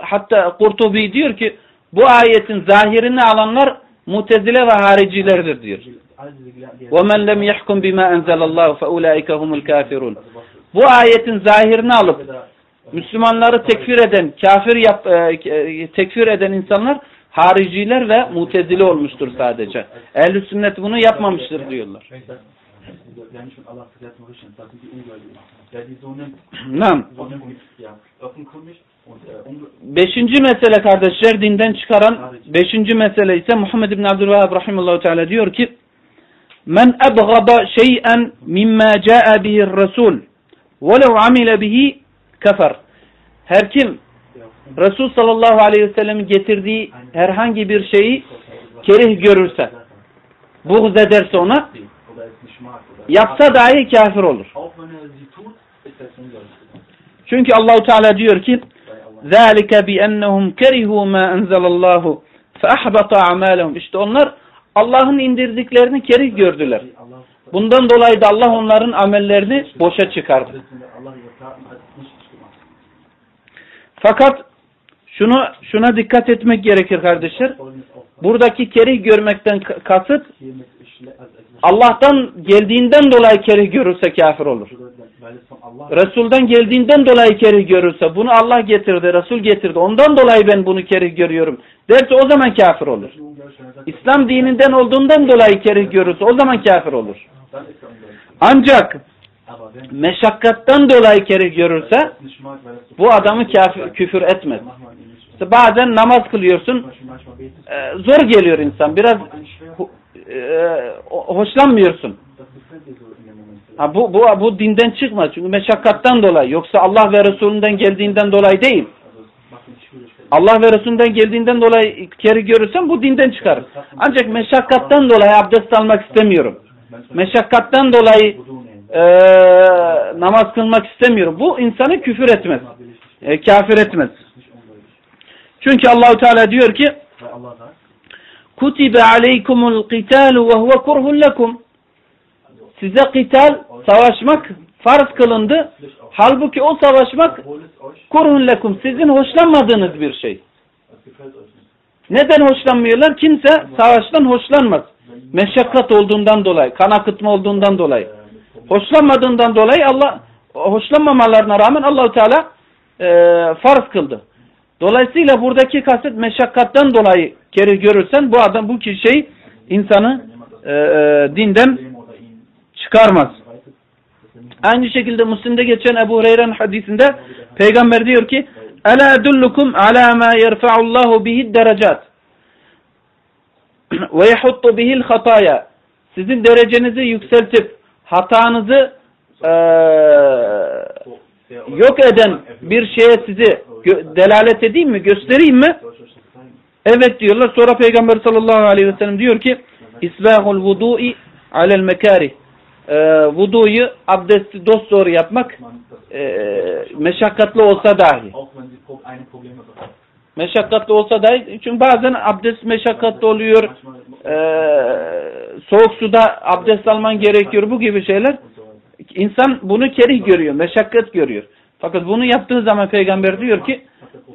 hatta Kurtubi diyor ki bu ayetin zahirini alanlar mutezile ve haricilerdir diyor. all diese Gelehrten, die وَمَنْ لَمْ يَحْكُمْ بِمَا أَنْزَلَ اللّٰهُ فَاُولَٰئِكَ هُمُ الْكَافِرُونَ also was bu ayetin zahirini alıp Müslümanları tekfir eden, kafir yap, e, e, tekfir eden insanlar hariciler ve mutezili olmuştur sadece. Ehl-i sünnet bunu yapmamıştır diyorlar. Nam. Beşinci mesele kardeşler dinden çıkaran beşinci mesele ise Muhammed bin Abdülvahhab rahimahullah teala diyor ki Men ebgada şey'en mimma ca'a bihi'r Resul velev amile bihi kefer. Her kim Resul sallallahu aleyhi ve sellem'in getirdiği herhangi bir şeyi kerih görürse, buğz ederse ona oder es nicht mag, oder yapsa dahi kafir olur. auch wenn er sie tut, ist das ungläubig. Çünkü Allahu Teala diyor ki Weil Allah ذَٰلِكَ بِأَنَّهُمْ كَرِهُوا مَا أَنْزَلَ اللّٰهُ فَأَحْبَطَ أَعْمَالَهُم İşte onlar Allah'ın indirdiklerini kerih gördüler. Bundan dolayı da Allah onların amellerini boşa çıkardı. Fakat şunu şuna dikkat etmek gerekir kardeşler. Buradaki kerih görmekten ka- kasıt Allah'tan geldiğinden dolayı kerih görürse kafir olur. Resul'dan geldiğinden dolayı kerih görürse bunu Allah getirdi, Resul getirdi. Ondan dolayı ben bunu kerih görüyorum. Derse o zaman kafir olur. İslam dininden olduğundan dolayı kerih görürse o zaman kafir olur. Ancak meşakkattan dolayı kerih görürse bu adamı küfür etmez. İşte bazen namaz kılıyorsun, e, zor geliyor insan. Biraz e, hoşlanmıyorsun. Ha, bu, bu, bu dinden çıkmaz. Çünkü meşakkattan dolayı. Yoksa Allah ve Resulünden geldiğinden dolayı değil. Allah ve Resulünden geldiğinden dolayı keri görürsen bu dinden çıkar. Ancak meşakkattan dolayı abdest almak istemiyorum. Meşakkattan dolayı e, namaz kılmak istemiyorum. Bu insanı küfür etmez. E, kafir etmez. Çünkü Allahu Teala diyor ki kutibe aleykumul qitalu ve huve kurhun lekum. Size qital, savaşmak farz kılındı. Halbuki o savaşmak kurhun lekum. Sizin hoşlanmadığınız bir şey. Neden hoşlanmıyorlar? Kimse savaştan hoşlanmaz. Meşakkat olduğundan dolayı, kan akıtma olduğundan dolayı. Hoşlanmadığından dolayı Allah hoşlanmamalarına rağmen Allahu Teala e, farz kıldı. Dolayısıyla buradaki kasıt meşakkattan dolayı kere görürsen bu adam bu kişiyi insanı e, e, dinden çıkarmaz. Aynı şekilde Müslim'de geçen Ebu Hureyre'nin hadisinde Peygamber diyor ki Ela dullukum ala ma yerfa'ullahu bihi derecat ve yahuttu bihil hataya sizin derecenizi yükseltip hatanızı der yok eden bir şeye sizi delalet edeyim mi, göstereyim mi? Evet diyorlar. Sonra Peygamber sallallahu aleyhi ve sellem diyor ki İsbahul vudu'i alel mekarih Eee vuduyu, abdesti dosdoğru yapmak eee, meşakkatli olsa dahi. Meşakkatli olsa dahi. Çünkü bazen abdest meşakkatli oluyor. Eee, soğuk suda abdest alman gerekiyor. Bu gibi şeyler. İnsan bunu kerih görüyor. Meşakkat görüyor. Fakat bunu yaptığı zaman peygamber diyor ki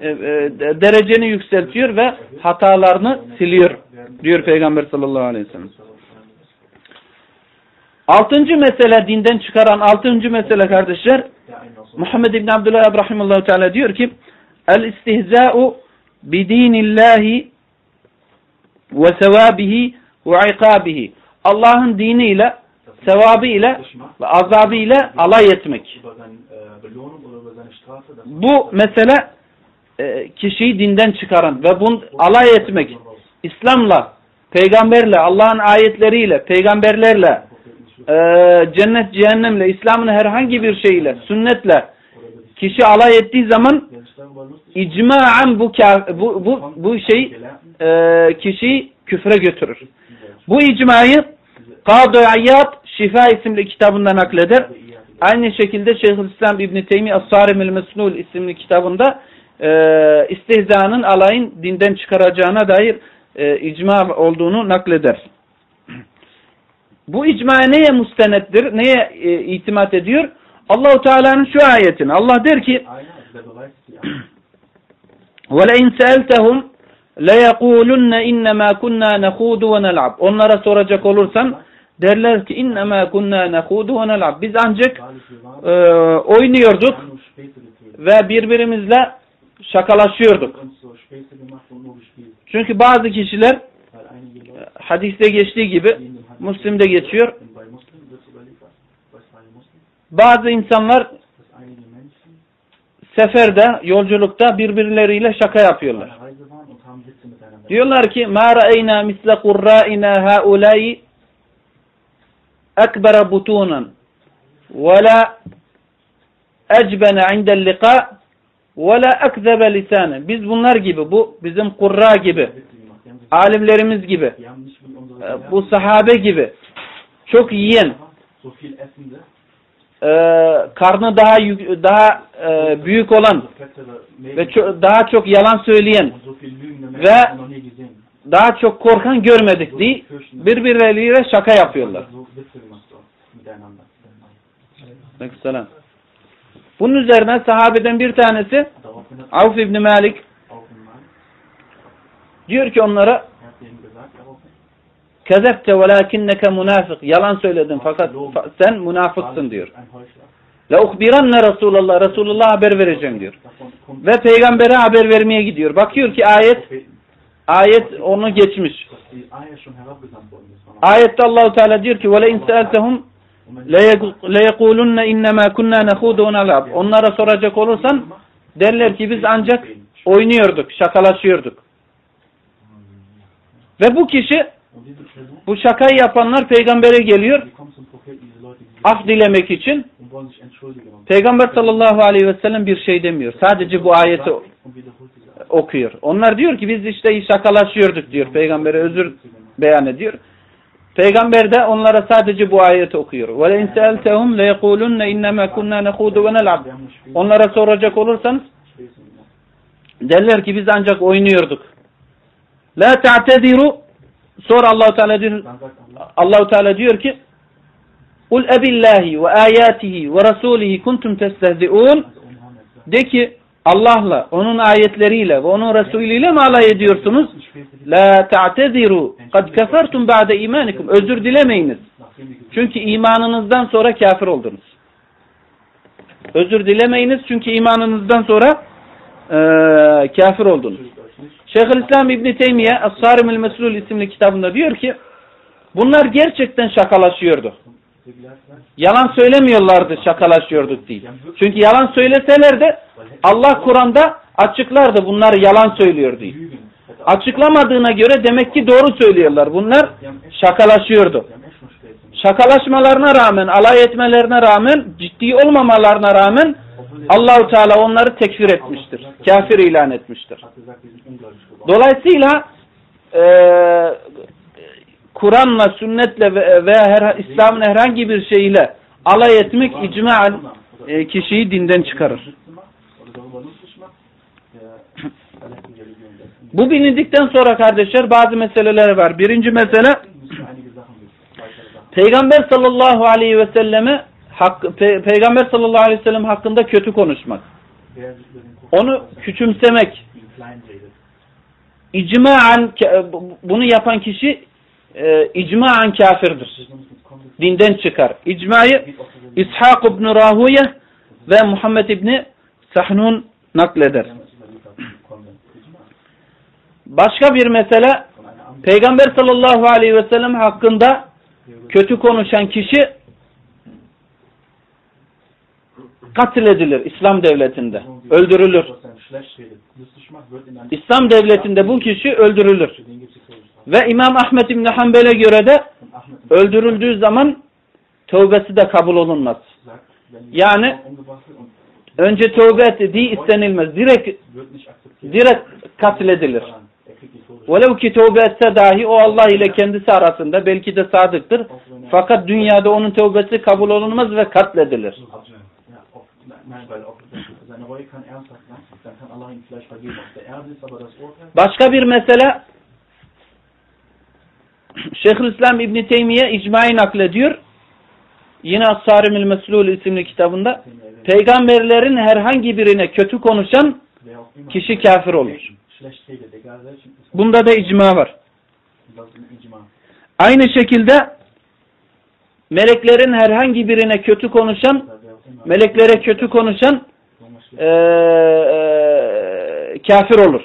e, e, de- dereceni yükseltiyor ve hatalarını siliyor. Diyor peygamber sallallahu aleyhi ve sellem. Altıncı mesele dinden çıkaran altıncı mesele kardeşler. Muhammed İbn Abdullah rahimahullah teala diyor ki el istihza'u bidinillahi ve sevabihi ve ikabihi Allah'ın diniyle sevabıyla ve azabıyla alay etmek. Bu mesele e, kişiyi dinden çıkaran ve bunu alay etmek İslam'la, peygamberle, Allah'ın ayetleriyle, peygamberlerle, e, cennet cehennemle, İslam'ın herhangi bir şeyle, sünnetle kişi alay ettiği zaman icmaen bu, bu, bu, bu şey e, kişiyi küfre götürür. Bu icmayı Kadı Ayyad Şifa isimli kitabında nakleder. Aynı şekilde Şeyhülislam İbn Teymi As-Sarimil Mesnul isimli kitabında e, istihzanın alayın dinden çıkaracağına dair e, icma olduğunu nakleder. Bu icma neye mustenettir? Neye e, itimat ediyor? Allahu Teala'nın şu ayetini. Allah der ki: "Ve le in sa'altahum kunna nahudu ve nel'ab." Onlara soracak olursan derler ki innema kunna nahudu ve nel'ab. Biz ancak e, oynuyorduk ve birbirimizle şakalaşıyorduk. Çünkü bazı kişiler hadiste geçtiği gibi Müslim'de geçiyor bazı insanlar seferde, yolculukta birbirleriyle şaka yapıyorlar. Diyorlar ki misle qurra'ina haulai ekbere butunan ve la ecbene indel liqa ve la ekzebe lisane. Biz bunlar gibi, bu bizim kurra gibi, alimlerimiz gibi, e, bu sahabe gibi çok yiyen, e, karnı daha daha e, büyük olan ve ço- daha çok yalan söyleyen, Ve- daha çok korkan görmedik diye birbirleriyle şaka yapıyorlar. Aleykümselam. Bunun üzerine sahabeden bir tanesi Avf İbni Malik diyor ki onlara er hat denen gesagt, daraufhin, kezepte velakinneke münafık. Yalan söyledin fakat fa- sen münafıksın diyor. La uhbiranne Resulullah. Resulullah'a haber vereceğim diyor. Ve peygambere haber vermeye gidiyor. Bakıyor ki ayet ayet onu geçmiş. Ayette Allahu Teala diyor ki ve in wenn le yekulunne innema kunna nahudu ve. Onlara soracak olursan derler ki biz ancak oynuyorduk, şakalaşıyorduk. Ve bu kişi bu şakayı yapanlar peygambere geliyor die kommen zum Propheten, diese Leute, die af dilemek için. und wollen sich entschuldigen. Und Peygamber sallallahu aleyhi ve sellem bir şey demiyor. Sadece bu ayeti und wiederholt diese Ayet. okuyor. Onlar diyor ki biz işte şakalaşıyorduk diyor. Peygambere özür beyan ediyor. Peygamber de onlara sadece bu ayeti okuyor. وَلَاِنْ سَأَلْتَهُمْ لَيَقُولُنَّ اِنَّمَا كُنَّا نَخُودُ وَنَلْعَبْ Wir haben nicht Spiel, Onlara soracak olursanız Spiel gemacht. derler ki biz ancak oynuyorduk. La ta'tediru Sonra Allah Teala diyor, Allahu Teala diyor ki Kul ebillahi ve ayatihi ve rasulihi kuntum testehzi'un De ki Allah'la, onun ayetleriyle ve onun Resulüyle mi alay ediyorsunuz? La ta'teziru kad kefertum ba'de imanikum. Özür dilemeyiniz. Çünkü imanınızdan sonra kafir oldunuz. Özür dilemeyiniz çünkü imanınızdan sonra eee kafir oldunuz. Şeyhülislam İbn Teymiye Es-Sarimül Meslul isimli kitabında diyor ki bunlar gerçekten şakalaşıyordu. Yalan söylemiyorlardı şakalaşıyorduk diye. Çünkü yalan söyleselerdi Allah Kur'an'da açıklardı bunlar yalan söylüyor diye. Açıklamadığına göre demek ki doğru söylüyorlar. Bunlar şakalaşıyordu. Şakalaşmalarına rağmen, alay etmelerine rağmen, ciddi olmamalarına rağmen Allahu Teala onları tekfir etmiştir. Kafir ilan etmiştir. Dolayısıyla eee Kur'an'la, sünnetle ve, veya her, İslam'ın herhangi bir şeyiyle alay etmek icmaen e, kişiyi dinden çıkarır. Bu bilindikten sonra kardeşler bazı meseleler var. Birinci mesele. Peygamber sallallahu aleyhi ve selleme hak, pe- Peygamber sallallahu aleyhi ve sellem hakkında kötü konuşmak. Onu küçümsemek, icmaen bunu yapan kişi e, icmaen kafirdir. Dinden çıkar. İcmayı İshak ibn Rahuye ve Muhammed ibni Sahnun nakleder. Başka bir mesele Peygamber sallallahu aleyhi ve sellem hakkında kötü konuşan kişi katledilir İslam devletinde. Öldürülür. İslam devletinde bu kişi öldürülür. Ve İmam Ahmed İbni Hanbel'e göre de öldürüldüğü zaman tövbesi de kabul olunmaz. Yani önce tövbe ettiği istenilmez. Direkt, direkt katledilir. Velev ki tövbe etse dahi o Allah ile kendisi arasında belki de sadıktır. Fakat dünyada onun tövbesi kabul olunmaz ve katledilir. Başka bir mesele Şeyhülislam İbn Teymiye icmayı naklediyor. Yine As-Sarimül Meslul isimli kitabında er peygamberlerin herhangi birine kötü konuşan kişi kafir olur. Bunda da icma var. Aynı şekilde meleklerin herhangi birine kötü konuşan, Meleklere kötü konuşan eee, eee, kafir olur.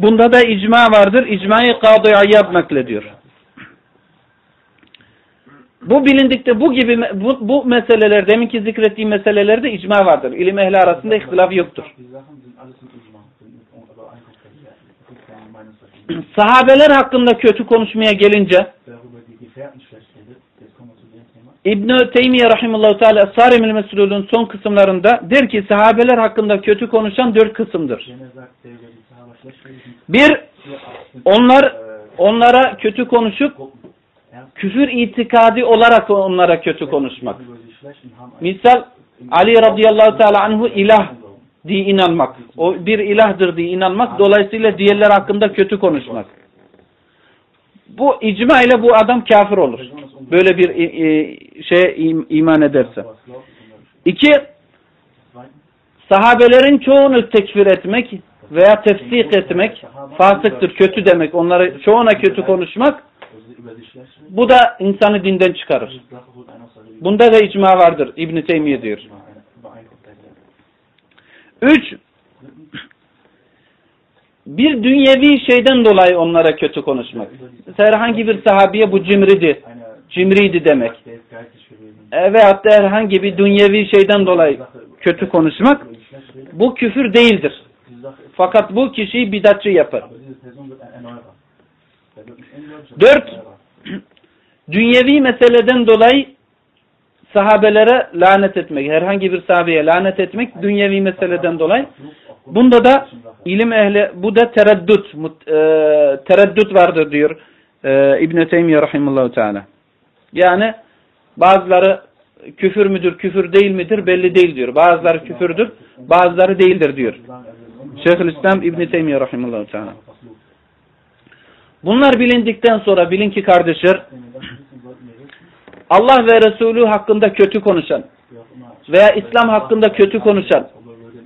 Bunda da icma vardır. İcmayı Kadı İyad naklediyor. Bu bilindikte bu gibi bu, bu meseleler deminki zikrettiğim meselelerde icma vardır. İlim ehli arasında ihtilaf yoktur. Sahabeler hakkında kötü konuşmaya gelince Wer über die Gefährten schlecht redet, jetzt kommen wir zu dem Thema. İbn Teymiye rahimehullah teala Sarimül Mesulul'un son kısımlarında der ki sahabeler hakkında kötü konuşan dört kısımdır. Bir, onlar onlara kötü konuşup küfür itikadi olarak onlara kötü konuşmak. Misal Ali radıyallahu teala anhu ilah diye inanmak. O bir ilahdır diye inanmak. Dolayısıyla diğerler hakkında kötü konuşmak. Bu icma ile bu adam kafir olur. Böyle bir e, e, şeye im- iman ederse. İki, sahabelerin çoğunu tekfir etmek veya tefsik etmek fasıktır, kötü demek. Onlara çoğuna kötü konuşmak bu da insanı dinden çıkarır. Bunda da icma vardır İbn Teymiye diyor. Üç, bir dünyevi şeyden dolayı onlara kötü konuşmak. Mesela herhangi bir sahabiye bu cimridi, cimriydi demek. E, veyahut da herhangi bir dünyevi şeyden dolayı kötü konuşmak, bu küfür değildir. Fakat bu kişiyi bidatçı yapar. Dört. Dünyevi meseleden dolayı sahabelere lanet etmek, herhangi bir sahabeye lanet etmek dünyevi meseleden dolayı. Bunda da ilim ehli, bu da tereddüt, e, tereddüt vardır diyor e, İbn-i Teymiye Rahimullahu Teala. Yani bazıları küfür müdür, küfür değil midir belli değil diyor. Bazıları küfürdür, bazıları değildir diyor. Şeyhülislam İbn-i Teymiye Rahimullahu Teala. Bunlar bilindikten sonra bilin ki kardeşler, Allah ve Resulü hakkında kötü konuşan veya İslam hakkında kötü konuşan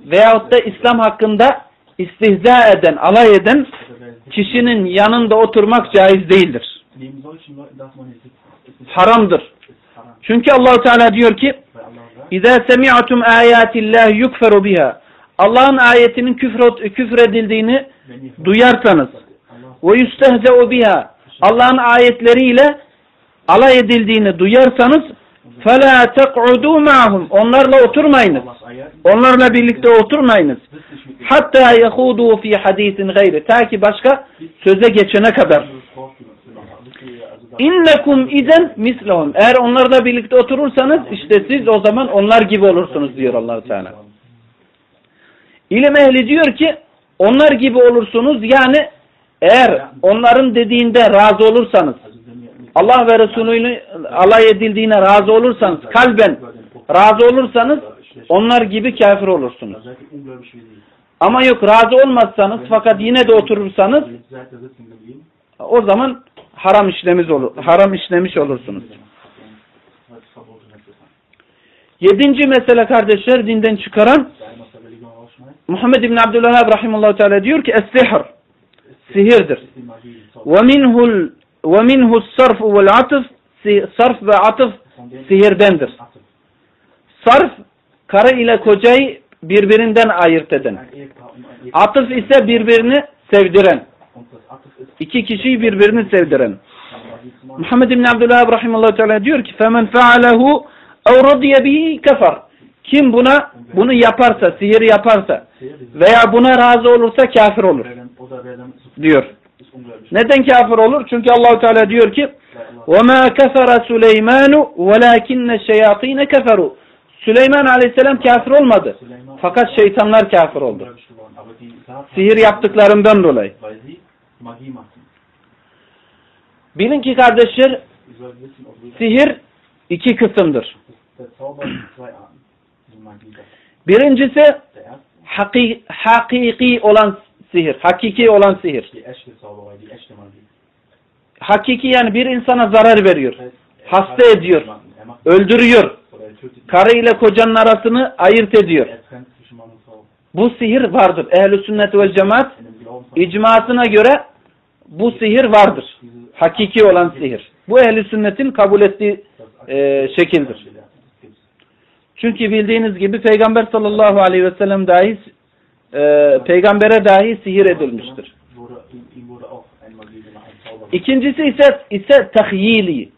veyahut da İslam hakkında istihza eden, alay eden kişinin yanında oturmak caiz değildir neben solchen Leuten darf man nicht sitzen. Ist nicht Haramdır. ist haram. Çünkü Allahu Teala diyor ki: Weil Allah sagt, "İza semi'tum ayatillah yukferu biha." Allah'ın ayetinin küfür küfredildiğini wenn ihr duyarsanız Allah ve yustehze'u biha. Allah'ın ayetleriyle alay edildiğini duyarsanız فَلَا تَقْعُدُوا مَعَهُمْ Onlarla oturmayınız. Allah's Ayat, Onlarla birlikte oturmayınız. sitzt nicht mit dem Hatta yahudu fi hadisin gayri. Ta ki başka söze geçene kadar. İnnekum izen mislehum. Eğer onlarla birlikte oturursanız işte siz o zaman onlar gibi olursunuz diyor allah Teala. İlim ehli diyor ki onlar gibi olursunuz yani eğer onların dediğinde razı olursanız Allah ve Resulü'nün alay edildiğine razı olursanız kalben razı olursanız onlar gibi kafir olursunuz. Ama yok razı olmazsanız fakat yine de oturursanız o zaman haram işlemiş olur, haram işlemiş olursunuz. Yedinci mesele kardeşler dinden çıkaran Muhammed İbn Abdülvehhab rahimahullah teala diyor ki es-sihr sihirdir. Ve minhul ve minhu sarf vel atıf sarf ve atıf sihirdendir. Sarf karı ile kocayı birbirinden ayırt eden. Atıf ise birbirini sevdiren. Und das Atem ist İki kişiyi birbirini sevdiren. eine Magie zu machen. Muhammed İbn Abdülvehhab rahimahullah teala diyor ki فَمَنْ فَعَلَهُ اَوْ رَضِيَ بِهِ كَفَرْ Kim buna bunu yaparsa, sihir yaparsa Seher, die veya buna razı olursa kafir olur wer dann, oder wer damit zufrieden diyor. ist, ist ungläubig. Neden kafir olur? Çünkü Allahu Teala diyor ki Weil Allah وَمَا كَفَرَ سُلَيْمَانُ وَلَاكِنَّ الشَّيَاطِينَ كَفَرُوا Süleyman Aleyhisselam kafir olmadı. Süleyman Fakat şeytanlar kafir oldu. ungläubig geworden. Aber die Tat, Sihir yaptıklarından dolayı. Bilin ki kardeşler sihir iki kısımdır. Birincisi der erste, haki, hakiki olan sihir. Hakiki olan sihir. Hakiki yani bir insana zarar veriyor. Er Hasta ediyor. Öldürüyor. Karı ile kocanın arasını ayırt ediyor. Bu sihir vardır. Ehl-i sünnet vel cemaat icmasına göre bu sihir vardır. Hakiki olan sihir. Bu ehli sünnetin kabul ettiği e, şekildir. Çünkü bildiğiniz gibi Peygamber sallallahu aleyhi ve sellem dahi e, peygambere dahi sihir edilmiştir. İkincisi ise ise tahyili.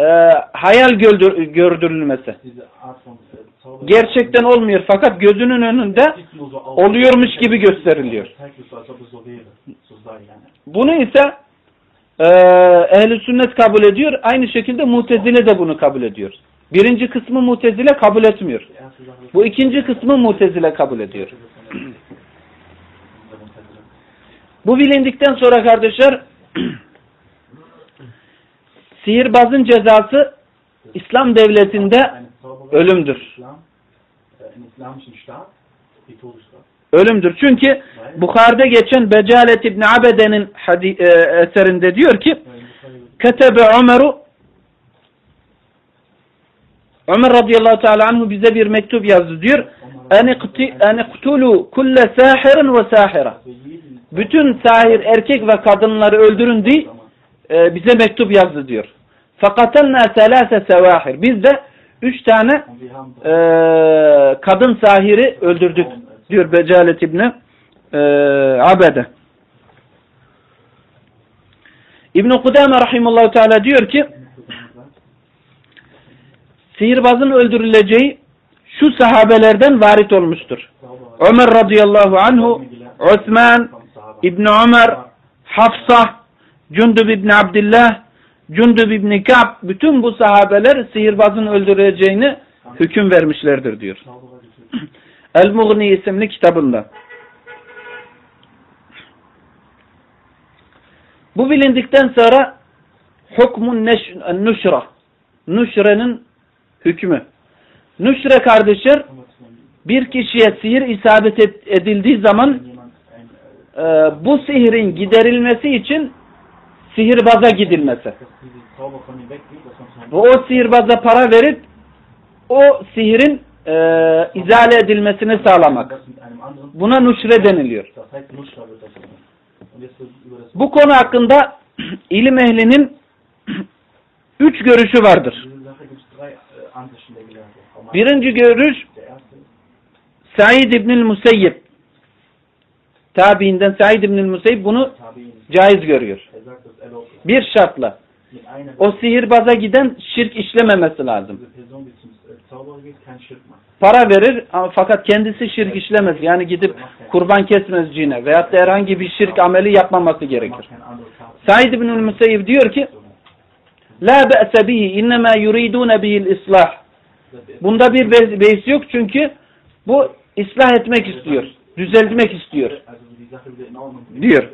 E, hayal gördür, gördürülmesi. Gerçekten olmuyor fakat gözünün önünde oluyormuş gibi gösteriliyor. Bunu ise e, ehl sünnet kabul ediyor. Aynı şekilde mutezile de bunu kabul ediyor. Birinci kısmı mutezile kabul etmiyor. Bu ikinci kısmı mutezile kabul ediyor. Bu bilindikten sonra kardeşler sihirbazın cezası İslam devletinde ölümdür. Ölümdür. Çünkü Bukhari'de geçen Becalet İbni Abede'nin e, eserinde diyor ki Ketebe Ömer'u Ömer radıyallahu teala anhu bize bir mektup yazdı diyor. En iktulu kulle sahirin ve sahira. Bütün sahir erkek ve kadınları öldürün diye e, bize mektup yazdı diyor. Fakatenna selase sevahir. Biz de üç tane e, kadın sahiri öldürdük diyor Becalet İbni e, Abede. İbn-i Kudame Rahimullahu Teala diyor ki sihirbazın öldürüleceği şu sahabelerden varit olmuştur. Ömer radıyallahu anhu, Osman, İbn Ömer, Hafsa, Cundub İbn Abdullah, Cundub İbn Ka'b bütün bu sahabeler sihirbazın öldürüleceğini hüküm vermişlerdir diyor. El-Mughni isimli kitabında. Bu bilindikten sonra hukmun nuşra. Nuşre'nin hükmü. Nuşre kardeşler bir kişiye sihir isabet et- edildiği zaman e, bu sihirin giderilmesi için sihirbaza gidilmesi. Ve o sihirbaza para verip o sihirin e, izale edilmesini sağlamak. Buna nuşre deniliyor. Bu konu hakkında ilim ehlinin üç görüşü vardır. Birinci görüş Said İbnül Museyyib. Tabiinden Said İbnül Museyyib bunu caiz görüyor. Bir şartla. O sihirbaza giden şirk işlememesi lazım. Para verir fakat kendisi şirk işlemez. Yani gidip kurban kesmez cine veyahut da herhangi bir şirk ameli yapmaması Er gerekir. Said İbnül Museyyib diyor ki La be'se bihi innema yuridune bihil islah. Bunda bir be- beis yok çünkü bu ıslah etmek istiyor. Düzeltmek istiyor. Diyor.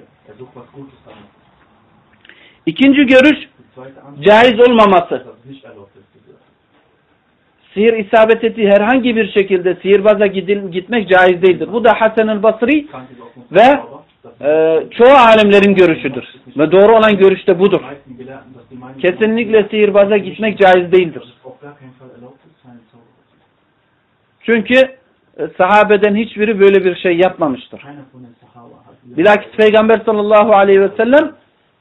İkinci görüş caiz olmaması. ist, dass es nicht erlaubt ist. diese Sihir isabet ettiği herhangi bir şekilde sihirbaza gidil, gitmek caiz değildir. Bu da Hasan el Basri Ve e, çoğu alimlerin görüşüdür. Ve doğru olan görüş de budur. Kesinlikle sihirbaza gitmek caiz değildir. Çünkü e, sahabeden hiçbiri böyle bir şey yapmamıştır. Bilakis Peygamber sallallahu aleyhi ve sellem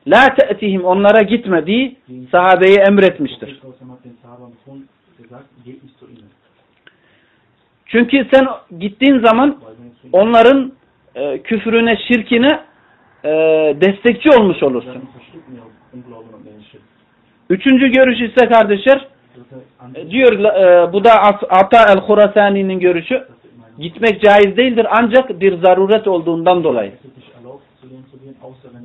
la te'tihim onlara gitme diye sahabeye emretmiştir. Çünkü sen gittiğin zaman onların e, küfrüne, şirkine e, destekçi olmuş olursun. Schritt. Üçüncü görüş ise kardeşler e, diyor e, bu da At- Ata el-Hurasani'nin görüşü gitmek caiz değildir ancak bir zaruret olduğundan dolayı. es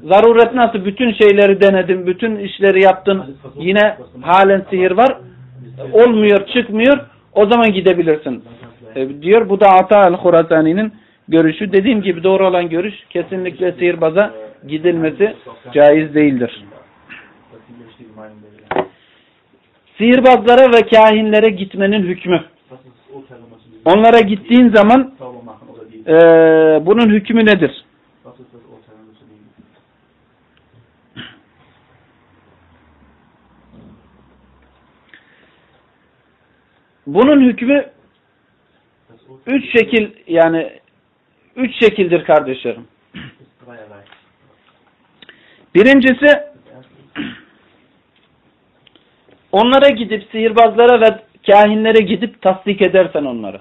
Zaruret nasıl? Bütün şeyleri denedin, bütün işleri yaptın. Yine halen sihir var. Olmuyor, çıkmıyor. O zaman gidebilirsin. E, diyor. Bu da Ata el-Hurasani'nin görüşü. Dediğim gibi doğru olan görüş kesinlikle sihirbaza gidilmesi caiz değildir. Sihirbazlara ve kahinlere gitmenin diesen Onlara gittiğin zaman e, bunun hükmü nedir? was ist das Urteil, wenn du zu denen gehst? Bunun hükmü üç şekil yani üç şekildir kardeşlerim. Birincisi onlara gidip sihirbazlara ve kahinlere gidip tasdik edersen onları.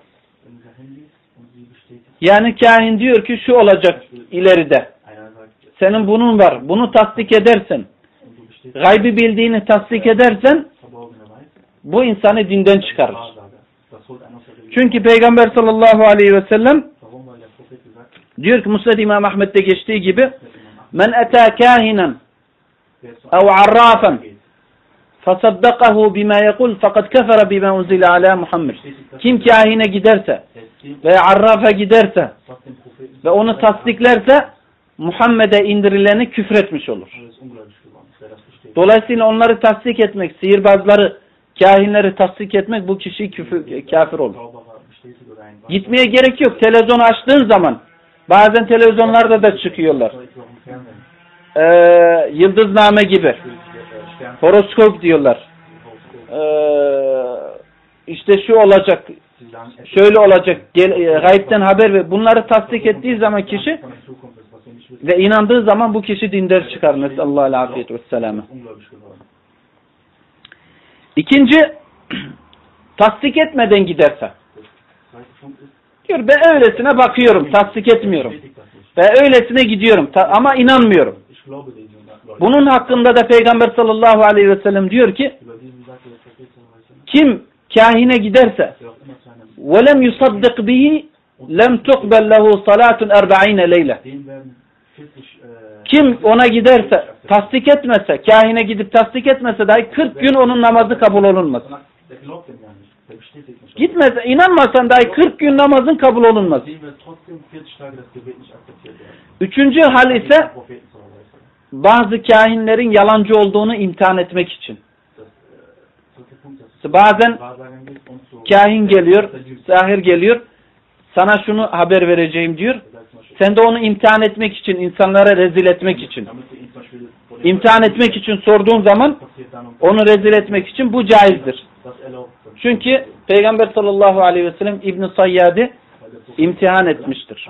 Yani kahin diyor ki şu olacak ileride. Senin bunun var. Bunu tasdik edersen. gaybi bildiğini tasdik edersen bu insanı dinden çıkarır. Wahrsager. Das holt einen aus der Religion. Çünkü Peygamber sallallahu aleyhi ve sellem diyor ki Musned İmam Ahmet'te geçtiği gibi men wer zu ev arrafan geht, fasaddakahu bima yekul fakat kefere bima unzile ala Muhammed. Kim kahine giderse ve arrafa giderse ve onu tasdiklerse Muhammed'e indirileni küfretmiş olur. Dolayısıyla onları tasdik etmek, sihirbazları, kahinleri tasdik etmek bu kişi küfür, kafir olur. Zauberer bestätigt oder ein Gitmeye gerek yok. Televizyonu açtığın zaman bazen televizyonlarda da çıkıyorlar. Ee, yıldızname gibi. Horoskop diyorlar. Ee, işte şu olacak, şöyle olacak, gel, e, gayipten haber ve bunları tasdik ettiği zaman kişi ve inandığı zaman bu kişi dinden çıkar. Nesallallahu afiyet ve selamı. İkinci, tasdik etmeden giderse. Zweiter Punkt ist, Diyor ben öylesine bakıyorum, tasdik etmiyorum. bestätigt das nicht. Ve öylesine gidiyorum ta- ama inanmıyorum. Ich glaube diesen Leuten. Bunun hakkında da Peygamber sallallahu aleyhi ve sellem diyor ki Über diesen sagte der Prophet sallallahu aleyhi ve sellem, kim kahine giderse der auch immer zu einem, وَلَمْ يُصَدِّقْ بِهِ لَمْ تُقْبَلْ لَهُ صَلَاةٌ اَرْبَعِينَ لَيْلَةً dem werden 40 äh, Kim ona giderse, tasdik etmese, kahine gidip tasdik etmese dahi 40 gün onun namazı kabul olunmaz. nicht. Gitmese, inanmasan dahi 40 gün namazın kabul olunmaz. Dem wird trotzdem 40 Tage das Gebet nicht akzeptiert werden. Üçüncü hal ise bazı kahinlerin yalancı olduğunu imtihan etmek için. İst Bazen kahin geliyor, sahir geliyor, sana şunu haber vereceğim diyor. Sen de onu imtihan etmek için, insanlara rezil etmek için, imtihan etmek için sorduğun zaman onu rezil etmek için bu caizdir. Çünkü Peygamber sallallahu aleyhi ve sellem İbn Sayyad'i imtihan etmiştir.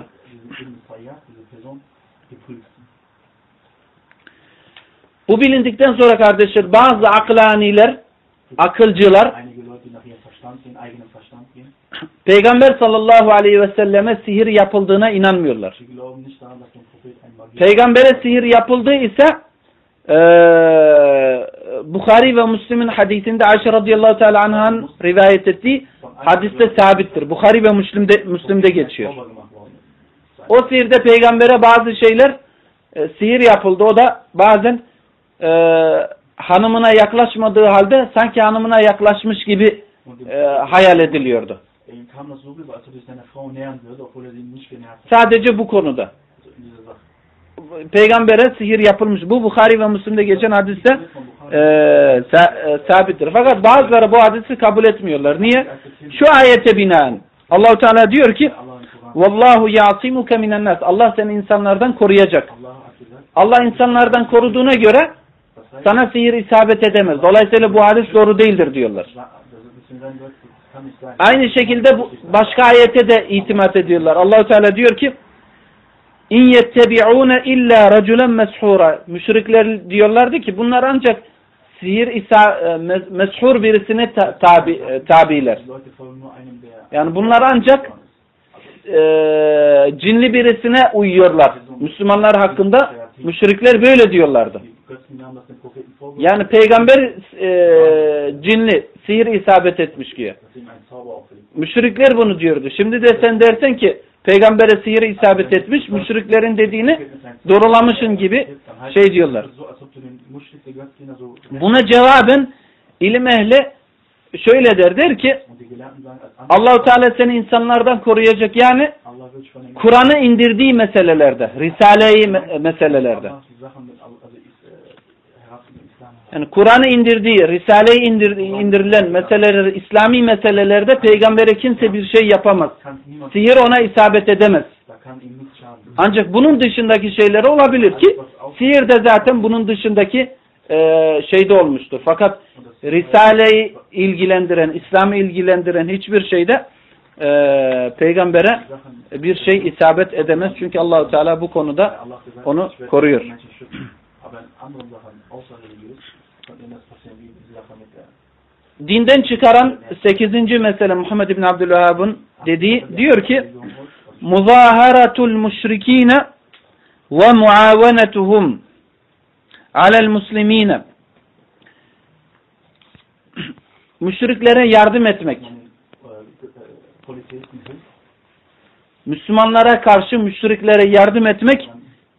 Bu bilindikten sonra kardeşler bazı aklaniler, akılcılar Peygamber sallallahu aleyhi ve selleme sihir yapıldığına inanmıyorlar. Peygambere sihir yapıldığı ise eee Bukhari ve Müslim'in hadisinde Ayşe radıyallahu teala anh'ın rivayet ettiği hadiste sabittir. Bukhari ve Müslim'de, Müslim'de geçiyor. O sihirde peygambere bazı şeyler e, sihir yapıldı. O da bazen e, hanımına yaklaşmadığı halde sanki hanımına yaklaşmış gibi e, hayal ediliyordu. Sadece bu konuda. Peygambere sihir yapılmış. Bu Bukhari ve Müslim'de geçen hadiste e, sa- e, sabittir. Fakat bazıları bu hadisi kabul etmiyorlar. Niye? Şu ayete binaen Allahu Teala diyor ki. Vallahu yasimuke minen nas. Allah seni insanlardan koruyacak. Allah insanlardan koruduğuna göre sana sihir isabet edemez. Dolayısıyla bu hadis doğru değildir diyorlar. Aynı şekilde bu başka ayete de itimat ediyorlar. Allahu Teala diyor ki İn yettebi'une illa raculen meshura. Müşrikler diyorlardı ki bunlar ancak sihir isa e, mes- meshur birisine ta- tabi e, tabiler. Yani bunlar ancak e, cinli birisine uyuyorlar. Müslümanlar hakkında müşrikler böyle diyorlardı. Yani peygamber e, cinli, sihir isabet etmiş auffällt. Müşrikler bunu diyordu. Şimdi de sen dersen ki peygambere sihir isabet etmiş, müşriklerin dediğini doğrulamışın gibi şey diyorlar. Buna cevaben ilim ehli şöyle der, der ki Allahu Teala seni insanlardan koruyacak. Yani Kur'an'ı indirdiği meselelerde, Risale-i me- meselelerde. Allah die Sachen mit, also ist, äh, herab im Islam. Yani Kur'an'ı indirdiği, Risale-i indir, indirilen meseleleri, İslami meselelerde peygambere kimse bir şey yapamaz. Sihir ona isabet edemez. Ancak bunun dışındaki şeyleri olabilir ki sihir de zaten bunun dışındaki e, şeyde olmuştur. Fakat Risale'yi ilgilendiren, İslam'ı ilgilendiren hiçbir şeyde e, peygambere bir şey isabet edemez. Çünkü Allahu Teala bu konuda onu koruyor. Dinden çıkaran 8. mesele Muhammed İbn Abdülvahab'ın dediği diyor ki Muzaharatul müşrikine ve muavenetuhum alel muslimine Müşriklere yardım etmek. Müslümanlara karşı müşriklere yardım etmek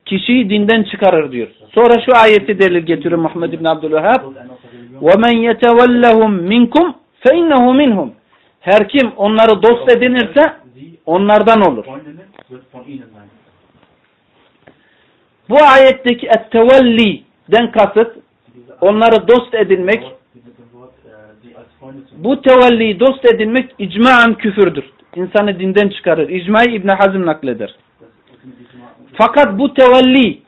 kişiyi dinden çıkarır diyor. Sonra şu ayeti delil getiriyor Muhammed bin Abdülvehhab. und einer aus der Religion, وَمَنْ يَتَوَلَّهُمْ مِنْكُمْ فَاِنَّهُ مِنْهُمْ Her kim onları dost edinirse sie onlardan olur. Freunde nimmt, wird von ihnen sein. Bu ayetteki ettevelli'den kasıt Diese onları dost edinmek. Wort, diese Wort, äh, sie als Freunde zu Bu tevelliyi dost edinmek icmaen küfürdür. İnsanı dinden çıkarır. İcmayı İbn Hazm nakleder. das ist mit diesem Fakat bu tevelli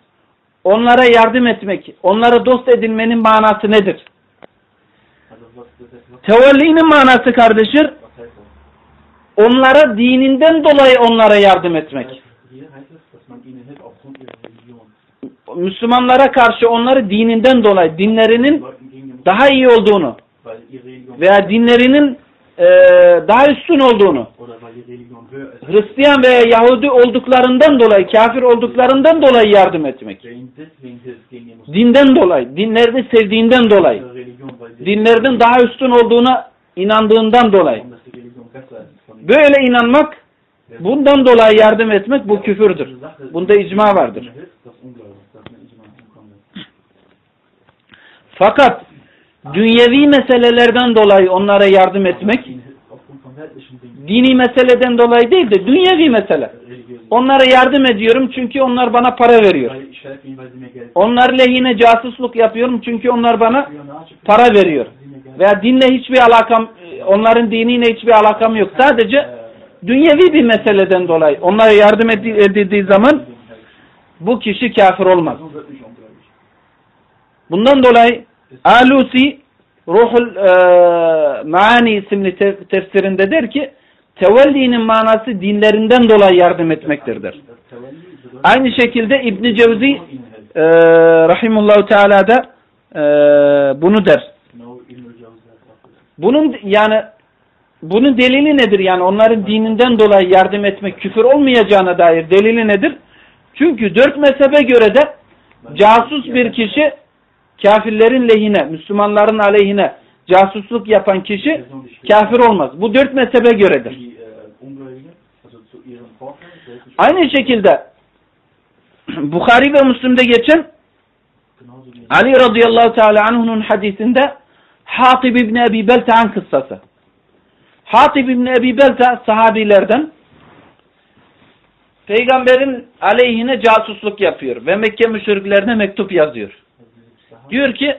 onlara yardım etmek, onları dost edinmenin manası nedir? Tevellinin manası kardeşler onlara dininden dolayı onlara yardım etmek. Müslümanlara karşı onları dininden dolayı, dinlerinin daha iyi olduğunu veya dinlerinin eee, daha üstün olduğunu, Hristiyan veya Yahudi olduklarından dolayı, kafir olduklarından dolayı yardım etmek. Dinden dolayı, dinlerini sevdiğinden dolayı, dinlerden daha üstün olduğuna inandığından dolayı. Böyle inanmak, bundan dolayı yardım etmek bu küfürdür. Bunda icma vardır. Fakat dünyevi meselelerden dolayı onlara yardım etmek, dini meseleden dolayı değil de dünyevi mesele. Onlara yardım ediyorum çünkü onlar bana para veriyor. Onlar lehine casusluk yapıyorum çünkü onlar bana para veriyor. mir Geld Veya dinle hiçbir alakam, onların diniyle hiçbir alakam yok. Sadece dünyevi bir meseleden dolayı onlara yardım edi- edildiği zaman bu kişi kafir olmaz. Bundan dolayı Alusi Ruhul e, Maani isimli te- tefsirinde der ki tevellinin manası dinlerinden dolayı yardım etmektir der. Aynı şekilde İbn Cevzi e, rahimullahu teala da e, bunu der. Bunun yani bunun delili nedir? Yani onların dininden dolayı yardım etmek küfür olmayacağına dair delili nedir? Çünkü dört mezhebe göre de casus bir kişi kafirlerin lehine, Müslümanların aleyhine casusluk yapan kişi kafir olmaz. Bu dört mezhebe göredir. Aynı şekilde Bukhari ve Müslim'de geçen Ali radıyallahu teala anhu'nun hadisinde Hatib İbni Ebi Belta'nın kıssası. Hatib İbni Ebi Belta sahabilerden peygamberin aleyhine casusluk yapıyor ve Mekke müşriklerine mektup yazıyor. Diyor ki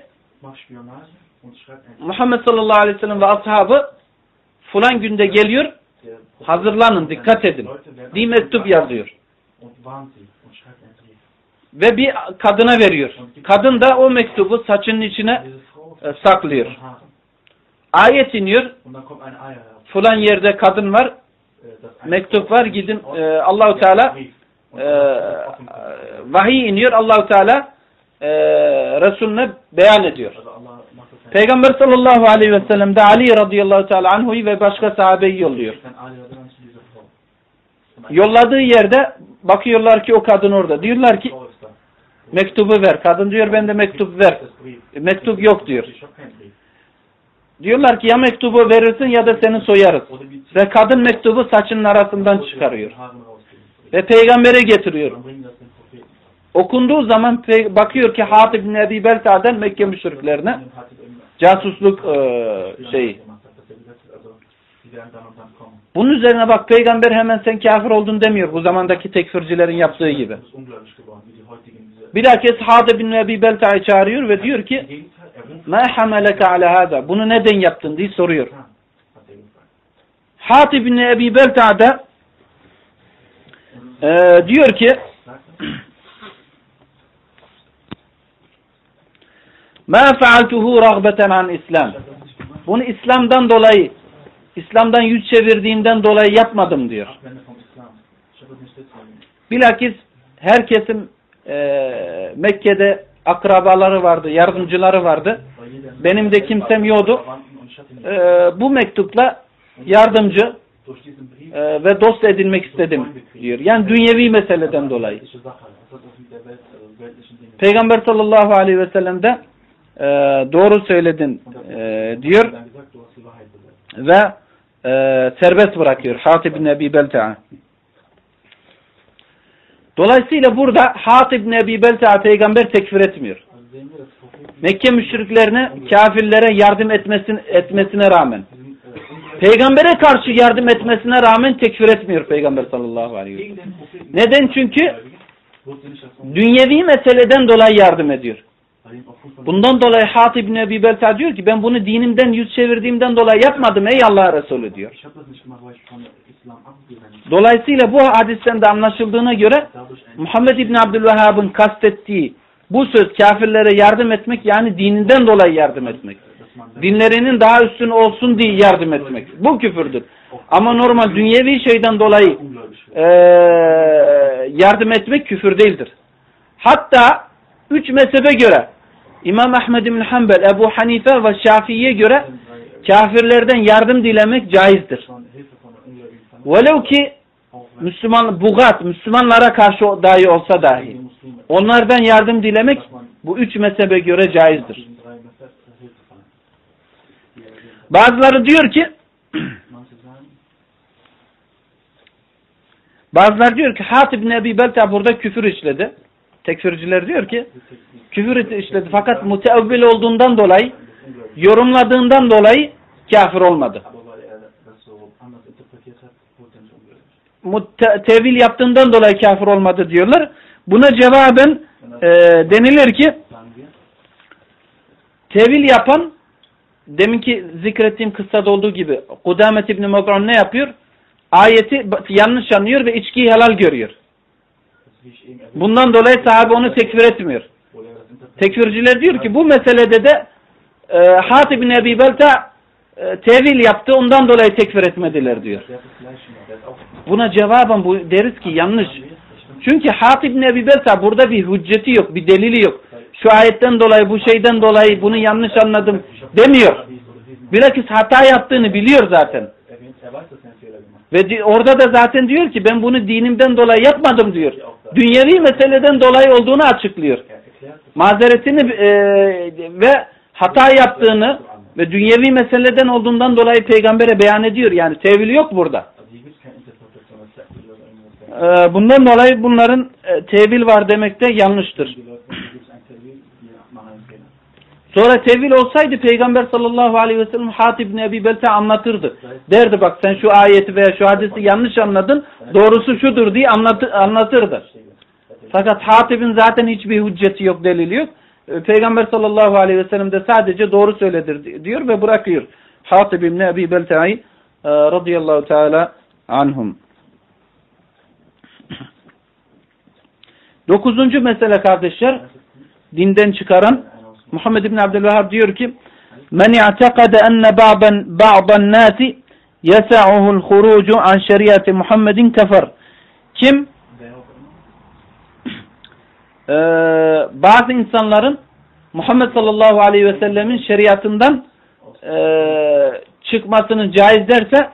Muhammed sallallahu aleyhi ve sellem ve ashabı fulan günde geliyor hazırlanın dikkat edin diye mektup yazıyor. Ve bir kadına veriyor. Kadın da o mektubu saçının içine e, saklıyor. Ayet iniyor. Fulan yerde kadın var. Mektup var gidin e, Allahu Teala e, vahiy iniyor Allahu Teala e, Resulüne beyan ediyor. Peygamber sallallahu aleyhi ve sellem de Ali radıyallahu teala anhu'yu ve başka sahabeyi yolluyor. Yolladığı yerde bakıyorlar ki o kadın orada. Diyorlar ki mektubu ver. Kadın diyor ben de mektup ver. Mektup yok diyor. Diyorlar ki ya mektubu verirsin ya da seni soyarız. Ve kadın mektubu saçının arasından çıkarıyor. Ve peygambere getiriyor. Dann bringen das den Propheten. Okunduğu zaman bakıyor ki Hatib bin Ebi Belta'dan Mekke müşriklerine casusluk e, şeyi. Bunun üzerine bak peygamber hemen sen kafir oldun demiyor bu zamandaki tekfircilerin yaptığı gibi. Bilakis Hatib bin Ebi Belta'yı çağırıyor ve diyor ki Ma hameleke ala hada? Bunu neden yaptın diye soruyor. Hatib bin Ebi Belta e, diyor ki Ma faaltuhu ragbeten an İslam. Bunu İslam'dan dolayı İslam'dan yüz çevirdiğimden dolayı yapmadım diyor. Bilakis herkesin e, Mekke'de akrabaları vardı, yardımcıları vardı. Benim de kimsem yoktu. E, bu mektupla yardımcı e, ve dost edinmek istedim diyor. Yani dünyevi meseleden dolayı. Peygamber sallallahu aleyhi ve sellem de e, doğru söyledin e, diyor. Ve e, serbest bırakıyor Hatib bin Ebi Belta'a. Dolayısıyla burada Hatib bin Ebi Belta'a peygamber tekfir etmiyor. Mekke müşriklerine, kafirlere yardım etmesin, etmesine rağmen. Peygambere karşı yardım etmesine rağmen tekfir etmiyor Peygamber sallallahu aleyhi ve sellem. Neden? Çünkü dünyevi meseleden dolayı yardım ediyor. Bundan dolayı Hatib bin Ebi Belta diyor ki ben bunu dinimden yüz çevirdiğimden dolayı yapmadım ey Allah Resulü diyor. Dolayısıyla bu hadisten de anlaşıldığına göre Muhammed İbni Abdülvehhab'ın kastettiği bu söz kafirlere yardım etmek yani dininden dolayı yardım etmek. Dinlerinin daha üstün olsun diye yardım etmek. Bu küfürdür. Ama normal dünyevi şeyden dolayı eee, yardım etmek küfür değildir. Hatta üç mezhebe göre İmam Ahmed bin Hanbel, Ebu Hanife ve Şafii'ye göre kafirlerden yardım dilemek caizdir. Velev ki Müslüman, bugat, Müslümanlara karşı dahi olsa dahi. Onlardan yardım dilemek bu üç mezhebe göre caizdir. Bazıları diyor ki bazıları diyor ki Hatib bin Ebi Belta burada küfür işledi. Tekfirciler diyor ki küfür işledi fakat müteevvil olduğundan dolayı yorumladığından dolayı kafir olmadı. Tevil yaptığından dolayı kafir olmadı diyorlar. Buna cevaben e, denilir ki tevil yapan deminki zikrettiğim kıssada olduğu gibi Kudamet İbni Mez'un ne yapıyor? Ayeti yanlış anlıyor ve içkiyi helal görüyor. das wie ich eben erwähnt Bundan dolayı sahabe onu tekfir etmiyor. er Tekfirciler diyor ki bu meselede de e, Hatib bin Ebi Belta e, tevil yaptı ondan dolayı tekfir etmediler diyor. Buna cevaben bu deriz ki yanlış. Çünkü Hatib bin Ebi Belta burada bir hücceti yok, bir delili yok. Şu ayetten dolayı, bu şeyden dolayı bunu yanlış anladım demiyor. Bilakis hata yaptığını biliyor zaten. Ve orada da zaten diyor ki ben bunu dinimden dolayı yapmadım diyor. Dünyevi meseleden dolayı olduğunu açıklıyor. Er Mazeretini e, ve hata yaptığını ve dünyevi meseleden olduğundan dolayı peygambere beyan ediyor. Yani tevil yok burada. E, bundan dolayı bunların e, tevil var demek de yanlıştır. Die Leute, hier gibt es ein Termin, die machen einen Fehler. Sonra tevil olsaydı Peygamber sallallahu aleyhi ve sellem Hatib bin Ebi Belta anlatırdı. Derdi bak sen şu ayeti veya şu hadisi yanlış anladın. Doğrusu şudur diye anlatı, anlatırdı. Fakat Hatib'in zaten hiçbir hücceti yok, delili yok. E, Peygamber sallallahu aleyhi ve sellem de sadece doğru söyledir di- diyor ve bırakıyor. Hatib bin Ebi Belta'yı e, radıyallahu teala anhum. Dokuzuncu mesele kardeşler, dinden çıkaran Muhammed bin Abdülvehhab diyor ki Men i'tekade enne ba'ben ba'dan nasi yesa'uhu'l hurucu an şeriatı Muhammedin kefer. Kim. Ee, bazı insanların Muhammed sallallahu aleyhi ve sellemin şeriatından ee, çıkmasını caiz derse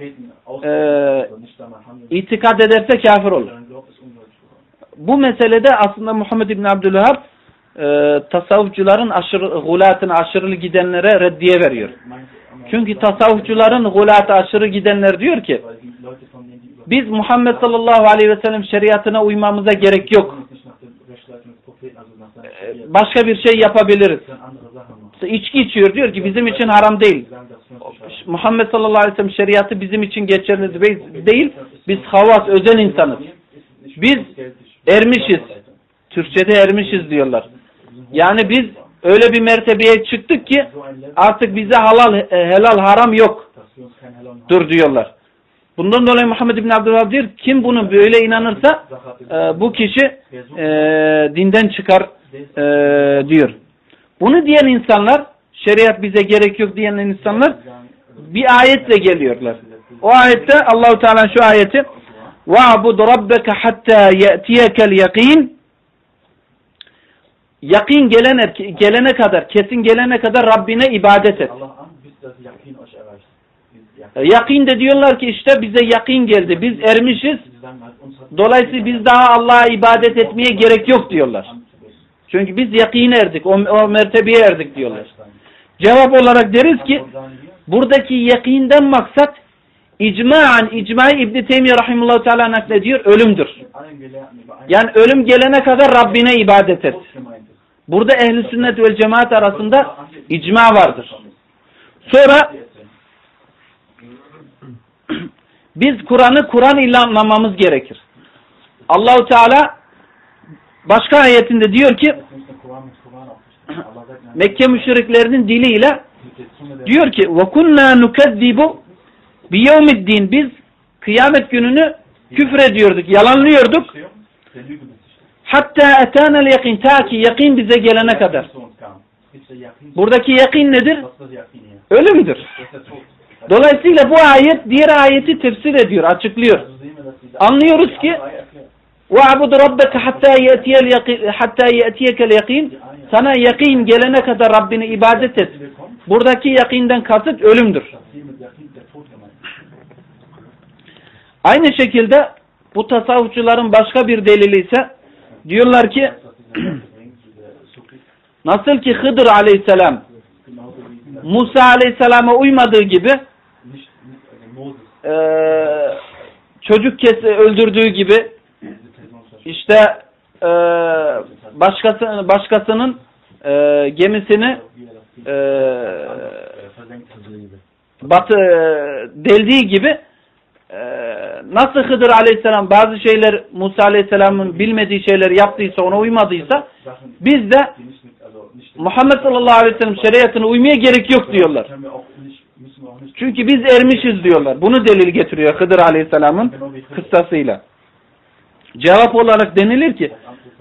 handeln, itikad ederse kafir olur. Bu meselede aslında Muhammed İbn Abdülvehhab ee, tasavvufçuların aşırı, gulatına aşırı gidenlere reddiye veriyor. Çünkü tasavvufçuların gulatı aşırı gidenler diyor ki biz Muhammed sallallahu aleyhi ve sellem şeriatına uymamıza gerek yok. Şeriat, Başka bir şey yapabiliriz. içki içiyor diyor ki bizim için haram değil. Muhammed sallallahu aleyhi ve sellem şeriatı bizim için geçerli de- değil. Biz havas, özel insanız. Biz ermişiz. Türkçede ermişiz diyorlar. Yani biz öyle bir mertebeye çıktık ki So ein Level, artık bize halal, e, helal, haram yok dass wir uns kein Halal haben. dur diyorlar. Bundan dolayı Muhammed bin Abdülvahab diyor kim bunu böyle inanırsa Sache hat e, bu kişi e, dinden çıkar e, diyor. Bunu diyen insanlar şeriat bize gerek yok diyen insanlar bir ayetle geliyorlar. O ayette Allahu Teala şu ayeti وَعْبُدْ رَبَّكَ حَتَّى يَأْتِيَكَ الْيَقِينَ Yakin gelene, gelene kadar, kesin gelene kadar Rabbine ibadet et. Das Yakin Yakin. Yakin de diyorlar ki işte bize yakin geldi. Biz ermişiz. Dolayısıyla biz daha Allah'a ibadet etmeye gerek yok diyorlar. Çünkü biz yakine erdik. O, o mertebeye erdik diyorlar. Cevap olarak deriz ki Buradaki yakinden maksat icmaen, icmai İbn Teymiyye rahimehullah teala naklediyor ölümdür. Yani ölüm gelene kadar Rabbine ibadet et. Tod gemeint ist. Burada ehli sünnet ve cemaat arasında icma vardır. Sonra biz Kur'an'ı Kur'an ile anlamamız gerekir. Allahu Teala başka ayetinde diyor ki Das ist nicht der Koran mit Koran aufgestellt. Allah sagt, nein, Mekke müşriklerinin diliyle mit der Zunge der diyor ki وَكُنَّا نُكَذِّبُ بِيَوْمِ Biz kıyamet gününü küfür ediyorduk, yalanlıyorduk. Hatta etana yakin ta ki yakin bize gelene kadar. Zu uns kam. Bis der Yakin, Buradaki yakin nedir? was ist das Yakin hier? Ölümdür. Das ist der Tod. Dolayısıyla bu ayet diğer ayeti tefsir ediyor, açıklıyor. Also sehen wir, dass diese Anlıyoruz die ki andere Reihe erklärt. وَعْبُدْ رَبَّكَ حَتَّى يَأْتِيَ الْيَقِينَ حَتَّى يَأْتِيَكَ الْيَقِينَ Sana yakin gelene kadar Rabbine ibadet et. Die wir kommen, Buradaki yakinden kasıt ölümdür. das hier mit Yakin der Tod gemeint. Aynı şekilde bu tasavvufçuların başka bir delili ise diyorlar ki nasıl ki Hıdır aleyhisselam Musa aleyhisselama uymadığı gibi eee, çocuk kesi öldürdüğü gibi işte eee, başkası başkasının eee, gemisini hat. batı eee, deldiği gibi nasıl Hıdır aleyhisselam bazı şeyler Musa aleyhisselamın bilmediği şeyleri yaptıysa ona uymadıysa biz de Muhammed sallallahu aleyhi ve sellem şeriatına uymaya gerek yok diyorlar. Çünkü biz ermişiz diyorlar. Bunu delil getiriyor Hıdır aleyhisselamın kıssasıyla. Cevap olarak denilir ki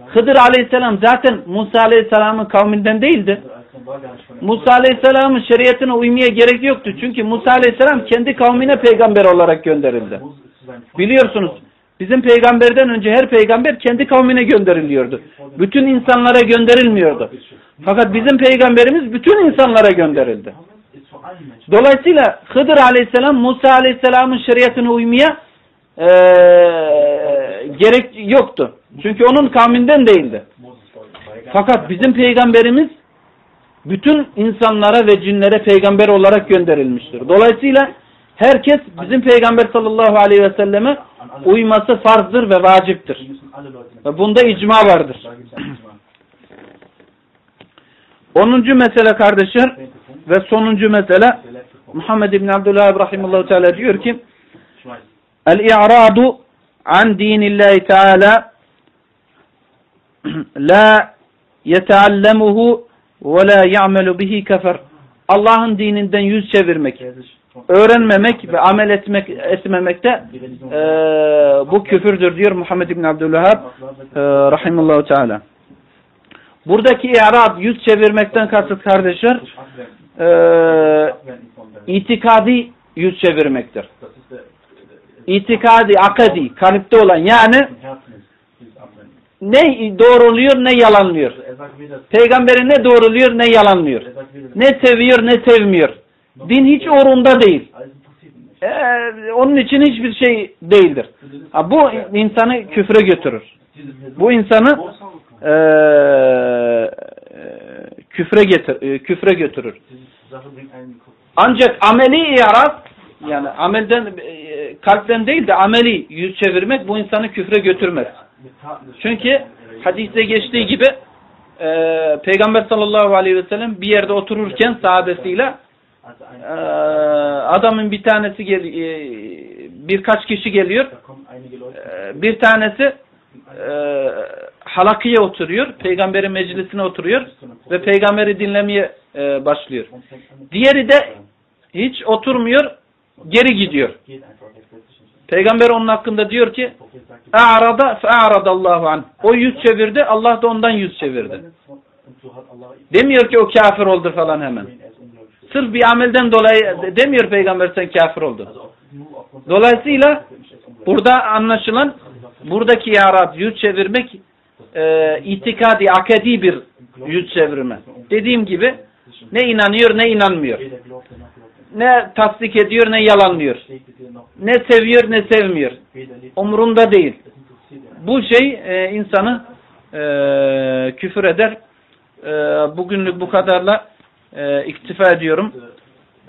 Hıdır aleyhisselam zaten Musa aleyhisselamın kavminden değildi. Musa aleyhisselamın şeriatına uymaya gerek yoktu. Çünkü Musa aleyhisselam kendi kavmine peygamber olarak gönderildi. Biliyorsunuz bizim peygamberden önce her peygamber kendi kavmine gönderiliyordu. Bütün insanlara gönderilmiyordu. Fakat bizim peygamberimiz bütün insanlara gönderildi. Dolayısıyla Hıdır aleyhisselam Musa aleyhisselamın şeriatına uymaya eee, gerek yoktu. Çünkü onun kavminden değildi. Fakat bizim peygamberimiz bütün insanlara ve cinlere peygamber olarak gönderilmiştir. Dolayısıyla herkes bizim peygamber sallallahu aleyhi ve selleme uyması farzdır ve vaciptir. Ve bunda icma vardır. Da gibt es einen Islam. Onuncu mesele kardeşler ve sonuncu mesele. Muhammed İbn Abdülhab rahimahullah teala diyor ki. El-i'radu an dinillahi teala la yeteallemuhu la ya'melu bihi kefer. Allah'ın dininden yüz çevirmek, öğrenmemek ve amel etmek etmemekte eee, bu küfürdür diyor Muhammed İbn Abdülhab eee rahimullahu teala. Buradaki i'rad yüz çevirmekten kasıt kardeşler der. itikadi yüz çevirmektir. İtikadi, akadi, kalpte olan yani der im Herzen ist, dieses Abwenden. Ne doğruluyor ne yalanlıyor. Er Peygamberi ne doğruluyor ne yalanlıyor. Ne seviyor ne sevmiyor. Din hiç umurunda değil. Ee, onun için hiçbir şey değildir. Ha, bu insanı küfre götürür. Bu insanı eee, küfre getir, e, küfre götürür. Ancak ameli i'rab yani amelden e, kalpten değil de ameli yüz çevirmek bu insanı küfre götürmez. Çünkü hadiste geçtiği gibi e, Peygamber sallallahu aleyhi ve sellem bir yerde otururken sahabesiyle e, adamın bir tanesi gel, e, birkaç kişi geliyor. E, bir tanesi e, halakıya oturuyor. Peygamberin meclisine oturuyor ve peygamberi dinlemeye e, başlıyor. Diğeri de hiç oturmuyor, geri gidiyor. geht einfach, er setzt sich nicht. Peygamber onun hakkında diyor ki A'rada fe'aradallahu an. O yüz çevirdi, Allah da ondan yüz çevirdi. Demiyor ki o kafir oldu falan hemen. Sırf bir amelden dolayı de- demiyor peygamber sen kafir oldun. Dolayısıyla burada anlaşılan buradaki yarab yüz çevirmek e, itikadi, akedi bir yüz çevirme. Dediğim gibi ne inanıyor ne inanmıyor. Er er. Ne tasdik ediyor ne yalanlıyor. Ne seviyor ne sevmiyor. Umurunda değil. er. Bu şey e, insanı e, küfür eder. E, bugünlük bu kadarla e, iktifa ediyorum.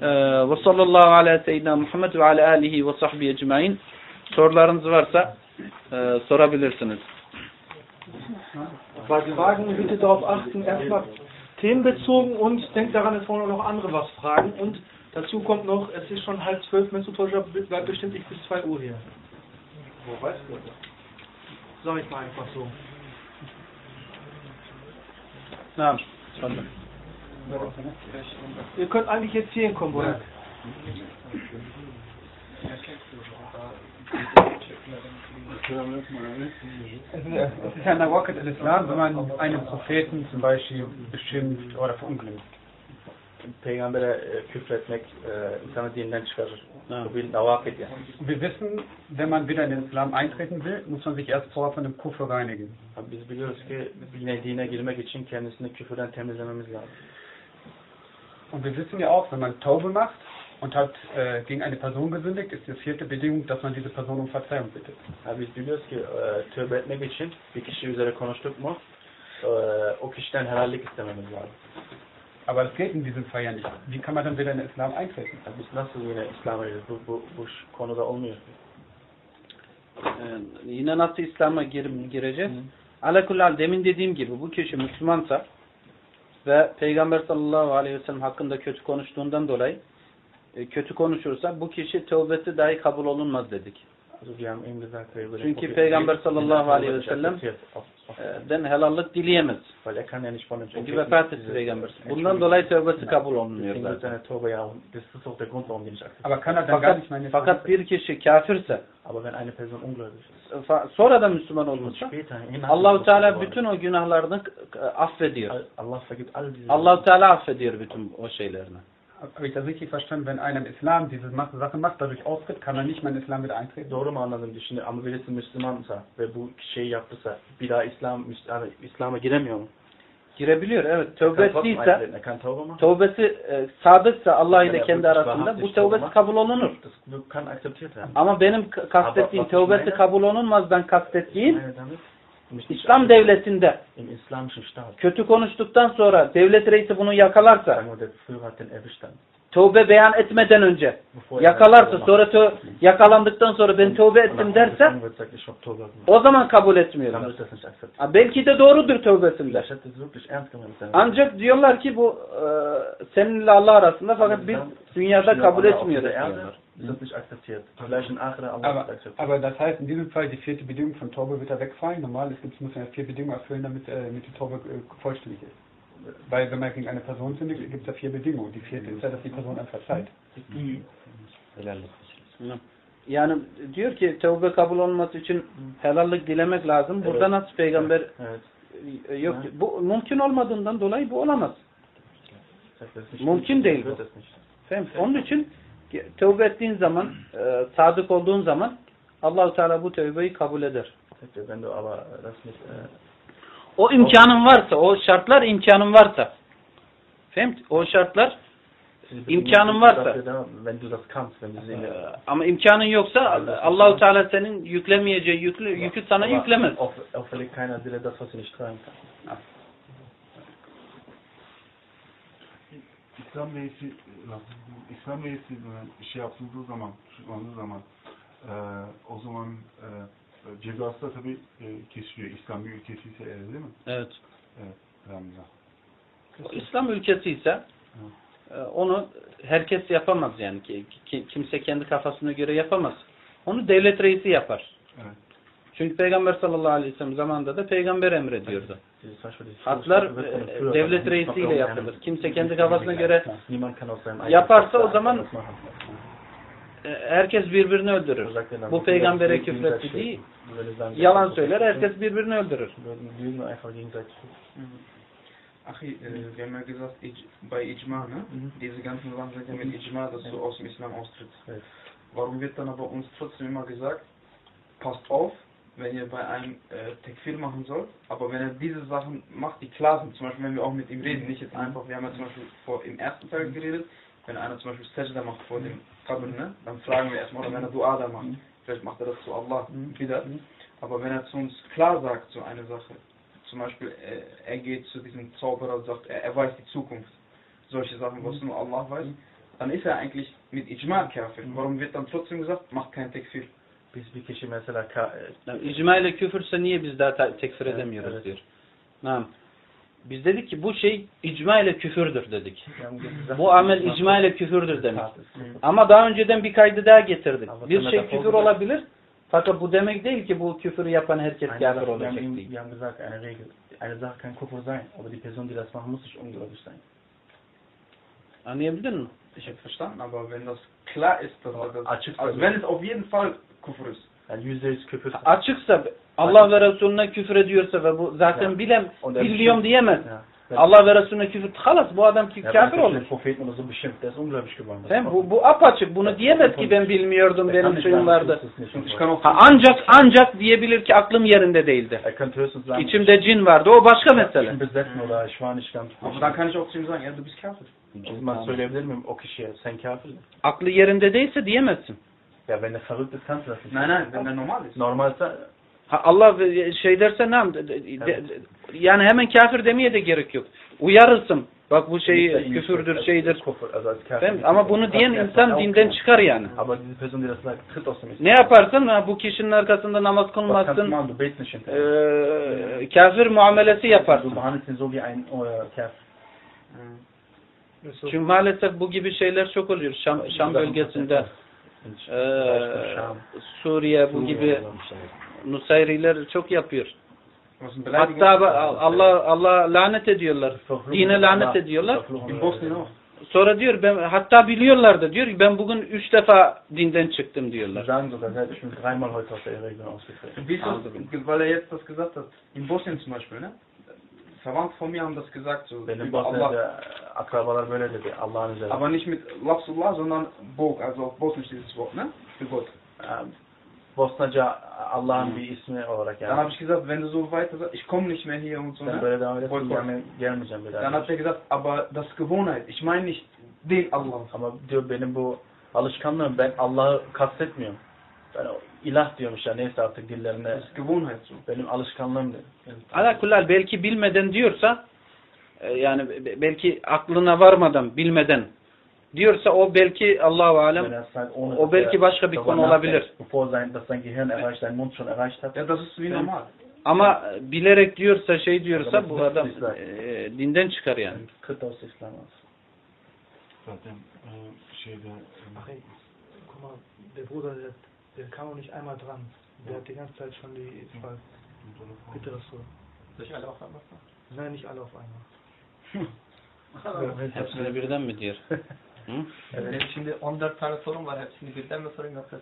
Ee, ve sallallahu ala seyyidina Muhammed ve ala alihi ve sahbihi ecmain. Sorularınız varsa e, sorabilirsiniz. Fragen bitte darauf achten, erstmal themenbezogen und denkt daran, es wollen auch noch andere was fragen. Und dazu kommt noch, es ist schon halb zwölf, wenn es so täuscht, bleibt bestimmt ich bis zwei Uhr hier. Wo weißt du das? Sag ich mal einfach so. Tamam. Sonra. Ihr könnt eigentlich jetzt hier hinkommen, Bruder. Es ist, es ist ja Nawakat al-Islam, wenn man einen Propheten zum Beispiel beschimpft oder verunglimpft. Peygamber'e küfretmek e, insanı dinden çıkarır. Ha. Bu bir davakit yani. Und wir wissen, wenn man wieder in den Islam eintreten will, muss man sich erst vorher von dem Kufr reinigen. Abi Biz biliyoruz ki yine dine girmek için kendisini küfürden temizlememiz lazım. Und wir wissen ja auch, wenn man Taube macht und hat äh, gegen eine Person gesündigt, ist die vierte Bedingung, dass man diese Person um Verzeihung bittet. Abi biz biliyoruz ki e, tövbe etmek için bir kişi üzere konuştuk mu e, o kişiden helallik istememiz lazım. Aber das geht in diesem Fall ja nicht. Wie kann man dann wieder in den Islam eintreten? Abi biz nasıl yine İslam'a giriyoruz? Bu, bu, bu konuda olmuyor. Ee, yine nasıl İslam'a gir, gireceğiz? Alakullal demin dediğim gibi bu kişi Müslümansa ve Peygamber sallallahu aleyhi ve sellem hakkında kötü konuştuğundan dolayı e, kötü konuşursa bu kişi tövbesi dahi kabul olunmaz dedik. Çünkü Peygamber sallallahu aleyhi ve sellem Ee, den helallik dileyemez. Çünkü vefat etti Peygamber. Bundan dolayı tövbesi kabul wird zaten. Fakat, fakat bir kişi kafirse sonra da Müslüman im Allahu Teala bütün o günahlarını e, affediyor. Allahu Teala affediyor bütün o şeylerini. Habe ich das richtig verstanden? Wenn einer im Islam diese Macht- Sache macht, dadurch austritt, kann er nicht mehr in Islam wieder eintreten? Doğru mu anladım şimdi ama birisi Müslümansa ve bu şeyi yaptıysa bir daha İslam yani İslam'a giremiyor mu? Girebiliyor evet. Tövbe kann trotzdem ettiyse, eintreten, kann Taube machen. tövbesi e, sadıksa Allah ile kendi arasında bu tövbesi tövbe. kabul olunur. Ama benim kastettiğim tövbesi kabul olunmazdan kastettiğim İslam devletinde. Kötü konuştuktan sonra devlet reisi bunu yakalarsa tövbe beyan etmeden önce yakalarsa sonra tö yakalandıktan sonra ben tövbe ettim derse o zaman kabul etmiyorlar. Belki de doğrudur tövbesinde. Ancak diyorlar ki bu e, seninle Allah arasında fakat biz dünyada kabul etmiyoruz. Ist das nicht akzeptiert? Vielleicht in Allah Aber, wird akzeptiert. aber das heißt, in diesem Fall, die vierte Bedingung von Taube wird da wegfallen. Normal ist, es muss man ja vier Bedingungen erfüllen, damit, äh, damit die Taube äh, vollständig ist. Weil wenn man gegen eine Person sündigt, gibt es ja vier Bedingungen. Die vierte ist ja, dass die Person einem verzeiht. Yani diyor ki tövbe kabul olması için helallik dilemek lazım. Burada Evet. nasıl peygamber Evet. e, yok Evet. bu mümkün olmadığından dolayı bu olamaz. Mümkün değil bu. Onun için tövbe ettiğin zaman, e, sadık olduğun zaman Allahu Teala bu tövbeyi kabul eder. Er, wenn du aber das nicht äh, O imkanın varsa, o şartlar imkanın varsa. Efendim, o şartlar İmkanın varsa. e, ama imkanın yoksa Allahu Teala senin yüklemeyeceği yüklü, yükü sana yüklemez. auf- Auferlegt keiner dir das, was du nicht tragen kannst. İslam reisi, İslam e, şey yapıldığı zaman, tutuklandığı zaman e, o zaman e, cezası da tabii e, kesiliyor. İslam bir ülkesi ise eğer değil mi? Evet. Evet. İslam ülkesi ise e, onu herkes yapamaz yani. Ki- ki- Kimse kendi kafasına göre yapamaz. Onu devlet reisi yapar. Evet. Çünkü Peygamber sallallahu aleyhi ve sellem zamanında da peygamber emrediyordu. Hatlar e, devlet reisiyle yapılır. Kimse kendi kafasına göre Yaparsa o zaman- e, herkes birbirini öldürür. Bu peygambere küfretti würden sagen, yalan wir söyler, herkes birbirini öldürür. Achi, wir haben ja gesagt, bei Ijma, ne? Diese ganzen Sachen sind ja mit Ijma, dass du aus dem Islam austrittst. Warum wird dann aber uns trotzdem immer gesagt, passt auf, wenn ihr bei einem äh, Tekfir machen sollt, aber wenn er diese Sachen macht, die klar sind, zum Beispiel wenn wir auch mit ihm reden, nicht jetzt einfach, wir haben ja zum Beispiel vor, im ersten Teil geredet, wenn einer zum Beispiel Sajda macht vor dem Qabr, ne? dann fragen wir erstmal, oder wenn er Dua da macht, vielleicht macht er das zu Allah wieder, aber wenn er zu uns klar sagt, so eine Sache, zum Beispiel äh, er geht zu diesem Zauberer und sagt, er, er weiß die Zukunft, solche Sachen, was nur Allah weiß, dann ist er eigentlich mit Ijma Kafir. Warum wird dann trotzdem gesagt, macht kein Tekfir? Biz bir kişi mesela Yani icma ile küfürse niye biz daha tekfir Evet, edemiyoruz evet. diyor. Tamam. Biz dedik ki bu şey icma ile küfürdür dedik. Bu amel icma ile küfürdür demek. Ama daha önceden bir kaydı daha getirdik. Bir şey küfür olabilir. Fakat bu demek değil ki bu küfür yapan herkes kafir olacak değil. wir haben gesagt, eine Regel. Eine Sache kann Kufr sein, aber die Person, die das macht, muss nicht ungläubig sein. Anlayabildin mi? Ich habe verstanden, aber wenn das klar ist, dass das, Açık also wenn es auf jeden Fall İst, Yani yüzde yüz küfür. Açıksa Allah ve Resulüne küfür ediyorsa ve bu zaten Ya. bilem biliyorum bestimmt- diyemez. Wenn- Allah ve Resulüne küfür halas bu adam ki kafir olur. den Propheten oder so beschimpft, der ist ungläubig geworden. Das Sen ist bu, bu apaçık bunu diyemez ki ben bilmiyordum kann benim vardı. Ha, ancak ancak diyebilir ki aklım yerinde değildi. Sagen, İçimde cin vardı. O başka mesele. ihm sagen, ja, du bist Kafir. O zaman söyleyebilir miyim o kişiye sen kafirsin? Aklı yerinde değilse diyemezsin. Ya wenn er verrückt ist, kannst du das nicht. Nein, nein, wenn normal ist. Normalse Ha, Allah ve- şey derse ne yani hemen kafir demeye de gerek yok. Uyarırsın. Bak bu şey küfürdür, şeydir. Değil mi? Ama bunu diyen insan dinden çıkar yani. Islam. Ne yaparsın? Ha, bu kişinin arkasında namaz kılmazsın. Ee, kafir muamelesi yaparsın. so. Çünkü maalesef bu gibi şeyler çok oluyor. Şam, Şam bölgesinde, ee, Suriye bu gibi Nusayriler çok yapıyor. Hatta Allah Allah lanet ediyorlar. Dine lanet ediyorlar. Sonra diyor ben hatta biliyorlar da diyor ki ben bugün üç defa dinden çıktım diyorlar. sagen sogar, ja, ich bin dreimal heute aus der Religion ausgetreten. Wie ist das, weil er jetzt das gesagt hat, in Bosnien zum Beispiel, ne? Verwandte von mir haben das gesagt, so Benim. Bosna'da akrabalar böyle dedi. Allah'ın üzerine. Aber nicht mit Lafzullah, sondern Bog, also auf Bosnisch dieses Wort, ne? Für Gott. Ähm, Bosnaca Allah'ın bir ismi olarak Dann yani. habe ich gesagt, wenn du so weiter sagst, ich komme nicht mehr hier und so, Sen ne? böyle devam Boykot. gelme, gelmeyeceğim bir Dann daha. hat er gesagt, aber das Gewohnheit. Ich meine nicht den Allah. Ama diyor benim bu alışkanlığım ben Allah'ı kastetmiyorum. Ben ilah diyormuş ya neyse artık dillerine. Benim alışkanlığım diyor. Yani, Ala kullal belki bilmeden diyorsa e, yani be- belki aklına varmadan bilmeden diyorsa o belki Allahu alem o belki başka bir konu olabilir. Ama bilerek diyorsa şey diyorsa bu adam e, dinden çıkar yani. Zaten e, şeyde Kam noch nicht einmal dran. Der hat die ganze Zeit schon die zwei. Bitte das so. Soll ich alle auf einmal sagen? Nein, nicht alle auf einmal. Hepsini birden mi diyor? Hı? Benim şimdi 14 tane sorum var. Hepsini birden mi sorayım yoksa?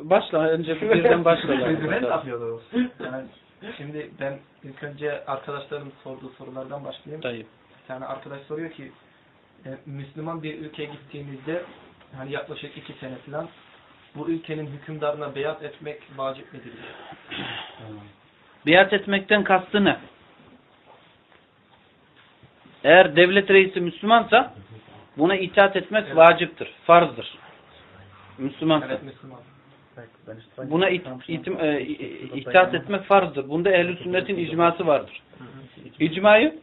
Başla önce bir birden başla. Präsident yapıyordu. Yani şimdi ben ilk önce arkadaşlarım sorduğu sorulardan başlayayım. Tayyip. Bir tane arkadaş soruyor ki e, Müslüman bir ülkeye gittiğimizde hani yaklaşık iki sene falan bu ülkenin hükümdarına beyat etmek vacip midir? Biat etmekten kastı ne? Eğer devlet reisi Müslümansa buna itaat etmek Evet. vaciptir, farzdır. Müslümansa. Evet Müslüman. Buna it, itim, e, itaat etmek farzdır. Bunda ehl sünnetin icması vardır. İcmayı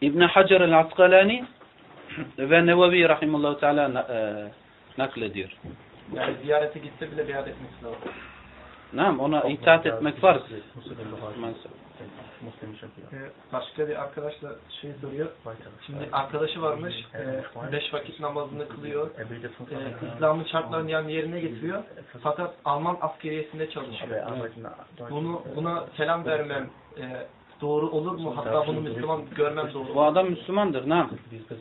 İbn Hacer el-Asqalani ve Nevevi rahimehullah teala e, naklediyor. Yani ziyarete gitse bile beyat etmesi lazım. Naam ona itaat etmek. Muslim Şafii. E, başka bir arkadaş da şey soruyor. Şimdi arkadaşı varmış. e, beş vakit namazını kılıyor. E. İslam'ın şartlarını yani yerine getiriyor. Fakat Alman askeriyesinde er çalışıyor. Bunu buna selam vermem e, doğru olur mu? Hatta bunu Müslüman görmem doğru Bu olur. adam Müslümandır.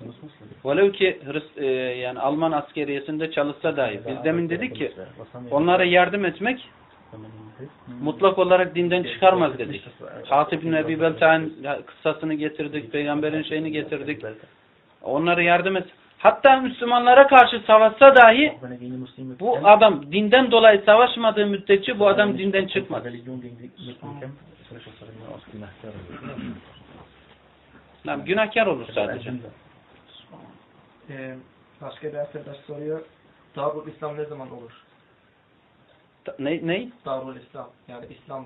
Muslim. Velev ki e, yani Alman askeriyesinde çalışsa dahi. Biz demin dedik ki onlara yardım etmek mutlak olarak dinden çıkarmaz dedik. Hatib bin Ebi Belta'nın kıssasını getirdik, peygamberin şeyini getirdik. Onlara yardım et. Hatta Müslümanlara karşı savaşsa dahi bu adam dinden dolayı savaşmadığı müddetçe bu adam dinden çıkmaz. Naam, günahkar olur sadece. E, başka bir arkadaş soruyor. Darul İslam ne zaman olur? Ta- Ne, ne? Darul İslam yani İslam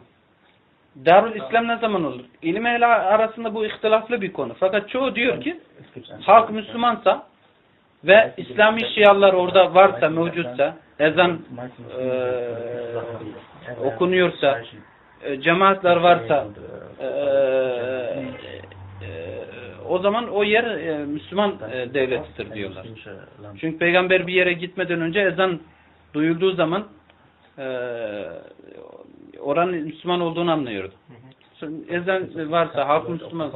Darul İslam ne zaman olur? İlim ehli arasında bu ihtilaflı bir konu. Fakat çoğu diyor ki halk Müslümansa ve İslami şialar orada varsa, mevcutsa, ezan eee, okunuyorsa, e, cemaatler varsa e, e, o zaman o yer e, Müslüman e, devletidir diyorlar. Çünkü peygamber bir yere gitmeden önce ezan duyulduğu zaman e, oranın Müslüman olduğunu anlıyordu. Ezan varsa, halk Müslüman,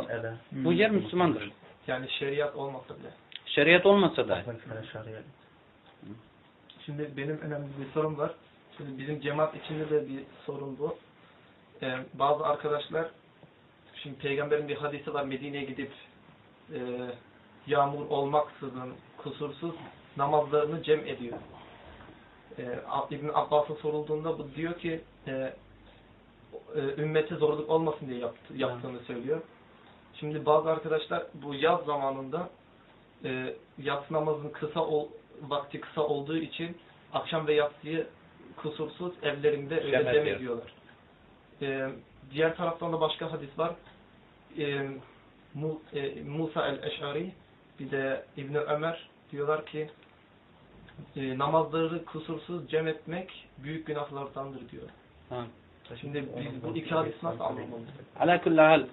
bu yer Müslümandır. Yani şeriat olmasa bile. Şeriat olmasa da. Şimdi benim önemli bir sorum var. Şimdi bizim cemaat içinde de bir sorun bu. Ee, bazı arkadaşlar şimdi peygamberin bir hadisi var Medine'ye gidip e, yağmur olmaksızın kusursuz namazlarını cem ediyor. Ee, İbn Abbas'a sorulduğunda bu diyor ki e, e, ümmete zorluk olmasın diye yaptı, yaptığını söylüyor. Şimdi bazı arkadaşlar bu yaz zamanında e, yatsı namazının kısa ol, vakti kısa olduğu için akşam ve yatsıyı kusursuz evlerinde öyle Cem ediyorlar. E, diğer taraftan da başka hadis var. E, Mu, e, Musa el-Eş'ari bir de İbn Ömer diyorlar ki e, namazları kusursuz cem etmek büyük günahlardandır diyor. Ha. Şimdi biz bu iki hadis nasıl anlamalıyız? Ala kulli hal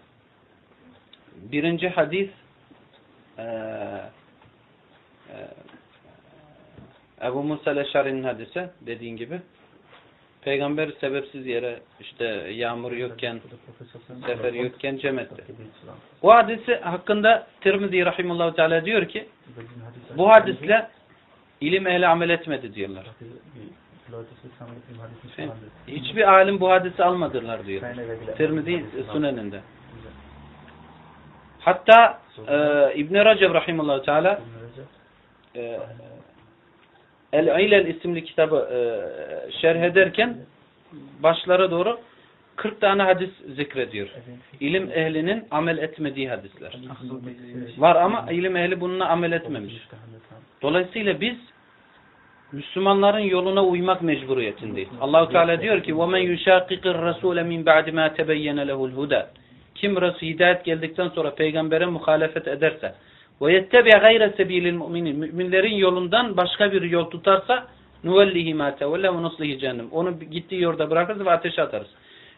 birinci hadis eee eee, Ebu Musa Leşari'nin hadisi dediğin gibi Peygamber sebepsiz yere işte yağmur yokken sefer yokken cem etti. Bu hadisi hakkında Tirmizi Rahimullahu Teala diyor ki bu hadisle ilim ehli amel etmedi diyorlar. Hiçbir alim bu hadisi almadılar diyor. Tirmizi Suneninde. Hatta e, İbn Recep rahimehullah teala e, El İlel isimli kitabı e, şerh ederken başlara doğru 40 tane hadis zikrediyor. İlim ehlinin amel etmediği hadisler. Var ama ilim ehli bununla amel etmemiş. Dolayısıyla biz Müslümanların yoluna uymak mecburiyetindeyiz. Allahu Teala diyor ki: "Ve men yushaqiqir rasule min ba'di ma tebeyyene lehu'l huda." Kim Resul hidayet geldikten sonra peygambere muhalefet ederse ve yettebe gayre sebilil mu'minin müminlerin yolundan başka bir yol tutarsa nuvellihi ma tevelle ve nuslihi cehennem. Onu gittiği yolda bırakırız ve ateşe atarız.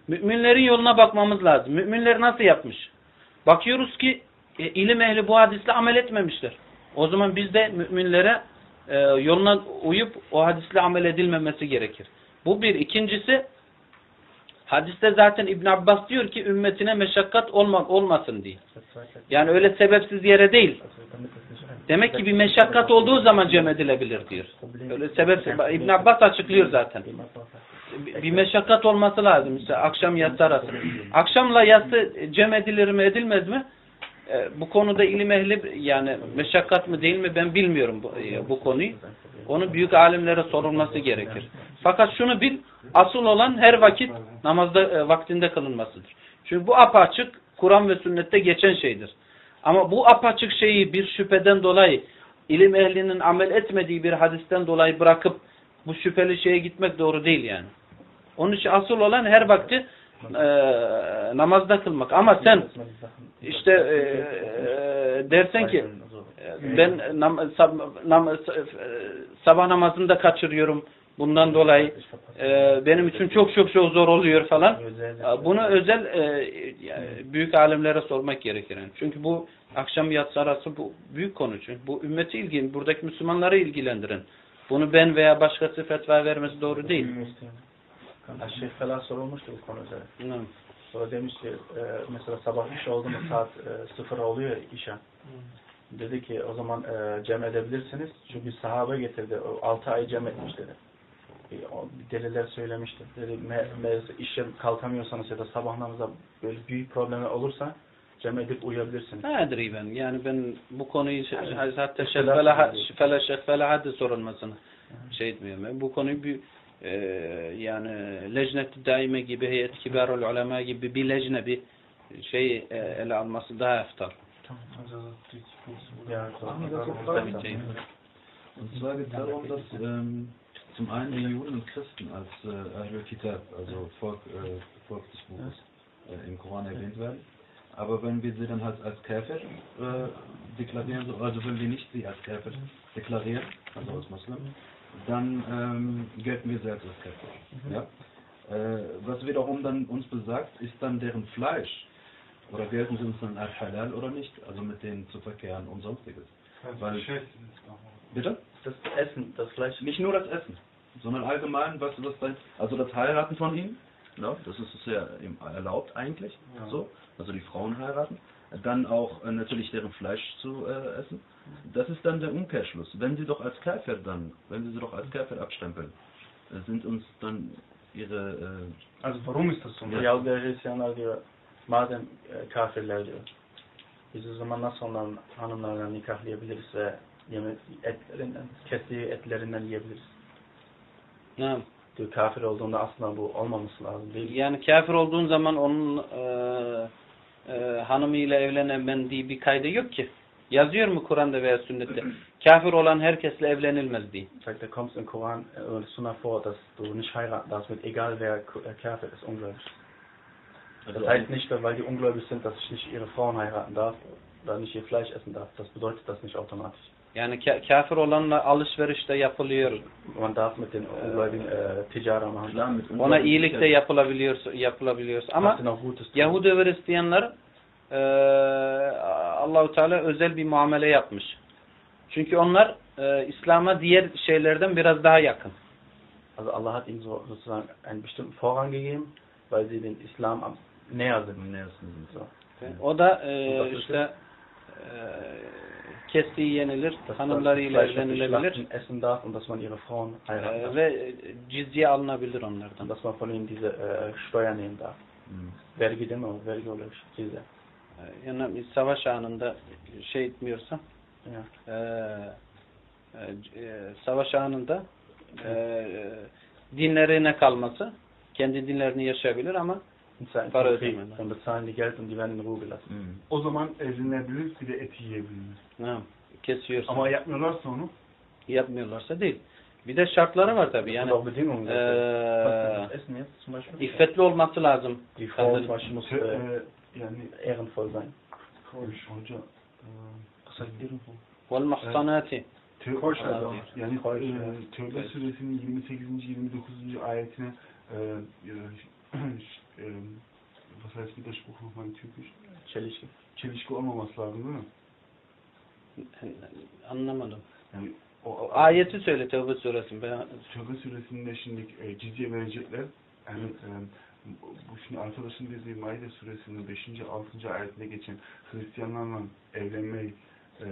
Müminlerin yoluna bakmamız lazım. Müminler nasıl yapmış? Bakıyoruz ki e, ilim ehli bu hadisle amel etmemişler. O zaman biz de müminlere e, yoluna uyup o hadisle amel edilmemesi gerekir. Bu bir. İkincisi hadiste zaten İbn Abbas diyor ki ümmetine meşakkat olma, olmasın diye. Yani öyle sebepsiz yere değil. Demek ki bir meşakkat olduğu zaman cem edilebilir diyor. Öyle sebepsiz. İbn Abbas açıklıyor zaten. Bir- meşakkat olması lazım. Mesela akşam yatsı arası. Akşamla yatsı cem edilir mi edilmez mi? E, bu konuda ilim ehli yani meşakkat mı değil mi ben bilmiyorum bu, e, bu konuyu. Onu büyük alimlere sorulması gerekir. Fakat şunu bil, asıl olan her vakit namazda e, vaktinde kılınmasıdır. Çünkü bu apaçık Kur'an ve sünnette geçen şeydir. Ama bu apaçık şeyi bir şüpheden dolayı ilim ehlinin amel etmediği bir hadisten dolayı bırakıp bu şüpheli şeye gitmek doğru değil yani. Onun için asıl olan her vakti e, namazda kılmak. Ama sen işte e, e, dersen ki ben nam, sab, nam, e, sabah namazını da kaçırıyorum bundan dolayı e, benim için çok çok çok zor oluyor falan. Bunu özel e, büyük alimlere sormak gerekir. yani. Çünkü bu akşam yatsı arası bu büyük konu. Çünkü bu ümmeti ilgin, buradaki Müslümanları ilgilendiren. Bunu ben veya başkası fetva vermesi doğru değil. Şeyh falan sorulmuştu bu konu üzerine. Hı. Sonra demiş ki e, mesela sabah iş oldu mu saat e, sıfır oluyor işe. Dedi ki o zaman e, cem edebilirsiniz. Çünkü sahabe getirdi. O 6 ay cem etmiş dedi. E, o deliller söylemişti. Dedi me, me, işe kalkamıyorsanız ya da sabah namazda böyle büyük problemler olursa cem edip uyuyabilirsiniz. Ne adri ben. Yani ben bu konuyu Yani, hatta Şeyh. Fela, Şeyh Felahat'ı sorulmasını şey etmiyorum. Ben bu konuyu bir yani lejnet daime gibi, heyet kibarul ulema gibi bir lejne bir şey e, ele alması daha eftar. Ja, so. Und zwar geht es darum, dass ähm, zum einen die Juden und Christen als äh, Ahlul Kitab, also Volk, äh, Volk des Buches, äh, im Koran erwähnt werden. Aber wenn wir sie dann halt als Käfer äh, deklarieren, so- also wenn wir nicht sie als Käfer deklarieren, also als Muslim, dann ähm, gelten wir selbst als Käfer. Ja? Äh, was wiederum dann uns besagt, ist dann deren Fleisch. Oder gelten sie uns dann als halal oder nicht, also mit denen zu verkehren und sonstiges. Weil, bitte? Das Essen, das Fleisch. Nicht nur das Essen, sondern allgemein, was, was dann, also das Heiraten von ihnen, ja, das ist ja erlaubt eigentlich, Ja. so, also die Frauen heiraten, dann auch äh, natürlich deren Fleisch zu äh, essen. Das ist dann der Umkehrschluss. Wenn sie doch als Kafir dann, wenn sie sie doch als Kafir abstempeln, äh, sind uns dann ihre, äh, Also warum ist das so? Yahudi Hristiyanlar diyor, madem e, kafirler diyor, biz o zaman nasıl onların hanımlarla nikahlayabiliriz ve yemek etlerinden, kestiği etlerinden yiyebiliriz. Ne? Diyor kafir olduğunda aslında bu olmaması lazım değil. Yani kafir olduğun zaman onun e, e, hanımıyla evlenemem diye bir kaydı yok ki. Yazıyor mu Kur'an'da veya sünnette? Kafir olan herkesle evlenilmez diye. Sagt, da kommt im Koran äh, oder Sunna vor, dass du nicht heiraten darfst mit egal wer äh, Kafir ist, ungläubig. Das heißt nicht, weil die ungläubig sind, dass ich nicht ihre Frauen heiraten darf oder nicht ihr Fleisch essen darf. Das bedeutet das nicht automatisch. Yani ka- kafir olanla alışveriş de yapılıyor. Man darf mit den Ungläubigen äh, Tijara machen. Ona iyilik de yapılabiliyor, yapılabiliyor. Ama. Yahudi ve Hristiyanlar e, Allahu Teala özel bir muamele yapmış. Çünkü onlar e, İslam'a diğer şeylerden biraz daha yakın. Also Allah hat ihnen so sozusagen einen bestimmten Vorrang gegeben, weil sie den Islam am näher sind. am nähersten sind. So. O da e, işte e, kestiği yenilir, hanımlarıyla evlenilebilir schlachten, essen darf und dass man ihre Frauen heiraten e, darf. ve e, cizye alınabilir onlardan. dass man von ihnen diese äh, Steuer nehmen darf. Mhm. Vergi değil mi o? Vergi oluyor. Size. E, Yani bir savaş anında şey etmiyorsa e, e, e, savaş anında e, e, dinlerine kalması kendi dinlerini yaşayabilir ama Para ödemen. dann bezahlen die Geld und die werden in Ruhe gelassen. O zaman evlenebilir bir de eti yiyebilir. ne, kesiyorsa Ama yapmıyorlarsa onu yapmıyorlarsa değil. Bir de şartları var tabii yani e, Beispiel? iffetli olması lazım. Die Yani ehrenvoll sein. hoca Was heißt ehrenvoll? Vel muhsanati. e, adam. yani. Tövbe suresinin 28. 29. ayetine was heißt Widerspruch nochmal in Türkisch? Çelişki. Çelişki olmaması lazım değil mi? Anlamadım. Yani o, ayeti söyle Tevbe suresi. Ben, Tövbe suresinde şimdi e, cizye verecekler. Yani e, şimdi arkadaşın dediği Maide suresinin 5. 6. ayetinde geçen Hristiyanlarla evlenmeyi e, e,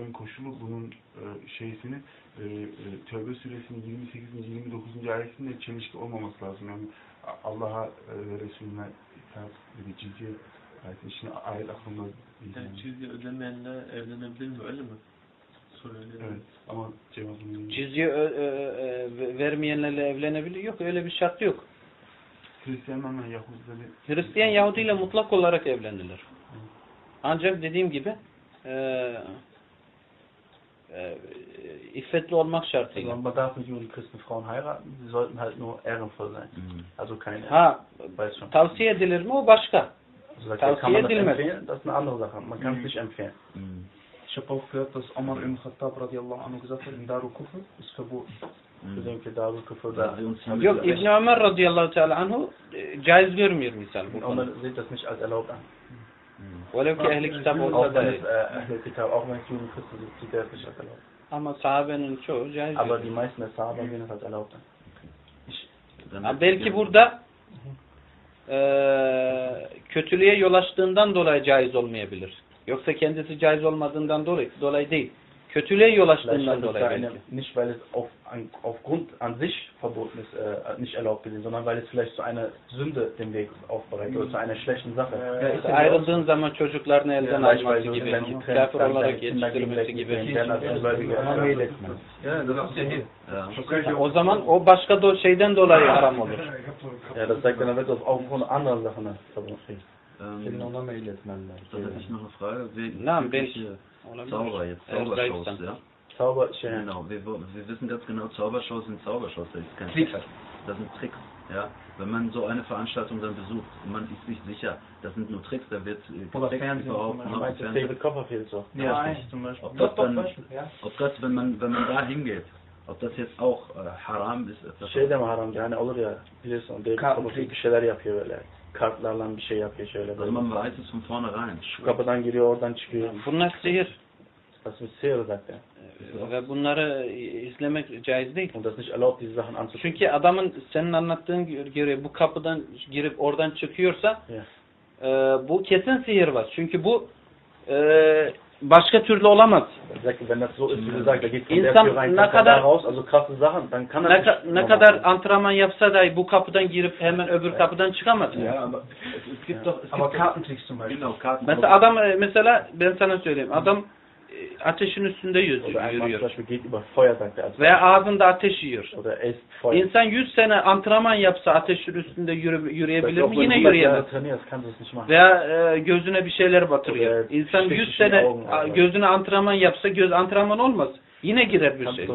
ön koşulu bunun e, şeysini e, e, Tövbe suresinin 28. 29. ayetinde çelişki olmaması lazım. Yani Allah'a e, ve Resulüne itaat dedi cizye ayeti. Şimdi ayet aklımda değil. Yani Yani. çizgi ödemeyenle evlenebilir mi? Öyle mi? Soruyor. Evet ama cevabını cizye ö- ö- ö- vermeyenlerle evlenebilir. Yok öyle bir şart yok. Hristiyanlarla Yahudileri Hristiyan Yahudi ile mutlak olarak evlenilir. Ancak dediğim gibi e, e, iffetli olmak Also şartıyla. man darf nicht nur die Christenfrauen heiraten, sie sollten halt nur ehrenvoll sein. Mhm. Also keine, Ha weiß schon. tavsiye edilir mi o başka. Also tavsiye edilmez. Das ist eine andere Sache. Man kann es nicht empfehlen. Ich habe auch gehört, dass Omar ibn Khattab radiallahu anhu gesagt hat, in Daru Kufr ist verboten. Bizimki daha bu Yok İbn Ömer radıyallahu teala anhu e, caiz görmüyor misal konuda. sieht das nicht als erlaubt an. Velev ki ehli kitap olsa äh, Ahlul Kitab, auch wenn Juden Christen sind, sieht es nicht als erlaubt. ama sahabenin çoğu caiz Aber die meisten sehen es als erlaubt an. Belki burada e, kötülüğe yol açtığından dolayı caiz olmayabilir. Yoksa kendisi caiz olmadığından dolayı, dolayı değil. Kötülüğe yol açtığından ist dolayı da belki. nicht weil es auf, ein, aufgrund an sich verboten ist, äh, nicht erlaubt gewesen, sondern weil es vielleicht zu einer Sünde den Weg aufbereitet oder zu einer schlechten Sache. Ya işte ayrıldığın zaman çocuklarını elden alması du gibi, kafir olarak Rechten gibi. das ist. O zaman o başka do şeyden dolayı haram olur. Ja, das sagt dann, wird es aufgrund anderer Sachen verboten. Ähm, ona mail etmenler. da hätte ich noch eine Frage. Wegen Na, Zauber jetzt, Zaubershows, Reistan. ja? Zauber, schön. Genau, wir, wir wissen ganz genau, Zaubershows sind Zaubershows, das ist kein Tricks. Das sind Tricks. Ja, wenn man so eine Veranstaltung dann besucht und man ist sich sicher, das sind nur Tricks, da wird äh, Oder Fernsehen überhaupt, zum Fernsehen. David Copperfield so? Ja, Richtig. zum Beispiel. Ob das, dann, Ja. ob das, wenn man, wenn man da hingeht, ob das jetzt auch äh, haram ist, etwas Şey de mi haram yani olur ya bilirsin o David Copperfield bir şeyler yapıyor böyle. Kartlarla bir şey yapıyor şöyle böyle. man weiß es von vornherein. Şu kapıdan giriyor oradan çıkıyor. Bunlar sihir. Das ist sehr zaten. Ve bunları izlemek caiz değil. Und das nicht erlaubt diese Sachen anzuschauen. Çünkü adamın senin anlattığın göre bu kapıdan girip oradan çıkıyorsa Ya. e, bu kesin sihirbaz. Çünkü bu e, başka türlü olamaz. Da der İnsan ne kadar- da raus, also krasse Sachen, dann kann er Ne, kadar antrenman yapsa dahi bu kapıdan girip hemen öbür kapıdan çıkamaz. Ja, aber es, es gibt doch, es gibt. Mesela adam e, mesela ben sana söyleyeyim. Adam ateşin üstünde yürüyor. Er. Veya ağzında ateş yiyor. er. İnsan 100 sene antrenman yapsa ateşin üstünde yürü, yürüyebilir mi? Yine du 100 Jahre yürüyemez. du. Veya e, gözüne bir şeyler batırıyor. İnsan şişe 100 şişe sene gözüne antrenman yapsa göz antrenman olmaz. Yine girer bir şey.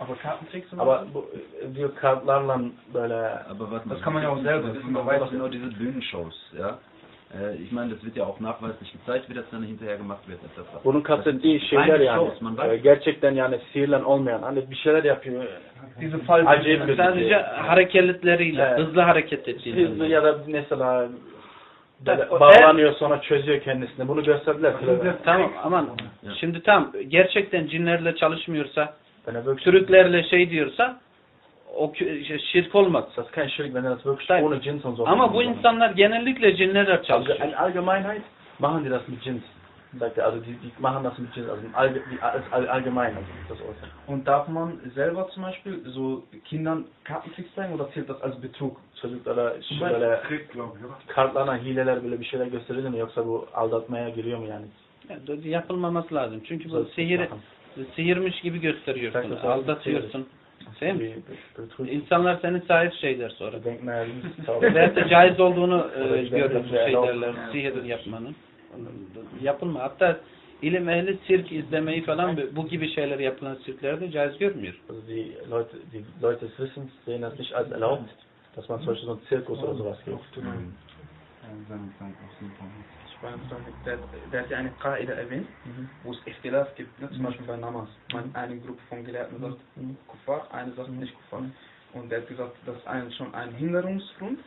Aber Kartentricks zum Aber Beispiel. bu, diyor kartlarla böyle Aber was, Das kann man ja auch selber, Das man sind weiß doch ja. nur diese Bühnenshows, ja. Äh, ich meine, das wird ja auch nachweislich gezeigt, wie das dann hinterher gemacht wird, etc. bunun kastettiği şeyler yani. Shows, man weiß. e, gerçekten yani sihirlen olmayan. Hani bir şeyler yapıyor. Diese Fall. Acayip gözüküyor. Sadece hareketleriyle, Evet. hızlı hareket ettiğini. Hızlı ya da mesela böyle bağlanıyor sonra çözüyor kendisini. Bunu gösterdiler. Tamam aman. Şimdi tam gerçekten cinlerle çalışmıyorsa, wirklich türüklerle şey diyorsa o şirk olmaz. Das ist kein Schirk, wenn er das wirklich Nein. ohne Jins und so Ama bu insanlar genellikle cinlerle Also çalışıyor. in Allgemeinheit machen die das mit Jins. Sagt er, also die, die machen das mit Jins, also in all, die, als all, allgemein, also das Äußere. Und darf man selber zum Beispiel so Kindern Kartentricks zeigen oder zählt das als Betrug? Çocuklara şu böyle kartlarla hileler böyle bir şeyler gösterilir mi yoksa bu aldatmaya giriyor mu yani? Yani yapılmaması lazım. Çünkü bu sihir, sihirmiş gibi gösteriyorsun. Aldatıyorsun. Değil mi? İnsanlar seni sahip şey der sonra. Veyahut da caiz olduğunu e, görür bu evet, şeylerle, evet. sihir yapmanın. Yapılma. Hatta ilim ehli sirk izlemeyi falan bu gibi şeyler yapılan sirklerde caiz görmüyor. Die Leute, die Leute des Wissens sehen das nicht als erlaubt, dass man zum Beispiel so einen Zirkus oder sowas geht. Der, der hat ja eine Qaida erwähnt, wo es Ikhtilaf gibt, ne? zum Beispiel bei Namaz. Man, eine Gruppe von Gelehrten sagt Kuffar, eine sagt nicht Kuffar. Und er hat gesagt, das ist ein, schon ein Hinderungsgrund,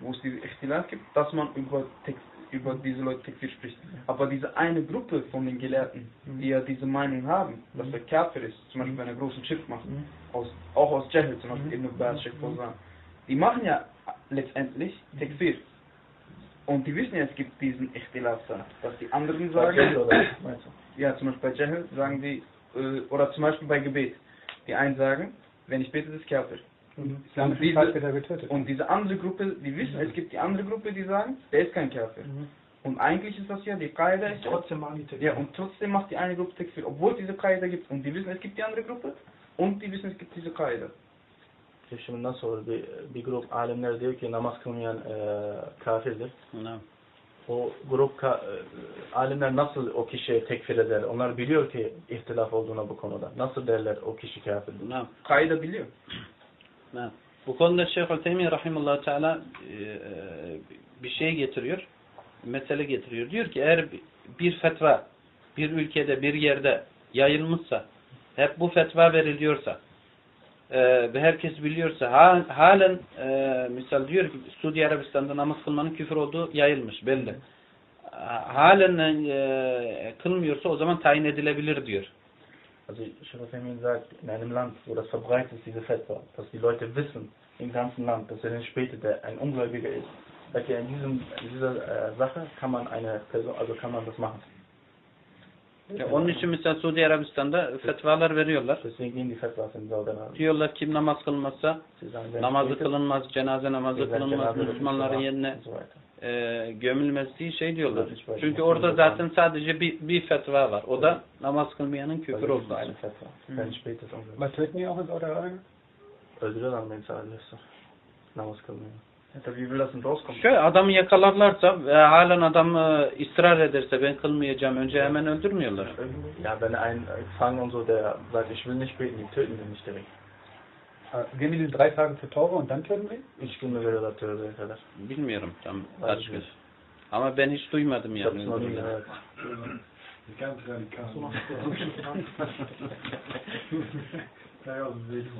wo es diese Ikhtilaf gibt, dass man über, über diese Leute Tekfir spricht. Aber diese eine Gruppe von den Gelehrten, die ja diese Meinung haben, dass er Kafir ist, zum Beispiel wenn er großen Schritt macht, aus, auch aus Jahil, zum Beispiel Ibn Abbas, Sheikh Fawzan, die machen ja letztendlich Tekfir. Und die wissen ja, es gibt diesen Ikhtilaf da, dass die anderen sagen, ja, zum Beispiel bei Jahil sagen die, äh, oder zum Beispiel bei Gebet, die einen sagen, wenn ich bete, das ist Kafir. Islam Und diese-. Und diese andere Gruppe, die wissen, es gibt die andere Gruppe, die sagen, der ist kein Kafir. Und eigentlich ist das ja, die Qaida ist Trotzdem ja, und trotzdem macht die eine Gruppe Tekfir, obwohl es diese Qaida gibt. Und die wissen, es gibt die andere Gruppe und die wissen, es gibt diese Qaida. Şimdi nasıl olur? Bir, bir grup alimler diyor ki namaz kılmayan e, kafirdir. O grup ka, e, alimler nasıl o kişiye tekfir eder? Onlar biliyor ki ihtilaf olduğuna bu konuda. Nasıl derler o kişi kafirdir? Ne? Qaida biliyor. Ne? Bu konuda Şeyh Teymiye Rahimullah Teala e, e, bir şey getiriyor. Mesele getiriyor. Diyor ki eğer bir fetva bir ülkede bir yerde yayılmışsa hep bu fetva veriliyorsa ve herkes biliyorsa ha- halen e, misal diyor ki Suudi Arabistan'da namaz kılmanın küfür olduğu yayılmış belli. Ha- Halen e, kılmıyorsa o zaman tayin edilebilir diyor. Also Sheikh Uthaymeen sagt, in einem Land, wo das verbreitet ist, diese Fetwa, dass die Leute wissen, im ganzen Land, dass er dann später der ein Ungläubiger ist, sagt er, in, diesem, in dieser äh, Sache kann man eine Person, also kann man das machen. Ya onun için mesela Suudi Arabistan'da fetvalar veriyorlar. İn Saudi-Arabien. Diyorlar kim namaz kılmazsa namazı kılınmaz, cenaze namazı kılınmaz, Cenaze Müslümanların Müslüman yerine e, gömülmez diye şey diyorlar. Çünkü orada zaten sadece bir, bir fetva var. O da namaz kılmayanın küfür. Wenn später ist ungläubig. Aber töten die auch in Saudi-Arabien? Öldürüyorlar mı insan öldürürse? Namaz kılmıyor. Rauskommen? Şöyle adamı yakalarlarsa ve halen adam e, ısrar ederse ben kılmayacağım önce hemen öldürmüyorlar. Ja, wenn einen äh, fangen und so, der sagt, ich will nicht beten, die töten den nicht direkt. Gehen wir die drei Tage zur Taufe und dann töten wir? Üç gün mü veriyorlar tövbeye kadar? Bilmiyorum tam kaç gün. Ama ben hiç duymadım yani. Ganz radikal.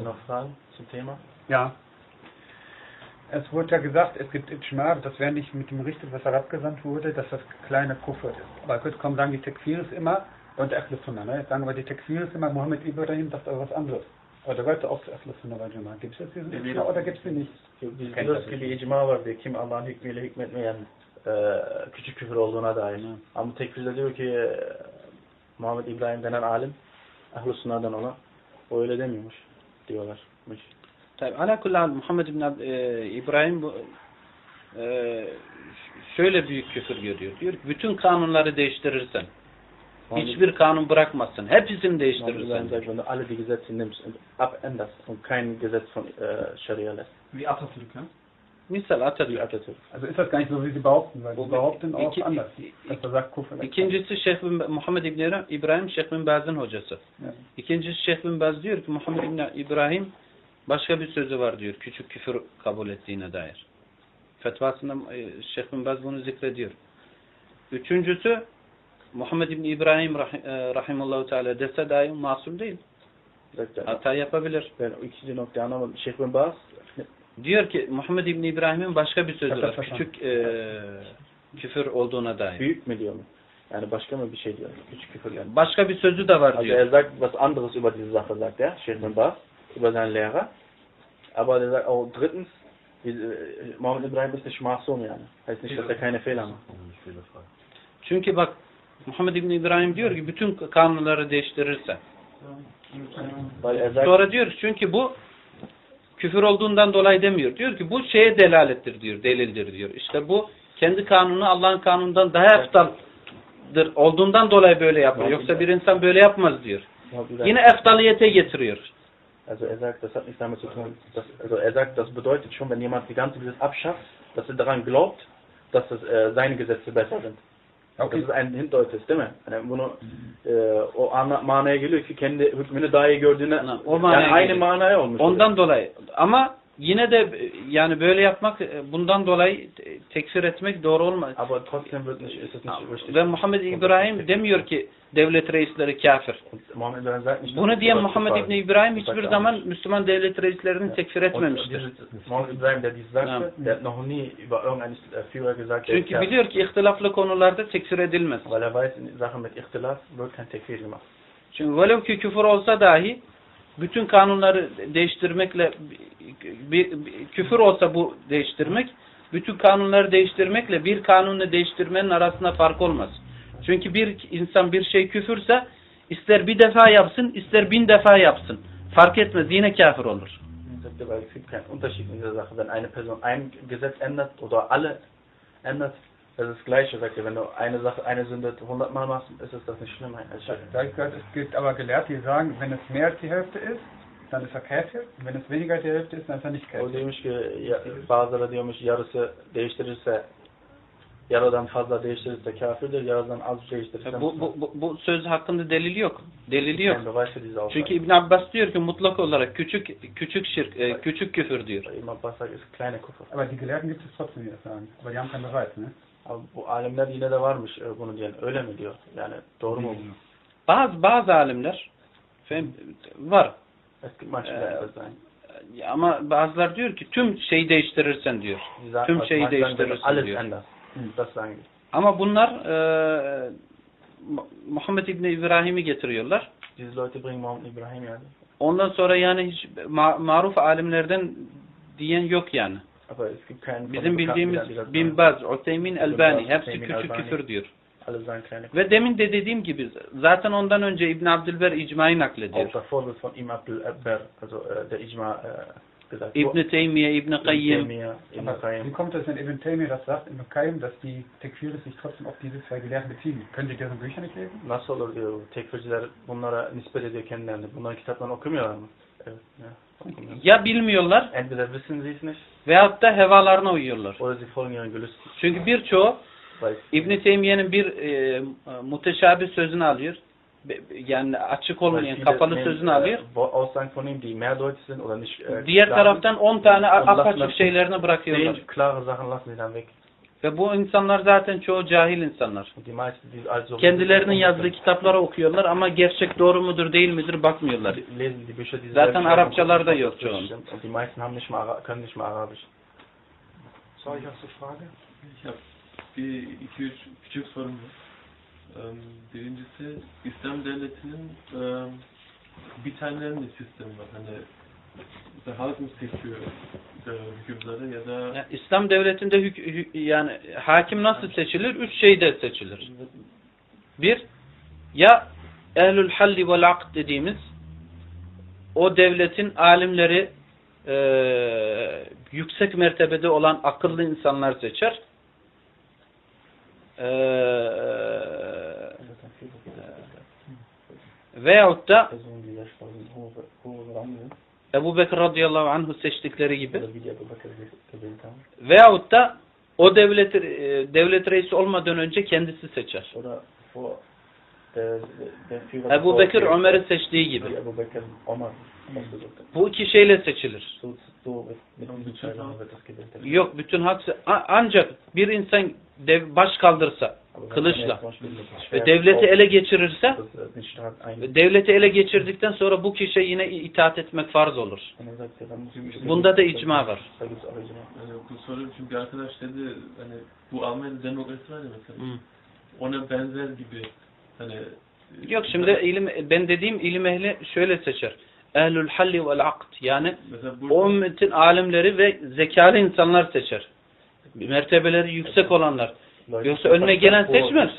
Noch Fragen zum Thema? Ja. Es wurde ja gesagt, es gibt Ijma, das wäre nicht mit dem Richter, was herabgesandt wurde, dass das kleine Kuffer ist. Aber kurz kommen sagen, die Tekfir ist immer, und Ahl Sunnah, ne? Sagen wir, die Tekfir ist immer, Mohammed Ibrahim sagt aber was anderes. Aber der gehört auch zu Ahl Sunnah wal Jamaa. Gibt es jetzt diesen Ijma oder gibt es den nicht? Biliyoruz icma var diye kim Allah'ın hükmüyle hükmetmeyen e, küçük küfür olduğuna dair. Ama tekfirde diyor ki e, Muhammed İbrahim denen alim Ehl-i Sunnah'dan olan o öyle demiyormuş diyorlarmış. Tabii ala kulli hal Muhammed bin Ab- e, İbrahim bu e, şöyle büyük küfür görüyor. Diyor ki bütün kanunları değiştirirsen hiçbir kanun bırakmazsın. Hepsini değiştirirsen. Alle die Gesetze nimmst und abänderst und kein Gesetz von äh, Scharia lässt. Wie Atatürk, ja? Misal Atatürk. Atatürk. Also ist das gar nicht so, wie Sie behaupten, weil Sie behaupten auch iki- anders. Dass er sagt, Kuffer. İkincisi Şeyh bin, Muhammed İbni İbrahim Şeyh bin Baz'ın hocası. Ja. İkincisi Şeyh bin Baz diyor ki Muhammed İbni İbrahim başka bir sözü var diyor. Küçük küfür kabul ettiğine dair. Fetvasında e, Şeyh bin Baz bunu zikrediyor. Üçüncüsü Muhammed İbni İbrahim rahim, e, rahimullahu teala dese dahi masum değil. Er. Hata yapabilir. Ben o ikinci noktayı anlamadım. Şeyh bin Baz Diyor ki Muhammed İbni İbrahim'in başka bir sözü var. Küçük e, küfür olduğuna dair. büyük mü diyor mu? Yani başka mı bir şey diyor? Küçük küfür yani. Başka bir sözü de var Also diyor. er sagt was anderes über diese Sache, sagt er, Sheikh bin Baz, über seinen Lehrer. Aber er sagt auch drittens, äh, Muhammed Ibrahim ist nicht masum yani. Heißt nicht, dass er keine Fehler macht. Çünkü bak Muhammed İbni İbrahim diyor ki bütün kanunları değiştirirsen. Weil er Sonra diyor çünkü bu küfür olduğundan dolayı demiyor. Diyor ki bu şeye delalettir diyor, delildir diyor. İşte bu kendi kanunu Allah'ın kanunundan daha eftaldır olduğundan dolayı böyle yapıyor. Yoksa bir insan böyle yapmaz diyor. Yine eftaliyete getiriyor. Also er sagt, das hat nichts damit zu tun, dass, also er sagt, das bedeutet schon, wenn jemand die ganze Gesetz abschafft, dass er daran glaubt, dass das, äh, seine Gesetze besser sind. Okay. Das ist ein Hindeut değil mi? Yani bunu e, o ana, manaya geliyor ki kendi hükmünü daha iyi gördüğüne yani aynı geliyor. manaya olmuş. oluyor. Ondan dolayı. Ama yine de e, yani böyle yapmak e, bundan dolayı te- tekfir etmek doğru olmaz. Nicht richtig. Ve Muhammed İbrahim demiyor ki devlet reisleri kafir. Bunu diyen Muhammed İbni. İbrahim hiçbir zaman. Müslüman devlet reislerini tekfir etmemiştir. ist Çünkü biliyor ki ihtilaflı konularda tekfir edilmez. Çünkü velev ki küfür olsa dahi bütün kanunları değiştirmekle bir, bir- küfür olsa bu değiştirmek bütün kanunları değiştirmekle bir kanunu değiştirmenin arasında fark olmaz. Çünkü bir insan bir şey küfürse ister bir defa yapsın ister bin defa yapsın. Fark etmez yine kafir olur. Es gibt keinen Unterschied in dieser Sache. Wenn eine Person ein Gesetz ändert oder alle ändert, das ist das Gleiche. Sagt er, wenn du eine Sache, eine Sünde hundertmal machst, ist es das nicht schlimmer es gibt aber Gelehrte, die sagen, wenn es mehr als die Hälfte ist, dann ist er Käfer. Und wenn es weniger als die Hälfte ist, dann ist er nicht O Käfer. demiş ki ya, bazıları diyormuş yarısı değiştirirse yarıdan fazla değiştirirse kafirdir, yarıdan az değiştirirse Bu, bu, bu, bu söz hakkında delili yok. Delili yok. Çünkü İbn Abbas diyor ki mutlak olarak küçük küçük şirk, e, küçük küfür diyor. Ibn Abbas sagt, ist kleine Kuffer. Aber die Gelehrten gibt es trotzdem, die das sagen. Aber die haben keinen Beweis, ne? Bu alimler yine de varmış e, bunu diyen. Öyle mi diyor? Yani doğru mu? Bazı bazı alimler var. Es gibt manche, die das sagen. Ama bazılar diyor ki tüm şeyi değiştirirsen diyor. Sagen, Tüm şeyi alles diyor. Ama bunlar e, Mu- Muhammed İbni İbrahim'i getiriyorlar. Ondan sonra yani hiç ma- maruf alimlerden diyen yok yani. Es Bizim bildiğimiz Bin. Baz, Uteymin, Elbani Baz, hepsi küçük Albani. küfür diyor. Ve demin de dediğim gibi zaten ondan önce İbn Abdülber icmayı naklediyor. Auch davor wird von ihm Abdul Abber, also äh, der Icma äh, gesagt. İbn Teymiye, İbn Ibn Kayyim Ibn wie kommt das, wenn Ibn Taymiyyah das sagt, Ibn Qayyim, dass die Tekfire sich trotzdem auf diese zwei Gelehrten beziehen? Können Sie deren Bücher nicht lesen? Nasıl olur diyor tekfirciler bunlara nispet ediyor kendilerini. Bunların kitaplarını okumuyorlar mı? Evet. Ya bilmiyorlar Entweder wissen sie es nicht veyahut da hevalarına uyuyorlar. Çünkü birçoğu Weil İbn Teymiye'nin bir e, muteşabih sözünü alıyor. yani açık olmayan kapalı sözünü äh, alıyor. Äh, Diğer taraftan 10 tane apaçık şeylerini bırakıyorlar. Ve bu insanlar zaten çoğu cahil insanlar. Kendilerinin yazdığı kitapları okuyorlar ama gerçek doğru mudur değil midir bakmıyorlar. Zaten Arapçalarda schreiben, yok çoğun. bir iki üç küçük sorum var. Birincisi İslam devletinin bir sistemi var. Hani halk mı seçiyor e, hükümleri ya da Yani İslam devletinde hük, hü- yani hakim nasıl seçilir? Üç şeyde seçilir. Bir, ya ehlül halli vel akd dediğimiz o devletin alimleri eee, yüksek mertebede olan akıllı insanlar seçer. Eee veyahut da Ebu Bekir radıyallahu anhu seçtikleri gibi veyahut da o devlet, e, devlet reisi olmadan önce kendisi seçer. Der, der Führer Ebu Bekir Ömer'i seçtiği gibi. Bu iki şeyle seçilir. Yok bütün hak ancak bir insan dev, baş kaldırsa kılıçla ve Schwert devleti ele geçirirse devleti ele geçirdikten sonra bu kişiye yine itaat etmek farz olur. Bunda da icma var. Soru çünkü arkadaş dedi hani bu Almanya'da demokrasi var ya mesela. Ona benzer gibi hani Yok şimdi ilim ben dediğim ilim ehli şöyle seçer. Ehlül halli vel akd yani mesela burada o ümmetin alimleri ve zekalı insanlar seçer. Mertebeleri yüksek olanlar. Yoksa önüne gelen seçmez.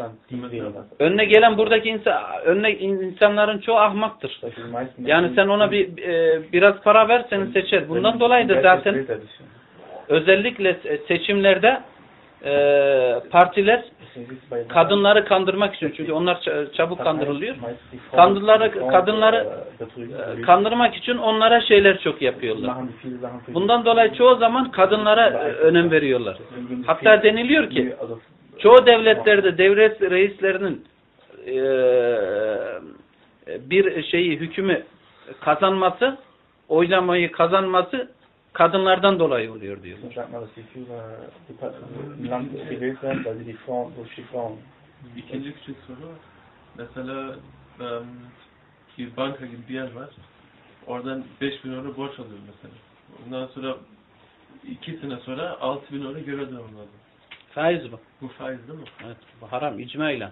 Önüne gelen buradaki insan, önüne insanların çoğu ahmaktır. Yani sen ona bir e, biraz para ver seni seçer. Bundan dolayı da zaten özellikle se- seçimlerde e, partiler kadınları kandırmak için çünkü onlar ça- çabuk kandırılıyor. kadınları, äh, E, Kandırmak için onlara şeyler çok yapıyorlar. Bundan dolayı çoğu zaman kadınlara e, önem veriyorlar. Hatta deniliyor ki çoğu devletlerde devlet reislerinin e, bir şeyi hükümü kazanması, oylamayı kazanması kadınlardan dolayı oluyor diyor. die Frauen. İkinci küçük soru. Mesela bir banka gibi bir yer var. Oradan 5000 euro borç alıyor mesela. Ondan sonra iki sene sonra 6000 euro geri ödemem. Faiz bu. Bu faiz değil mi? Evet, bu haram icma ile.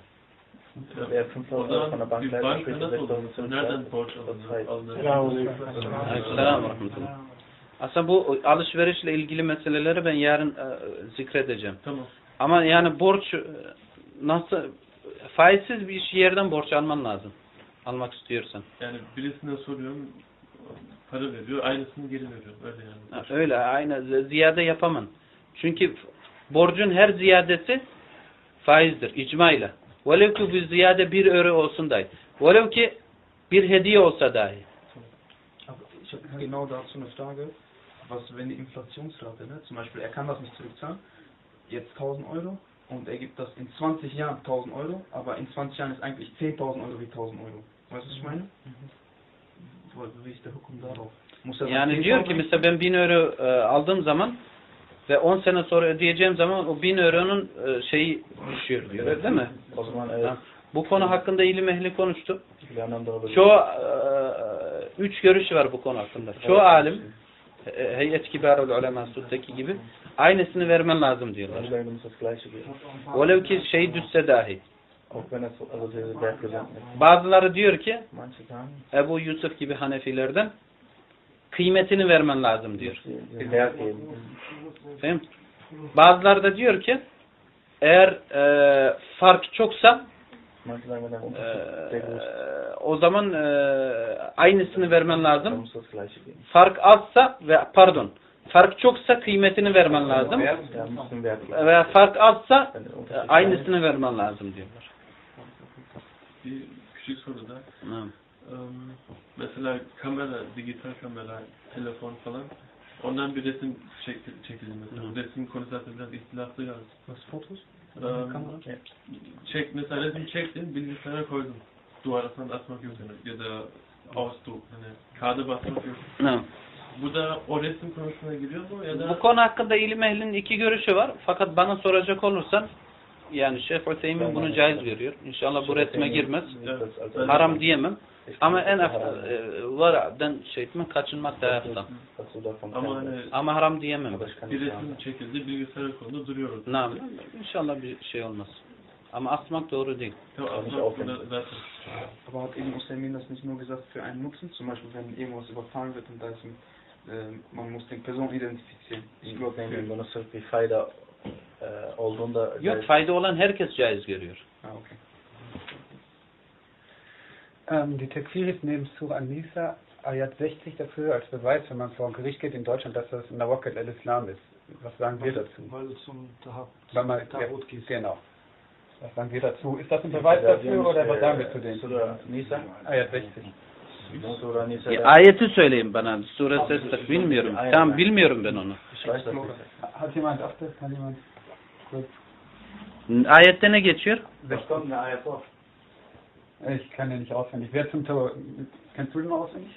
Wer 5000 O zaman bir banka nasıl olur? 6000 Nereden borç alınır? Ve rahmetullah. Aslında bu alışverişle ilgili meseleleri ben yarın e, zikredeceğim. Tamam. Ama yani borç e, nasıl faizsiz bir yerden borç alman lazım. Almak istiyorsan. Yani birisine soruyorum para veriyor, aynısını geri veriyor. Öyle yani. Ha, öyle aynı ziyade yapamam. Çünkü borcun her ziyadesi faizdir icma ile. Velev ki bu ziyade bir euro olsun dahi. Velev ki bir hediye olsa dahi. Genau dazu eine Frage. Was, wenn die Inflationsrate, ne? zum Beispiel, er kann das nicht zurückzahlen, jetzt 1000 Euro, und er gibt das in 20 Jahren 1000 Euro, aber in 20 Jahren ist eigentlich 10.000 Euro wie 1000 Euro. Weißt du, was ich meine? Wo- Wie ist der Hukum darauf? Muss er Yani diyor ki 10.000 mesela ben 1000 euro e, aldığım zaman ve 10 sene sonra ödeyeceğim zaman o 1000 euronun e, şeyi düşüyor diyor öyle değil mi? O zaman evet, Tamam. Bu konu hakkında ilim ehli konuştu. Çoğu e, üç görüş var bu konu hakkında. Çoğu alim e, Heyet Kibarul Ulema Sud'daki gibi aynısını vermen lazım diyorlar. Velev ki şey düşse dahi. Bazıları diyor ki Ebu Yusuf gibi Hanefilerden kıymetini vermen lazım diyor. Bazıları da diyor ki eğer e, fark çoksa E, ist, o zaman e, aynısını vermen lazım. Fark azsa ve pardon fark çoksa kıymetini vermen lazım. Veya fark azsa e, aynısını vermen lazım diyorlar. Bir küçük soru da. Em, mesela kamera, dijital kamera, telefon falan. Ondan bir resim çek, çekildi mesela. Resim konusu zaten biraz ihtilaflı yazdı. Was, Fotos? Kamera? Çek, mesela resim çektin, bilgisayara koydun. duvardan asmak yok yani. ya da Ausdruck, hani kağıda basmak yok. Ne? Bu da o resim konusuna giriyor mu ya da Bu konu hakkında ilim ehlinin iki görüşü var. Fakat bana soracak olursan yani Şeyh Hüseyin bunu caiz görüyor. İnşallah bu resme girmez. Haram diyemem. Ama en af- e, vara'dan şey etmek, kaçınmak daha afdal. Ama hani Ama haram diyemem. bir resim çekildi bilgisayar konuda duruyor orada. Ne yapayım? İnşallah bir şey olmaz. Ama asmak doğru değil. Aber hat eben Usaimin das nicht nur gesagt für einen Nutzen, zum Beispiel wenn irgendwas überfahren wird und da ist ein, äh, man muss den Person identifizieren. Ich glaube, Zengin bunu sırf bir fayda e, olduğunda Yok fayda olan herkes caiz görüyor. ah, okay. Ähm, die Tekfiris nehmen Surah An-Nisa, Ayat 60 dafür als Beweis, wenn man vor ein Gericht geht in Deutschland, dass das Nawakil al-Islam ist. Was sagen wir dazu? Weil du zum Tahab, Wenn man, Tarot gehst. genau. Was sagen wir dazu? Ist das ein Beweis dafür oder was sagen wir zu denen? Sura Nisa. Ayat 60. Sura Nisa'da E, ayeti söyleyin bana. Sure sestir. Bilmiyorum. Ayet. Tamam bilmiyorum ben onu. Hat jemand das? Kann jemand? Gut. Ayette ne geçiyor? Was kommt eine vor? Ich kann den nicht auswendig. Wer zum Tor? Kennst du den auswendig?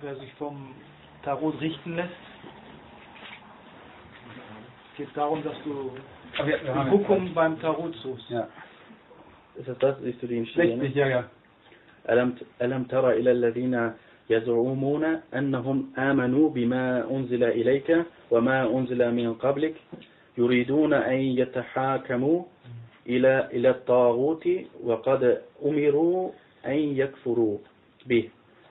Wer sich vom Tarot richten lässt, geht darum, dass du Hukum beim Tarot suchst. Ja. Ist das das? Siehst du die Stehen? 60, ja, ja. ألم ألم تر إلى الذين يزعمون أنهم آمنوا بما أنزل إليك وما أنزل من قبلك يريدون أن يتحاكموا إلى إلى الطاغوت وقد أمروا أن يكفروا به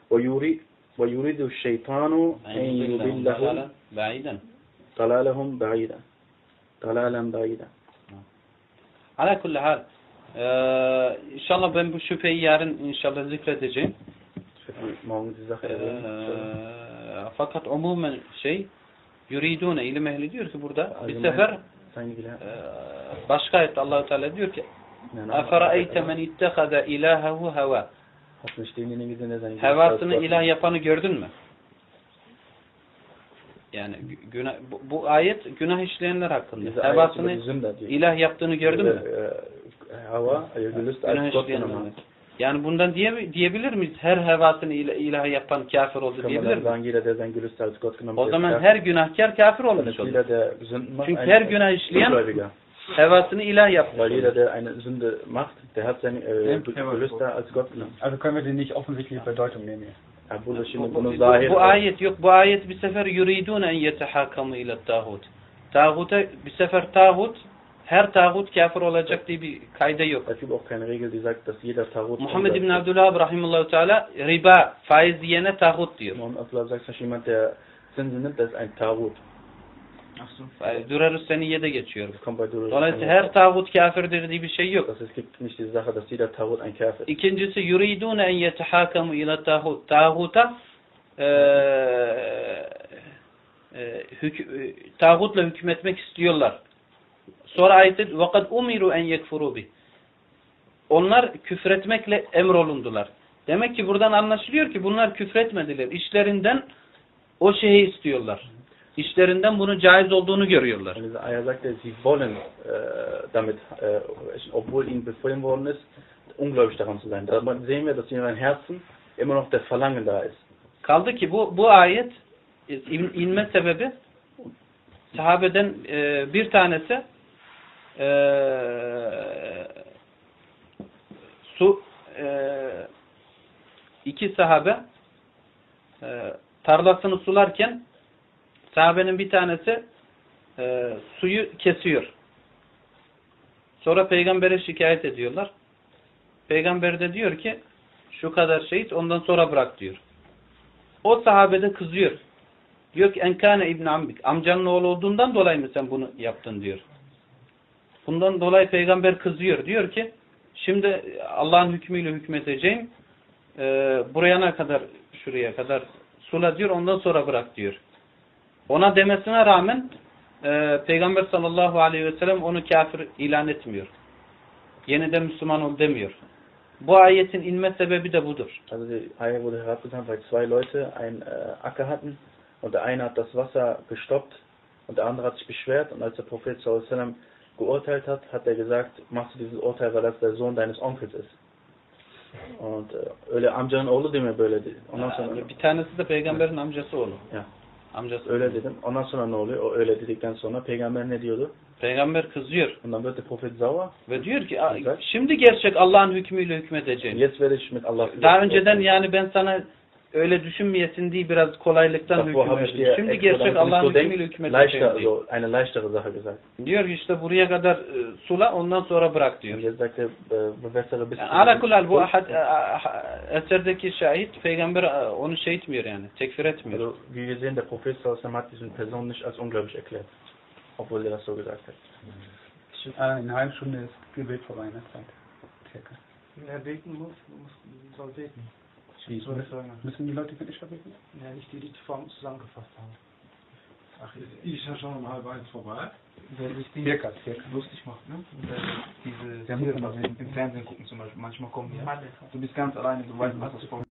ويريد ويريد الشيطان أن يضلهم Baiden. ضلالهم بعيدا ضلالا بعيدا Ala kulli hal. Ee, inşallah ben bu şüpheyi yarın inşallah zikredeceğim. Ich werde morgen die Sache Ee, erwähnen. fakat umumen şey yuridune ilim ehli diyor ki burada bir Allgemein sefer sein die Gelehrten. e, başka ayette Allahu Teala diyor ki Nein, aber- Efera'eyte men ittehada denjenigen gesehen, der seine Hevasını ilah yapanı gördün mü? Yani gü- günah, bu, bu ayet günah işleyenler hakkında. Über Hevasını ilah yaptığını gördün mü? äh, Hawa, ihr Gelüst Günah işleyenler. Yani bundan diye, diyebilir miyiz? Her hevasını ilah, ilah yapan kafir oldu diyebilir miyiz? O zaman her günahkar kafir olmuş olur. Çünkü her günah işleyen Ilah. Weil jeder, der eine Sünde macht, der hat sein äh, Gelüster als Gott genommen. Also können wir den nicht offensichtliche Bedeutung nehmen hier. Bu ayet yok. Bu ayet bir sefer yuridun en yetehakamu ile tağut. Tağuta bir sefer tağut her tağut kafir olacak diye bir kayda yok. Es gibt auch keine Regel, die sagt, dass jeder Tarot... Muhammed İbn Abdülhab rahimullahu teala riba faiz yiyene tağut diyor. Muhammed Abdullah sagt, dass jemand, der Zinsen nimmt, das ist ein Tarot. Ach so. Yani Dürerüs Seniyye'de geçiyor. Das kommt bei Durus. Dolayısıyla her tağut kafirdir diye bir şey yok. Das es gibt nicht die Sache, dass jeder Tarot ein Kafir ist. İkincisi yuridun en yetehakamu ile tağut. Tağuta eee e, hük- e, tağutla hükmetmek istiyorlar. Sonra ayette وَقَدْ umiru en yekfuru bih. Onlar küfretmekle emrolundular. Demek ki buradan anlaşılıyor ki bunlar küfretmediler. İşlerinden o şeyi istiyorlar. İşlerinden bunun caiz olduğunu görüyorlar. Und er, sie wollen äh, damit, äh, obwohl ihnen befohlen worden ist, ungläubig daran zu sein. Da sehen wir, dass in ihren Herzen immer noch der Verlangen da ist. Kaldı ki bu bu ayet e, in- inme sebebi sahabeden e, bir tanesi e, su e, iki sahabe e, tarlasını sularken sahabenin bir tanesi e, suyu kesiyor. Sonra peygambere şikayet ediyorlar. Peygamber de diyor ki şu kadar şehit ondan sonra bırak diyor. O sahabede kızıyor. Diyor ki enkane İbn Ambik. Amcanın oğlu olduğundan dolayı mı sen bunu yaptın diyor. Bundan dolayı peygamber kızıyor. Diyor ki şimdi Allah'ın hükmüyle hükmedeceğim. Ee, buraya kadar şuraya kadar sula diyor ondan sonra bırak diyor. Ona demesine rağmen e, peygamber sallallahu aleyhi ve sellem onu kafir ilan etmiyor. Yeniden Müslüman ol demiyor. Bu ayetin inme sebebi de budur. Also die Eier wurde herabgetan, weil zwei Leute einen äh, Acker hatten und der eine hat das Wasser gestoppt und der andere hat sich beschwert und als der Prophet sallallahu aleyhi ve sellem geurteilt hat, hat er gesagt, machst du dieses Urteil, weil das der Sohn deines Onkels ist. Und e, öyle amcanın oğlu değil mi böyle. Ondan sonra bir tanesi de peygamberin amcası oğlu. Ya. Amcası. öyle dedim. Ondan sonra ne oluyor? O öyle dedikten sonra peygamber ne diyordu? Peygamber kızıyor. Ondan böyle Prophet sauer. Ve diyor ki "Aa, Güzel. şimdi gerçek Allah'ın hükmüyle hükmedeceğim. İch mit Allah. Daha önceden yani ben sana öyle düşünmeyesin diye biraz kolaylıktan hüküm Şimdi gerçek Allah'ın hükmüyle diyor. so eine leichtere Sache gesagt. Diyor ki işte buraya kadar e, sula ondan sonra bırak diyor. Und jetzt sagt bewässere bis Yani ala kulal bu ahad, e, eserdeki şahit peygamber e, onu şey etmiyor yani. Tekfir etmiyor. Also, wie wir sehen, der Prophet sallallahu aleyhi ve sellem hat diesen Person nicht als ungläubig erklärt. Obwohl er das so gesagt hat. Eine halbe Stunde ist Gebet vorbei, ne? Zeit. Circa. Wer beten muss, muss soll beten. Wie, ich sagen. Müssen die Leute für beten? Ja, nicht die, die zuvor zusammengefasst haben. Ach, ist Isha schon um halb eins vorbei? Wer sich die Circa, circa. lustig macht, ne? Wer diese Der muss man im, im Fernsehen gucken zum Beispiel. Manchmal kommen die, ja, du bist ganz alleine, du weißt, was das vor